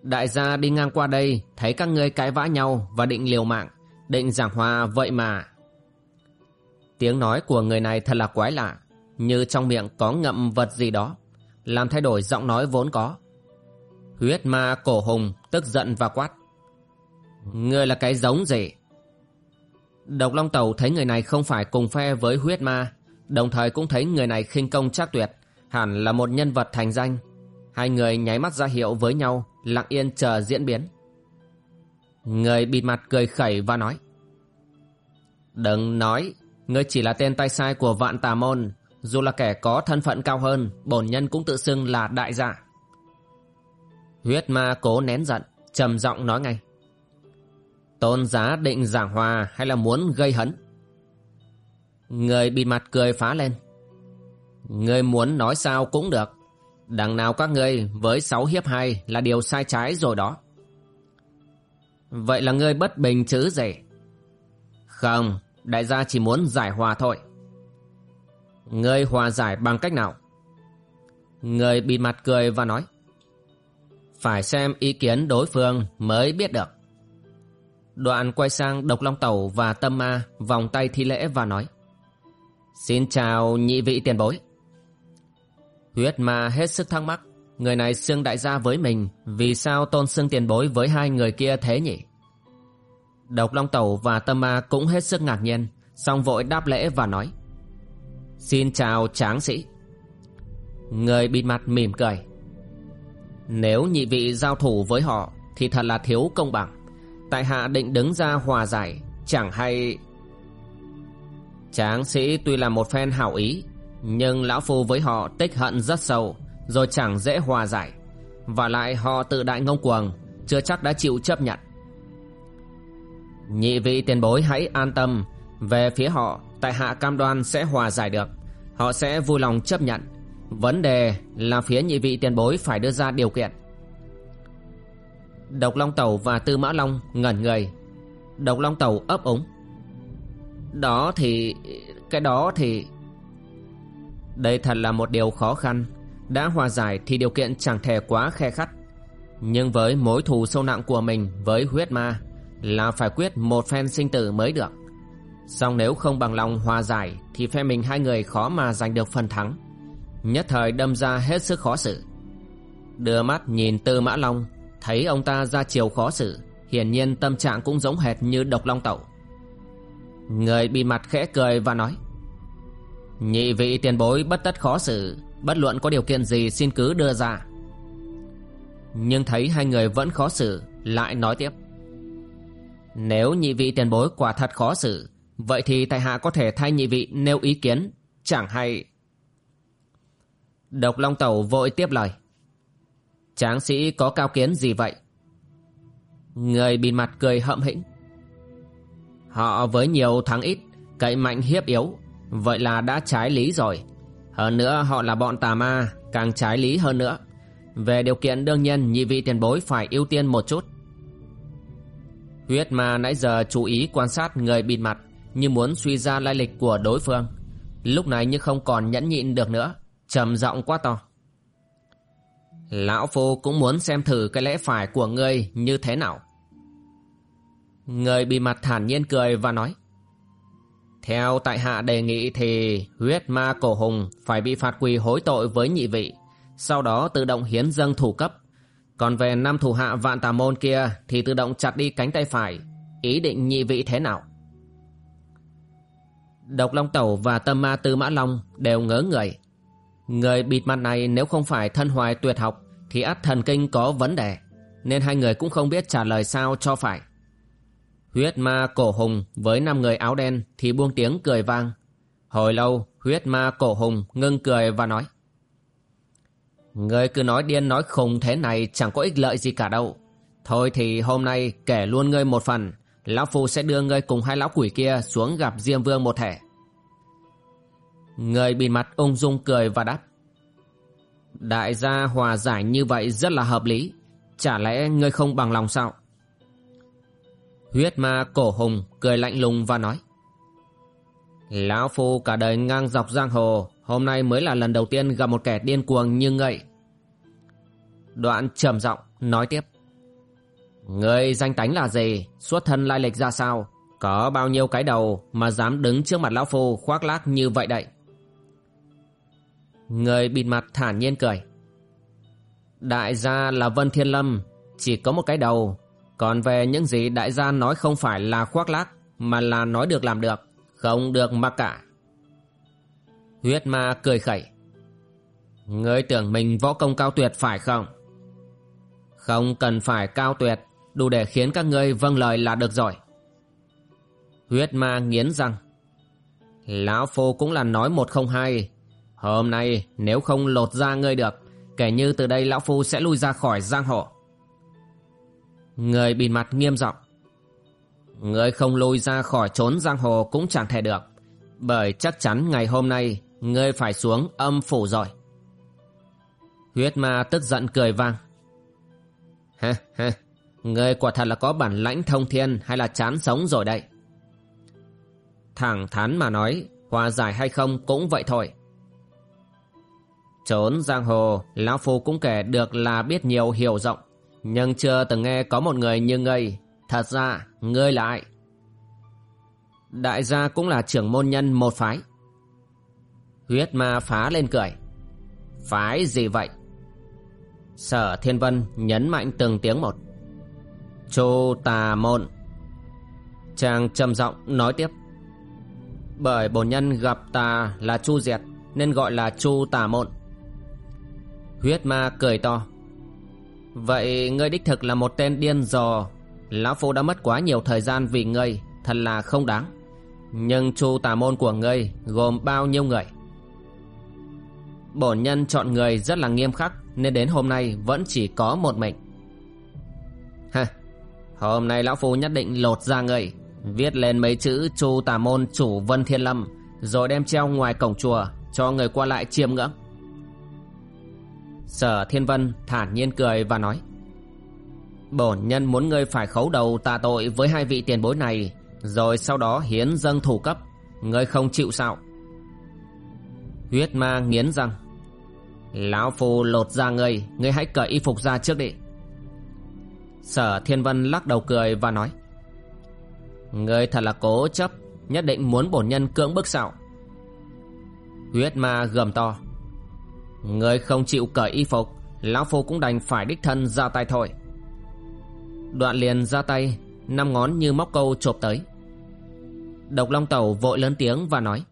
Đại gia đi ngang qua đây thấy các ngươi cãi vã nhau và định liều mạng, định giảng hòa vậy mà. Tiếng nói của người này thật là quái lạ, như trong miệng có ngậm vật gì đó, làm thay đổi giọng nói vốn có. Huyết ma cổ hùng tức giận và quát. Ngươi là cái giống gì? Độc Long Tẩu thấy người này không phải cùng phe với huyết ma, đồng thời cũng thấy người này khinh công chắc tuyệt, hẳn là một nhân vật thành danh. Hai người nháy mắt ra hiệu với nhau, lặng yên chờ diễn biến. Người bịt mặt cười khẩy và nói Đừng nói, ngươi chỉ là tên tay sai của vạn tà môn, dù là kẻ có thân phận cao hơn, bổn nhân cũng tự xưng là đại giả. Huyết ma cố nén giận, trầm giọng nói ngay. Tôn giá định giảng hòa hay là muốn gây hấn? Người bị mặt cười phá lên. Người muốn nói sao cũng được. Đằng nào các ngươi với sáu hiếp hai là điều sai trái rồi đó. Vậy là ngươi bất bình chứ gì? Không, đại gia chỉ muốn giải hòa thôi. Ngươi hòa giải bằng cách nào? Người bị mặt cười và nói. Phải xem ý kiến đối phương mới biết được. Đoạn quay sang Độc Long Tẩu và Tâm Ma vòng tay thi lễ và nói Xin chào nhị vị tiền bối Huyết ma hết sức thắc mắc. Người này xưng đại gia với mình, Vì sao tôn xưng tiền bối với hai người kia thế nhỉ? Độc Long Tẩu và Tâm Ma cũng hết sức ngạc nhiên Xong vội đáp lễ và nói, Xin chào tráng sĩ. Người bịt mặt mỉm cười, Nếu nhị vị giao thủ với họ Thì thật là thiếu công bằng. Tại hạ định đứng ra hòa giải, chẳng hay tráng sĩ tuy là một phen hảo ý nhưng lão phu với họ tích hận rất sâu, rồi chẳng dễ hòa giải. Và lại họ tự đại ngông cuồng, chưa chắc đã chịu chấp nhận. Nhị vị tiền bối hãy an tâm, về phía họ, tại hạ cam đoan sẽ hòa giải được. Họ sẽ vui lòng chấp nhận. Vấn đề là phía nhị vị tiền bối phải đưa ra điều kiện. Độc Long Tẩu và Tư Mã Long ngẩn người. Độc Long Tẩu ấp úng. Đó thì... Cái đó thì... Đây thật là một điều khó khăn. Đã hòa giải thì điều kiện chẳng thể quá khe khắt. Nhưng với mối thù sâu nặng của mình với huyết ma Là phải quyết một phen sinh tử mới được. Song nếu không bằng lòng hòa giải Thì phe mình hai người khó mà giành được phần thắng. Nhất thời đâm ra hết sức khó xử. Đưa mắt nhìn Tư Mã Long, Thấy ông ta ra chiều khó xử, Hiển nhiên tâm trạng cũng giống hệt như độc long tẩu. Người bị mặt khẽ cười và nói Nhị vị tiền bối bất tất khó xử. Bất luận có điều kiện gì xin cứ đưa ra. Nhưng thấy hai người vẫn khó xử Lại nói tiếp. Nếu nhị vị tiền bối quả thật khó xử Vậy thì tại hạ có thể thay nhị vị nêu ý kiến Chẳng hay. Độc Long Tẩu vội tiếp lời. Tráng sĩ có cao kiến gì vậy? Người bịt mặt cười hậm hĩnh. Họ với nhiều thắng ít, cậy mạnh hiếp yếu, vậy là đã trái lý rồi. Hơn nữa họ là bọn tà ma, càng trái lý hơn nữa. Về điều kiện đương nhiên nhị vị tiền bối phải ưu tiên một chút. Huyết ma nãy giờ chú ý quan sát người bịt mặt như muốn suy ra lai lịch của đối phương. Lúc này như không còn nhẫn nhịn được nữa, trầm giọng quá to. Lão Phu cũng muốn xem thử cái lẽ phải của ngươi như thế nào. Người bị mặt thản nhiên cười và nói theo tại hạ đề nghị thì huyết ma cổ hùng phải bị phạt quỳ hối tội với nhị vị, sau đó tự động hiến dâng thủ cấp. Còn về năm thủ hạ vạn tà môn kia thì tự động chặt đi cánh tay phải, ý định nhị vị thế nào? Độc Long Tẩu và Tâm Ma Tư Mã Long đều ngớ người. Người bịt mặt này nếu không phải thân hoài tuyệt học thì ắt thần kinh có vấn đề, nên hai người cũng không biết trả lời sao cho phải. Huyết ma cổ hùng với năm người áo đen thì buông tiếng cười vang. Hồi lâu, huyết ma cổ hùng ngưng cười và nói. Ngươi cứ nói điên nói khùng thế này chẳng có ích lợi gì cả đâu. Thôi thì hôm nay kể luôn ngươi một phần, Lão Phu sẽ đưa ngươi cùng hai lão quỷ kia xuống gặp Diêm Vương một thể. Người bị mặt ung dung cười và đáp. Đại gia hòa giải như vậy rất là hợp lý, chả lẽ ngươi không bằng lòng sao? Huyết ma cổ hùng cười lạnh lùng và nói, Lão Phu cả đời ngang dọc giang hồ, Hôm nay mới là lần đầu tiên gặp một kẻ điên cuồng như ngậy Đoạn trầm giọng nói tiếp Người danh tánh là gì? Xuất thân lai lịch ra sao? Có bao nhiêu cái đầu Mà dám đứng trước mặt Lão Phu khoác lác như vậy đậy Người bịt mặt thản nhiên cười, Đại gia là Vân Thiên Lâm, Chỉ có một cái đầu còn về những gì đại gia nói không phải là khoác lác, Mà là nói được làm được, Không được mặc cả. Huyết ma cười khẩy. Ngươi tưởng mình võ công cao tuyệt phải không? Không cần phải cao tuyệt, Đủ để khiến các ngươi vâng lời là được rồi. Huyết ma nghiến răng. Lão Phu cũng là nói một không hai. Hôm nay, nếu không lột ra ngươi được, Kể như từ đây Lão Phu sẽ lui ra khỏi giang hồ. Người bịt mặt nghiêm giọng. Người không lôi ra khỏi trốn giang hồ cũng chẳng thể được, Bởi chắc chắn ngày hôm nay Ngươi phải xuống âm phủ rồi. Huyết ma tức giận cười vang. Ha ha Ngươi quả thật là có bản lãnh thông thiên Hay là chán sống rồi đây? Thẳng thắn mà nói, Hòa giải hay không cũng vậy thôi. Trốn giang hồ, Lão Phu cũng kể được là biết nhiều hiểu rộng nhưng chưa từng nghe có một người như ngươi. Thật ra, ngươi là ai? Đại gia cũng là trưởng môn nhân một phái. Huyết ma phá lên cười. Phái gì vậy? Sở thiên vân nhấn mạnh từng tiếng một. Chu tà môn. Chàng trầm giọng nói tiếp. Bởi bổn nhân gặp tà là chu diệt, Nên gọi là chu tà môn. Huyết ma cười to. Vậy ngươi đích thực là một tên điên rồ. Lão Phu đã mất quá nhiều thời gian vì ngươi, Thật là không đáng. Nhưng chu tà môn của ngươi gồm bao nhiêu người? Bổn nhân chọn người rất là nghiêm khắc, Nên đến hôm nay vẫn chỉ có một mình. Ha Hôm nay Lão Phu nhất định lột ra ngươi, Viết lên mấy chữ chu tà môn chủ Vân Thiên Lâm, Rồi đem treo ngoài cổng chùa Cho người qua lại chiêm ngưỡng. Sở Thiên Vân thản nhiên cười và nói, Bổn nhân muốn ngươi phải khấu đầu tạ tội với hai vị tiền bối này, Rồi sau đó hiến dâng thủ cấp. Ngươi không chịu sao? Huyết ma nghiến răng Lão Phu lột ra ngươi Ngươi hãy cởi y phục ra trước đi. Sở Thiên Vân lắc đầu cười và nói, Ngươi thật là cố chấp, Nhất định muốn bổn nhân cưỡng bức sao? Huyết ma gầm to Người không chịu cởi y phục, Lão Phu cũng đành phải đích thân ra tay thôi. Đoạn liền ra tay, Năm ngón như móc câu chộp tới. Độc Long Tẩu vội lớn tiếng và nói,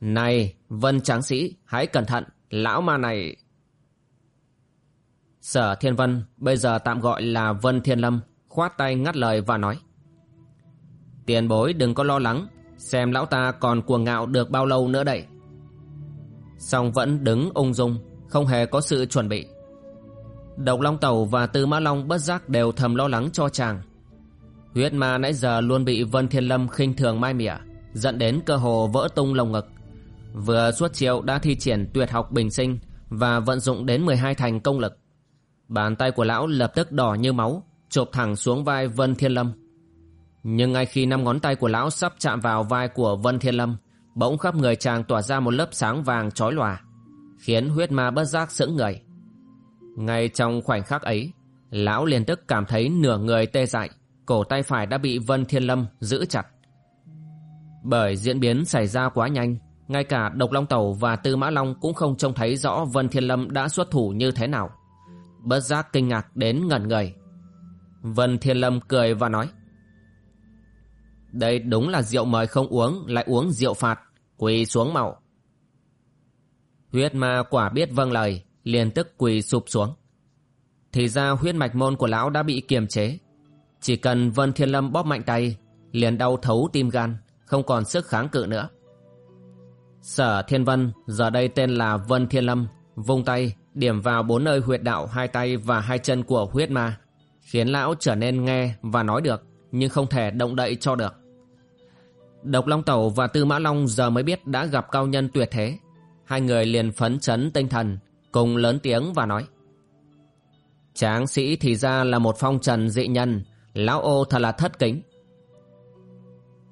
Này, Vân Tráng Sĩ, Hãy cẩn thận, Lão ma này Sở Thiên Vân Bây giờ tạm gọi là Vân Thiên Lâm, Khoát tay ngắt lời và nói, Tiền bối đừng có lo lắng, Xem lão ta còn cuồng ngạo được bao lâu nữa đây song vẫn đứng ung dung, không hề có sự chuẩn bị. Độc long tẩu và tư mã long bất giác đều thầm lo lắng cho chàng. Huyết ma nãy giờ luôn bị vân thiên lâm khinh thường mai mỉa, dẫn đến cơ hồ vỡ tung lồng ngực. Vừa suốt chiều đã thi triển tuyệt học bình sinh và vận dụng đến 12 thành công lực. Bàn tay của lão lập tức đỏ như máu, chộp thẳng xuống vai vân thiên lâm. Nhưng ngay khi năm ngón tay của lão sắp chạm vào vai của vân thiên lâm bỗng khắp người chàng tỏa ra một lớp sáng vàng chói lòa khiến huyết ma bất giác sững người ngay trong khoảnh khắc ấy lão liền tức cảm thấy nửa người tê dại cổ tay phải đã bị vân thiên lâm giữ chặt Bởi diễn biến xảy ra quá nhanh, ngay cả Độc Long Tẩu và Tư Mã Long cũng không trông thấy rõ Vân Thiên Lâm đã xuất thủ như thế nào. Bất giác kinh ngạc đến ngẩn người. Vân Thiên Lâm cười và nói. Đây đúng là rượu mời không uống, lại uống rượu phạt, quỳ xuống mạo. Huyết ma quả biết vâng lời, liền tức quỳ sụp xuống. Thì ra huyết mạch môn của lão đã bị kiềm chế. Chỉ cần Vân Thiên Lâm bóp mạnh tay, liền đau thấu tim gan, không còn sức kháng cự nữa. Sở Thiên Vân, giờ đây tên là Vân Thiên Lâm, vung tay, điểm vào bốn nơi huyệt đạo hai tay và hai chân của huyết ma, khiến lão trở nên nghe và nói được, nhưng không thể động đậy cho được. Độc Long Tẩu và Tư Mã Long giờ mới biết đã gặp cao nhân tuyệt thế. Hai người liền phấn chấn tinh thần, cùng lớn tiếng và nói. Tráng sĩ thì ra là một phong trần dị nhân, lão ô thật là thất kính.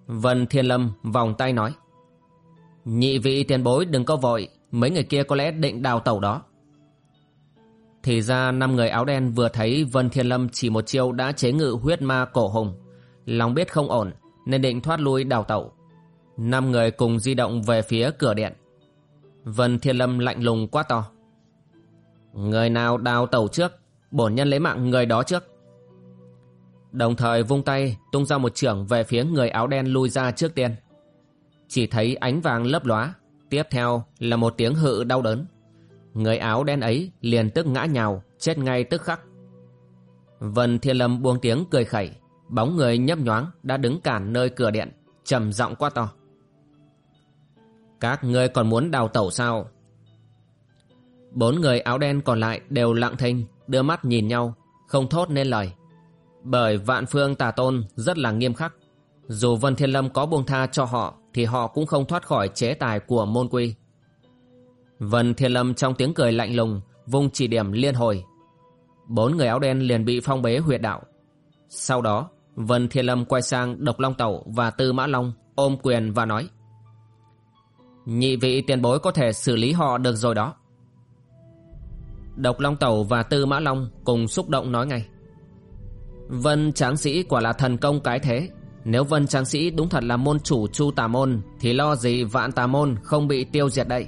Vân Thiên Lâm vòng tay nói. Nhị vị tiền bối đừng có vội, mấy người kia có lẽ định đào tẩu đó. Thì ra năm người áo đen vừa thấy Vân Thiên Lâm chỉ một chiêu đã chế ngự huyết ma cổ hùng. Lòng biết không ổn, nên định thoát lui đào tẩu. Năm người cùng di động về phía cửa điện. Vân Thiên Lâm lạnh lùng quá to. Người nào đào tẩu trước, bổn nhân lấy mạng người đó trước. Đồng thời vung tay tung ra một trưởng về phía người áo đen lui ra trước tiên. Chỉ thấy ánh vàng lấp lóa, tiếp theo là một tiếng hự đau đớn. Người áo đen ấy liền tức ngã nhào, chết ngay tức khắc. Vân Thiên Lâm buông tiếng cười khẩy, bóng người nhấp nhoáng đã đứng cản nơi cửa điện, trầm giọng quá to. Các ngươi còn muốn đào tẩu sao? Bốn người áo đen còn lại đều lặng thinh, đưa mắt nhìn nhau, không thốt nên lời. Bởi vạn phương tà tôn rất là nghiêm khắc. Dù Vân Thiên Lâm có buông tha cho họ thì họ cũng không thoát khỏi chế tài của môn quy. Vân Thiên Lâm trong tiếng cười lạnh lùng vung chỉ điểm liên hồi. Bốn người áo đen liền bị phong bế huyệt đạo. Sau đó, Vân Thiên Lâm quay sang Độc Long Tẩu và Tư Mã Long ôm quyền và nói Nhị vị tiền bối có thể xử lý họ được rồi đó. Độc Long Tẩu và Tư Mã Long cùng xúc động nói ngay. Vân Tráng Sĩ quả là thần công cái thế. Nếu Vân Tráng Sĩ đúng thật là môn chủ Chu Tà Môn thì lo gì vạn tà môn không bị tiêu diệt đây.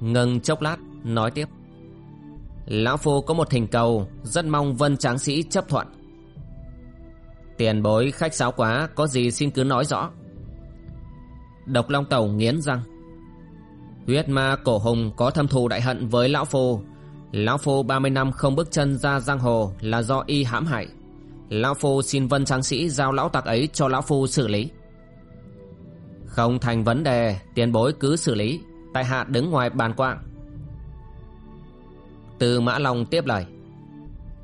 Ngừng chốc lát, nói tiếp. Lão Phu có một thỉnh cầu, rất mong Vân Tráng Sĩ chấp thuận. Tiền bối khách sáo quá, có gì xin cứ nói rõ. Độc Long Tẩu nghiến răng. Huyết ma cổ hùng có thâm thù đại hận với Lão Phu. Lão Phu 30 năm không bước chân ra giang hồ là do y hãm hại. Lão Phu xin Vân Tráng Sĩ giao lão tặc ấy cho Lão Phu xử lý. Không thành vấn đề, tiền bối cứ xử lý, tại hạ đứng ngoài bàn quạng. Từ Mã Long tiếp lời.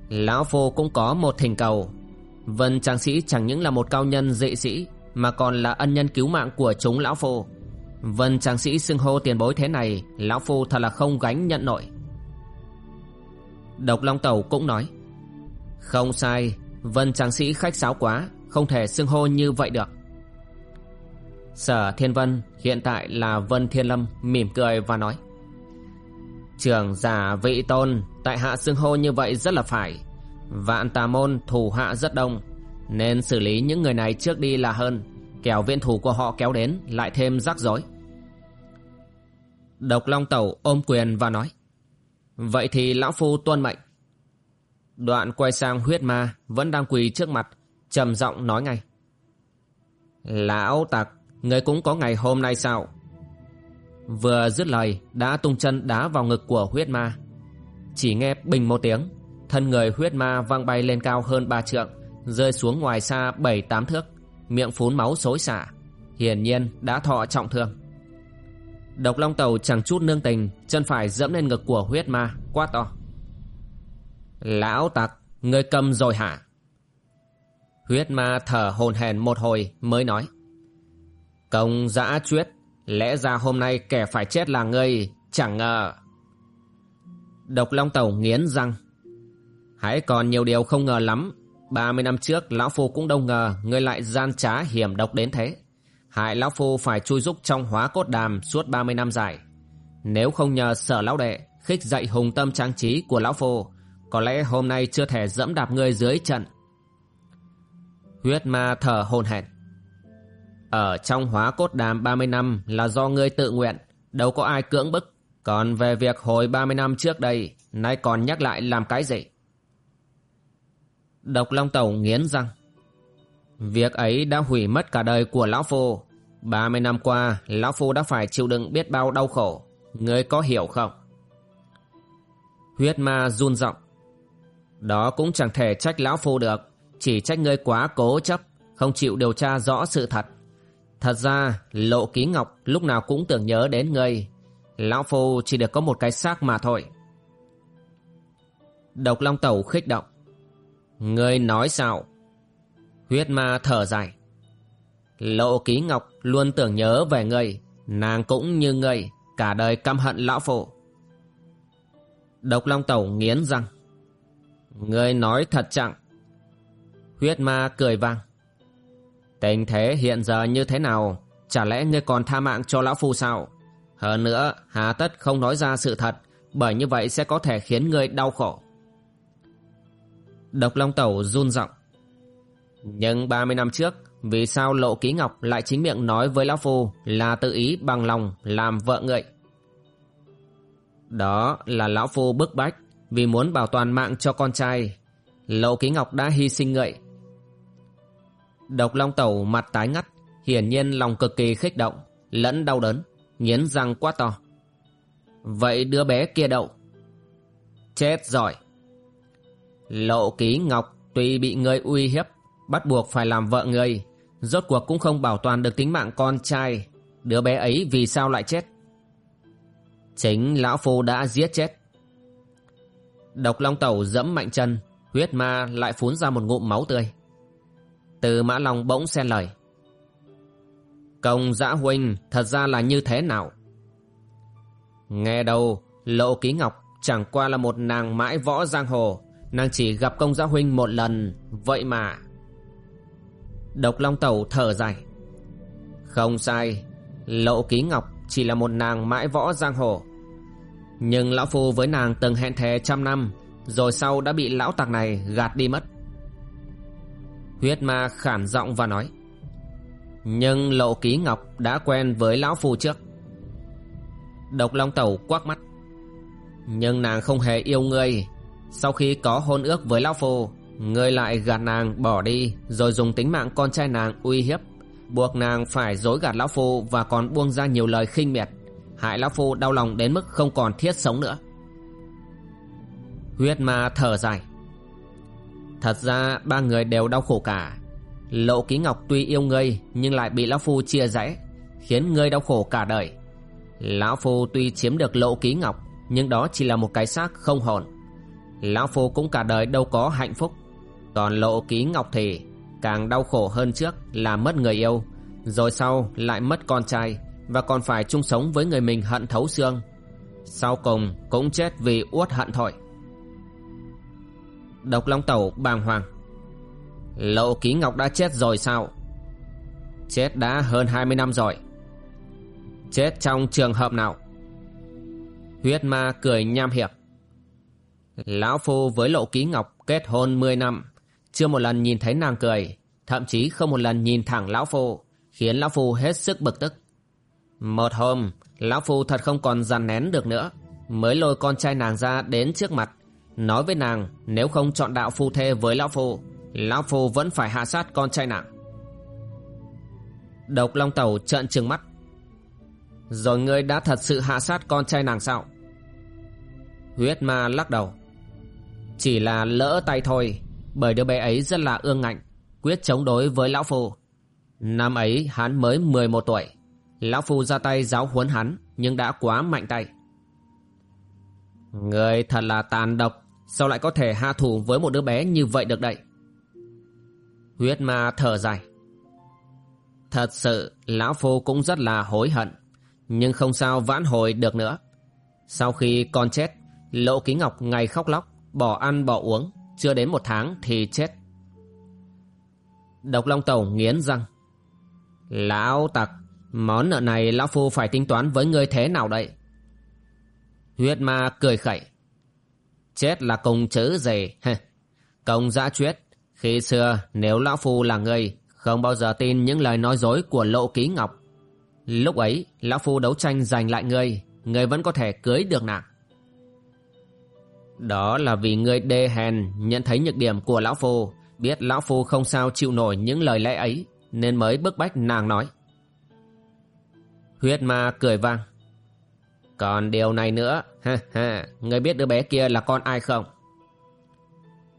Lão Phu cũng có một thỉnh cầu. Vân Tráng Sĩ chẳng những là một cao nhân dị sĩ, mà còn là ân nhân cứu mạng của chúng Lão Phu. Vân Tráng Sĩ xưng hô tiền bối thế này, Lão Phu thật là không gánh nhận nổi. Độc Long Tẩu cũng nói. Không sai, Vân Tráng Sĩ khách sáo quá, không thể xưng hô như vậy được. Sở Thiên Vân hiện tại là Vân Thiên Lâm mỉm cười và nói Trường giả vị tôn Tại hạ xưng hô như vậy rất là phải Vạn tà môn thủ hạ rất đông, Nên xử lý những người này trước đi là hơn, Kẻo viên thủ của họ kéo đến Lại thêm rắc rối. Độc Long Tẩu ôm quyền và nói, Vậy thì Lão Phu tuân mệnh. Đoạn quay sang huyết ma Vẫn đang quỳ trước mặt, trầm giọng nói ngay, Lão tặc, Người cũng có ngày hôm nay sao? Vừa dứt lời, Đã tung chân đá vào ngực của huyết ma. Chỉ nghe bình một tiếng Thân người huyết ma văng bay lên cao hơn ba trượng Rơi xuống ngoài xa bảy tám thước Miệng phún máu xối xả Hiển nhiên đã thọ trọng thương Độc long tàu chẳng chút nương tình Chân phải dẫm lên ngực của huyết ma Quát to Lão tặc Người cầm rồi hả Huyết ma thở hồn hển một hồi mới nói Công giã chuyết, lẽ ra hôm nay kẻ phải chết là ngươi, chẳng ngờ. Độc Long Tẩu nghiến răng. Hãy còn nhiều điều không ngờ lắm. 30 năm trước, Lão Phu cũng đâu ngờ ngươi lại gian trá hiểm độc đến thế. Hại Lão Phu phải chui rúc trong hóa cốt đàm suốt 30 năm dài. Nếu không nhờ sở lão đệ, khích dậy hùng tâm trang trí của Lão Phu, có lẽ hôm nay chưa thể dẫm đạp ngươi dưới trận. Huyết ma thở hồn hển. Ở trong hóa cốt đàm 30 năm là do ngươi tự nguyện, đâu có ai cưỡng bức. Còn về việc hồi 30 năm trước đây, nay còn nhắc lại làm cái gì? Độc Long Tẩu nghiến răng. Việc ấy đã hủy mất cả đời của Lão Phu. 30 năm qua, Lão Phu đã phải chịu đựng biết bao đau khổ. Ngươi có hiểu không? Huyết ma run giọng. Đó cũng chẳng thể trách Lão Phu được. Chỉ trách ngươi quá cố chấp, không chịu điều tra rõ sự thật. Thật ra, Lộ Ký Ngọc lúc nào cũng tưởng nhớ đến ngươi. Lão Phu chỉ được có một cái xác mà thôi. Độc Long Tẩu khích động. Ngươi nói sao? Huyết ma thở dài. Lộ Ký Ngọc luôn tưởng nhớ về ngươi, nàng cũng như ngươi, cả đời căm hận lão phụ. Độc Long Tẩu nghiến răng. Ngươi nói thật chẳng. Huyết ma cười vang. Tình thế hiện giờ như thế nào, chả lẽ ngươi còn tha mạng cho lão phu sao? Hơn nữa, hà tất không nói ra sự thật, bởi như vậy sẽ có thể khiến ngươi đau khổ. Độc Long Tẩu run giọng. Nhưng 30 năm trước, vì sao Lộ Ký Ngọc lại chính miệng nói với Lão Phu là tự ý bằng lòng làm vợ ngợi? Đó là Lão Phu bức bách vì muốn bảo toàn mạng cho con trai. Lộ Ký Ngọc đã hy sinh ngợi. Độc Long Tẩu mặt tái ngắt, hiển nhiên lòng cực kỳ khích động, lẫn đau đớn, nghiến răng quá to. Vậy đứa bé kia đậu? Chết rồi. Lộ Ký Ngọc tuy bị người uy hiếp, bắt buộc phải làm vợ người, rốt cuộc cũng không bảo toàn được tính mạng con trai, đứa bé ấy vì sao lại chết? Chính lão phu đã giết chết. Độc long tẩu dẫm mạnh chân, huyết ma lại phún ra một ngụm máu tươi. Từ mã long bỗng xen lời. Công giã huynh, thật ra là như thế nào? Nghe đâu, lộ ký ngọc chẳng qua là một nàng mãi võ giang hồ nàng chỉ gặp công gia huynh một lần, vậy mà. Độc Long Tẩu thở dài. Không sai, Lộ Ký Ngọc chỉ là một nàng mãi võ giang hồ. Nhưng lão phu với nàng từng hẹn thề trăm năm, Rồi sau đã bị lão tặc này gạt đi mất. Huyết ma khản giọng và nói, Nhưng Lộ Ký Ngọc đã quen với lão phu trước. Độc Long Tẩu quắc mắt, Nhưng nàng không hề yêu ngươi. Sau khi có hôn ước với lão phu Ngươi lại gạt nàng bỏ đi, Rồi dùng tính mạng con trai nàng uy hiếp. Buộc nàng phải dối gạt lão phu Và còn buông ra nhiều lời khinh miệt, Hại lão phu đau lòng đến mức không còn thiết sống nữa. Huyết ma thở dài. Thật ra, ba người đều đau khổ cả. Lộ ký ngọc tuy yêu ngươi, Nhưng lại bị lão phu chia rẽ, Khiến ngươi đau khổ cả đời. Lão phu tuy chiếm được lộ ký ngọc, Nhưng đó chỉ là một cái xác không hồn. Lão phu cũng cả đời đâu có hạnh phúc còn lộ ký ngọc thì càng đau khổ hơn trước là mất người yêu, rồi sau lại mất con trai và còn phải chung sống với người mình hận thấu xương. Sau cùng cũng chết vì uất hận thôi. Độc Long Tẩu bàng hoàng. Lộ ký ngọc đã chết rồi sao? Chết đã hơn 20 năm rồi. Chết trong trường hợp nào? Huyết ma cười nham hiệp. Lão Phu với Lộ Ký Ngọc kết hôn 10 năm chưa một lần nhìn thấy nàng cười, thậm chí không một lần nhìn thẳng lão phu, khiến lão phu hết sức bực tức. Một hôm, lão phu thật không còn dằn nén được nữa, mới lôi con trai nàng ra đến trước mặt, nói với nàng nếu không chọn đạo phu thê với lão phu, lão phu vẫn phải hạ sát con trai nàng. Độc Long Tẩu trợn trừng mắt. Rồi ngươi đã thật sự hạ sát con trai nàng sao? Huyết ma lắc đầu. Chỉ là lỡ tay thôi, bởi đứa bé ấy rất là ương ngạnh, quyết chống đối với lão phu. Năm ấy hắn mới 11 tuổi, lão phu ra tay giáo huấn hắn nhưng đã quá mạnh tay. Người thật là tàn độc, sao lại có thể hạ thủ với một đứa bé như vậy được đây? Huyết ma thở dài. Thật sự, lão phu cũng rất là hối hận, nhưng không sao vãn hồi được nữa. Sau khi con chết, Lộ Ký Ngọc ngày khóc lóc, bỏ ăn bỏ uống, chưa đến một tháng thì chết. Độc Long Tẩu nghiến răng. Lão tặc Món nợ này Lão Phu phải tính toán với ngươi thế nào đây? Huyết ma cười khẩy. Chết là cùng chữ gì Công giã chuyết. Khi xưa nếu Lão Phu là ngươi Không bao giờ tin những lời nói dối của Lộ Ký Ngọc. Lúc ấy, Lão Phu đấu tranh giành lại ngươi, ngươi vẫn có thể cưới được nàng. Đó là vì ngươi đê hèn nhận thấy nhược điểm của Lão Phu, biết Lão Phu không sao chịu nổi những lời lẽ ấy, nên mới bức bách nàng nói. Huyết ma cười vang. Còn điều này nữa, ha ha, ngươi biết đứa bé kia là con ai không?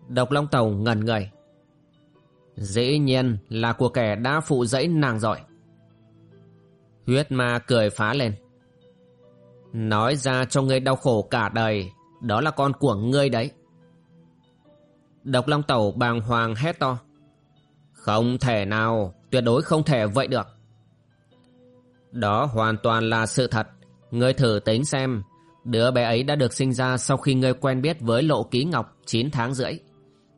Độc Long Tàu ngẩn người. Dĩ nhiên là của kẻ đã phụ dẫy nàng giỏi. Huyết ma cười phá lên. Nói ra cho ngươi đau khổ cả đời, đó là con của ngươi đấy. Độc Long Tẩu bàng hoàng hét to. Không thể nào, tuyệt đối không thể vậy được. Đó hoàn toàn là sự thật. Ngươi thử tính xem, đứa bé ấy đã được sinh ra sau khi ngươi quen biết với Lộ Ký Ngọc 9 tháng rưỡi.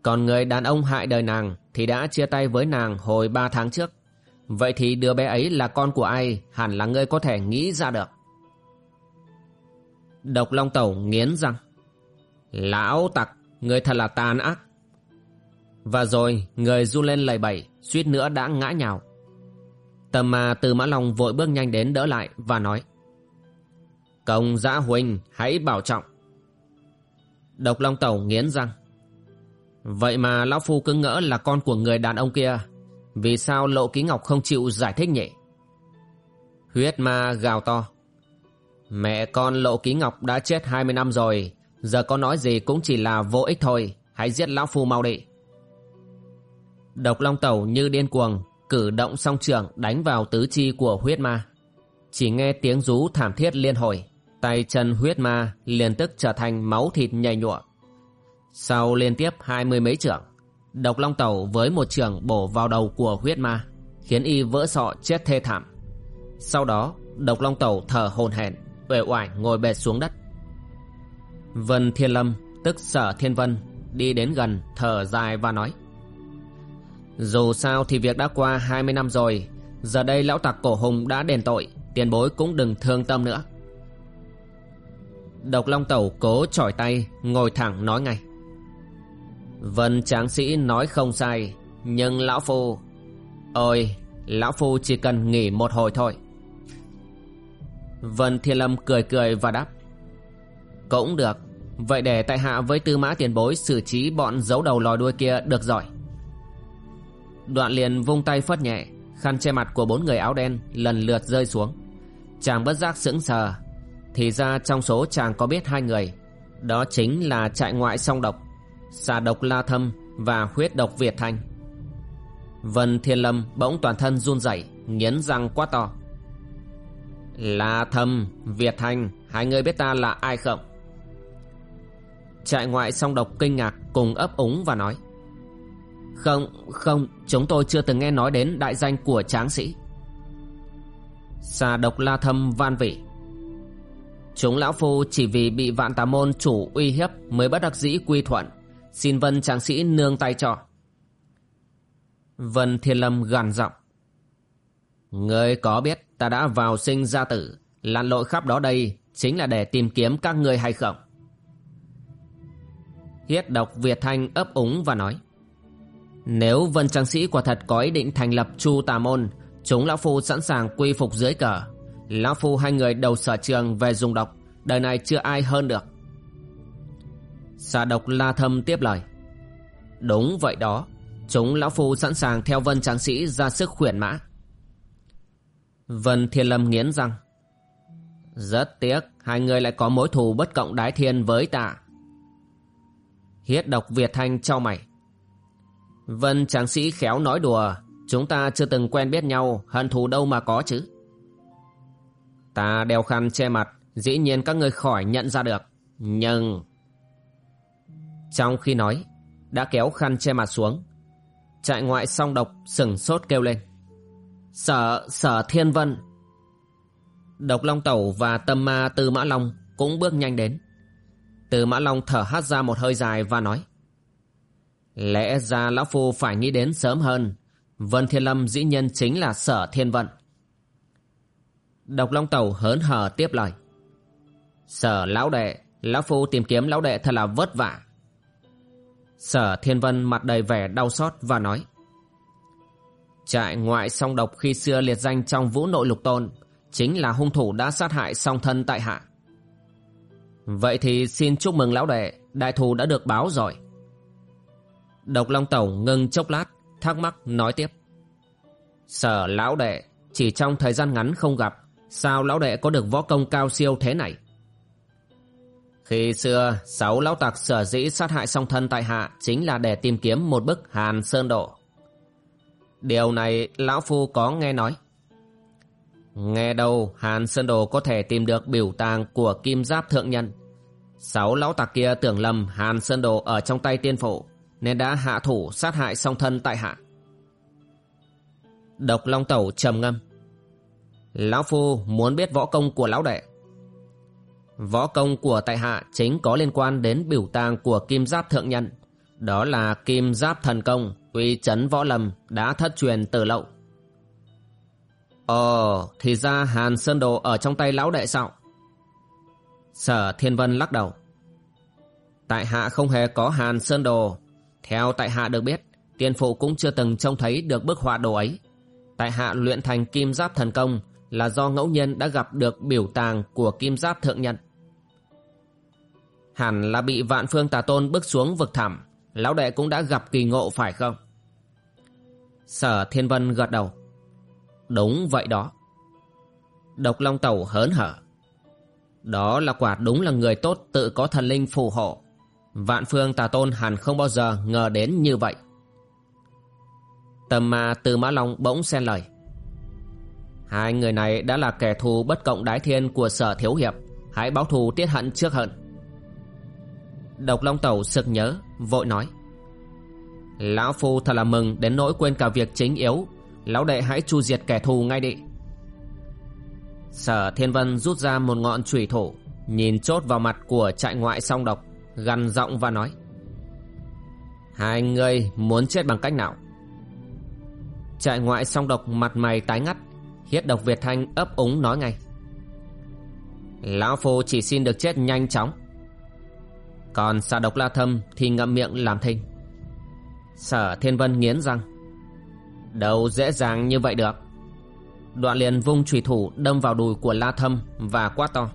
Còn người đàn ông hại đời nàng thì đã chia tay với nàng hồi 3 tháng trước. Vậy thì đứa bé ấy là con của ai hẳn là ngươi có thể nghĩ ra được. Độc Long Tẩu nghiến răng. Lão tặc, người thật là tàn ác. Và rồi người du lên lầy bẩy, suýt nữa đã ngã nhào. Tầm mà từ Mã Long vội bước nhanh đến đỡ lại và nói. Công giã huynh, hãy bảo trọng. Độc Long Tẩu nghiến răng. Vậy mà Lão Phu cứ ngỡ là con của người đàn ông kia Vì sao Lộ Ký Ngọc không chịu giải thích nhỉ Huyết ma gào to Mẹ con Lộ Ký Ngọc đã chết 20 năm rồi Giờ có nói gì cũng chỉ là vô ích thôi Hãy giết Lão Phu mau đi Độc Long Tẩu như điên cuồng Cử động song trưởng đánh vào tứ chi của huyết ma Chỉ nghe tiếng rú thảm thiết liên hồi Tay chân huyết ma liền tức trở thành máu thịt nhầy nhụa sau liên tiếp hai mươi mấy trưởng, độc long tẩu với một trưởng bổ vào đầu của huyết ma, khiến y vỡ sọ chết thê thảm. Sau đó, độc long tẩu thở hồn hển, uể oải ngồi bệt xuống đất. Vân Thiên Lâm, tức Sở Thiên Vân, đi đến gần, thở dài và nói. Dù sao thì việc đã qua hai mươi năm rồi, giờ đây lão tặc cổ hùng đã đền tội, tiền bối cũng đừng thương tâm nữa. Độc Long Tẩu cố chỏi tay, ngồi thẳng nói ngay. Vân tráng sĩ nói không sai Nhưng lão phu Ôi Lão phu chỉ cần nghỉ một hồi thôi Vân Thiên Lâm cười cười và đáp Cũng được Vậy để tại hạ với tư mã tiền bối xử trí bọn giấu đầu lòi đuôi kia được rồi Đoạn liền vung tay phất nhẹ Khăn che mặt của bốn người áo đen lần lượt rơi xuống Chàng bất giác sững sờ Thì ra trong số chàng có biết hai người Đó chính là trại ngoại song độc xà độc la thâm và huyết độc Việt Thanh. Vân Thiên Lâm bỗng toàn thân run rẩy, nghiến răng quá to. La thâm, Việt Thanh, hai người biết ta là ai không? Trại ngoại song độc kinh ngạc cùng ấp úng và nói. Không, không, chúng tôi chưa từng nghe nói đến đại danh của tráng sĩ. Xà độc la thâm van vỉ. Chúng lão phu chỉ vì bị vạn tà môn chủ uy hiếp mới bất đắc dĩ quy thuận Xin Vân tráng sĩ nương tay cho. Vân Thiên Lâm gằn giọng. Ngươi có biết ta đã vào sinh ra tử, lặn lội khắp đó đây chính là để tìm kiếm các ngươi hay không? Hiết độc Việt Thanh ấp úng và nói. Nếu Vân Trang Sĩ quả thật có ý định thành lập Chu Tà Môn, chúng Lão Phu sẵn sàng quy phục dưới cờ. Lão Phu hai người đầu sở trường về dùng độc, đời này chưa ai hơn được. Xà độc la thâm tiếp lời Đúng vậy đó Chúng lão phu sẵn sàng theo vân tráng sĩ ra sức khuyển mã Vân thiên lâm nghiến răng Rất tiếc Hai người lại có mối thù bất cộng đái thiên với ta Hiết độc Việt Thanh trao mày. Vân tráng sĩ khéo nói đùa Chúng ta chưa từng quen biết nhau Hận thù đâu mà có chứ. Ta đeo khăn che mặt Dĩ nhiên các người khỏi nhận ra được Nhưng trong khi nói Đã kéo khăn che mặt xuống Trại ngoại song độc sừng sốt kêu lên. Sở, sở thiên vân. Độc Long Tẩu và Tâm Ma Tư Mã Long cũng bước nhanh đến từ Mã Long thở hắt ra một hơi dài và nói, Lẽ ra Lão Phu phải nghĩ đến sớm hơn. Vân Thiên Lâm dĩ nhân chính là sở thiên vận. Độc Long tàu hớn hở tiếp lời, Sở Lão Đệ, Lão Phu tìm kiếm Lão Đệ thật là vất vả. Sở Thiên Vân mặt đầy vẻ đau xót và nói, Trại ngoại song độc khi xưa liệt danh trong vũ nội lục tôn, chính là hung thủ đã sát hại song thân tại hạ. Vậy thì xin chúc mừng lão đệ, đại thù đã được báo rồi. Độc Long Tẩu ngưng chốc lát, thắc mắc nói tiếp. Sở lão đệ, chỉ trong thời gian ngắn không gặp, sao lão đệ có được võ công cao siêu thế này? Khi xưa, sáu lão tặc sở dĩ sát hại song thân tại hạ chính là để tìm kiếm một bức hàn sơn độ. Điều này lão phu có nghe nói. Nghe đâu Hàn Sơn Đồ có thể tìm được biểu tàng của kim giáp thượng nhân. Sáu lão tặc kia tưởng lầm Hàn Sơn Đồ ở trong tay tiên phụ nên đã hạ thủ sát hại song thân tại hạ. Độc Long Tẩu trầm ngâm. Lão Phu muốn biết võ công của lão đệ. Võ công của tại hạ chính có liên quan đến biểu tàng của kim giáp thượng nhân. Đó là kim giáp thần công, uy chấn võ lâm đã thất truyền từ lậu. Ồ, thì ra Hàn Sơn Đồ ở trong tay lão đệ sao? Sở Thiên Vân lắc đầu. Tại hạ không hề có Hàn Sơn Đồ. Theo tại hạ được biết, tiên phụ cũng chưa từng trông thấy được bức họa đồ ấy. Tại hạ luyện thành kim giáp thần công là do ngẫu nhiên đã gặp được biểu tàng của kim giáp thượng nhân. Hẳn là bị vạn phương tà tôn bước xuống vực thẳm, lão đệ cũng đã gặp kỳ ngộ phải không? Sở Thiên Vân gật đầu. Đúng vậy đó. Độc Long Tẩu hớn hở. Đó là quả đúng là người tốt tự có thần linh phù hộ. Vạn phương tà tôn hẳn không bao giờ ngờ đến như vậy. Tầm mà từ Mã Long bỗng xen lời. Hai người này đã là kẻ thù bất cộng đái thiên của sở thiếu hiệp. Hãy báo thù tiết hận trước hận. Độc Long Tẩu sực nhớ, vội nói. Lão Phu thật là mừng đến nỗi quên cả việc chính yếu Lão đệ hãy chu diệt kẻ thù ngay đi. Sở Thiên Vân rút ra một ngọn trùy thủ Nhìn chốt vào mặt của trại ngoại song độc, Gằn giọng và nói, Hai người muốn chết bằng cách nào? Trại ngoại song độc mặt mày tái ngắt, Hiết độc Việt Thanh ấp úng nói ngay, Lão Phu chỉ xin được chết nhanh chóng. Còn xà độc la thâm thì ngậm miệng làm thinh. Sở Thiên Vân nghiến răng Đâu dễ dàng như vậy được. Đoạn liền vung trùy thủ đâm vào đùi của La Thâm và quát to.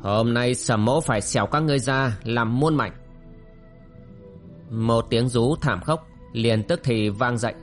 Hôm nay sầm mẫu phải xẻo các ngươi ra làm muôn mảnh. Một tiếng rú thảm khốc liền tức thì vang dậy.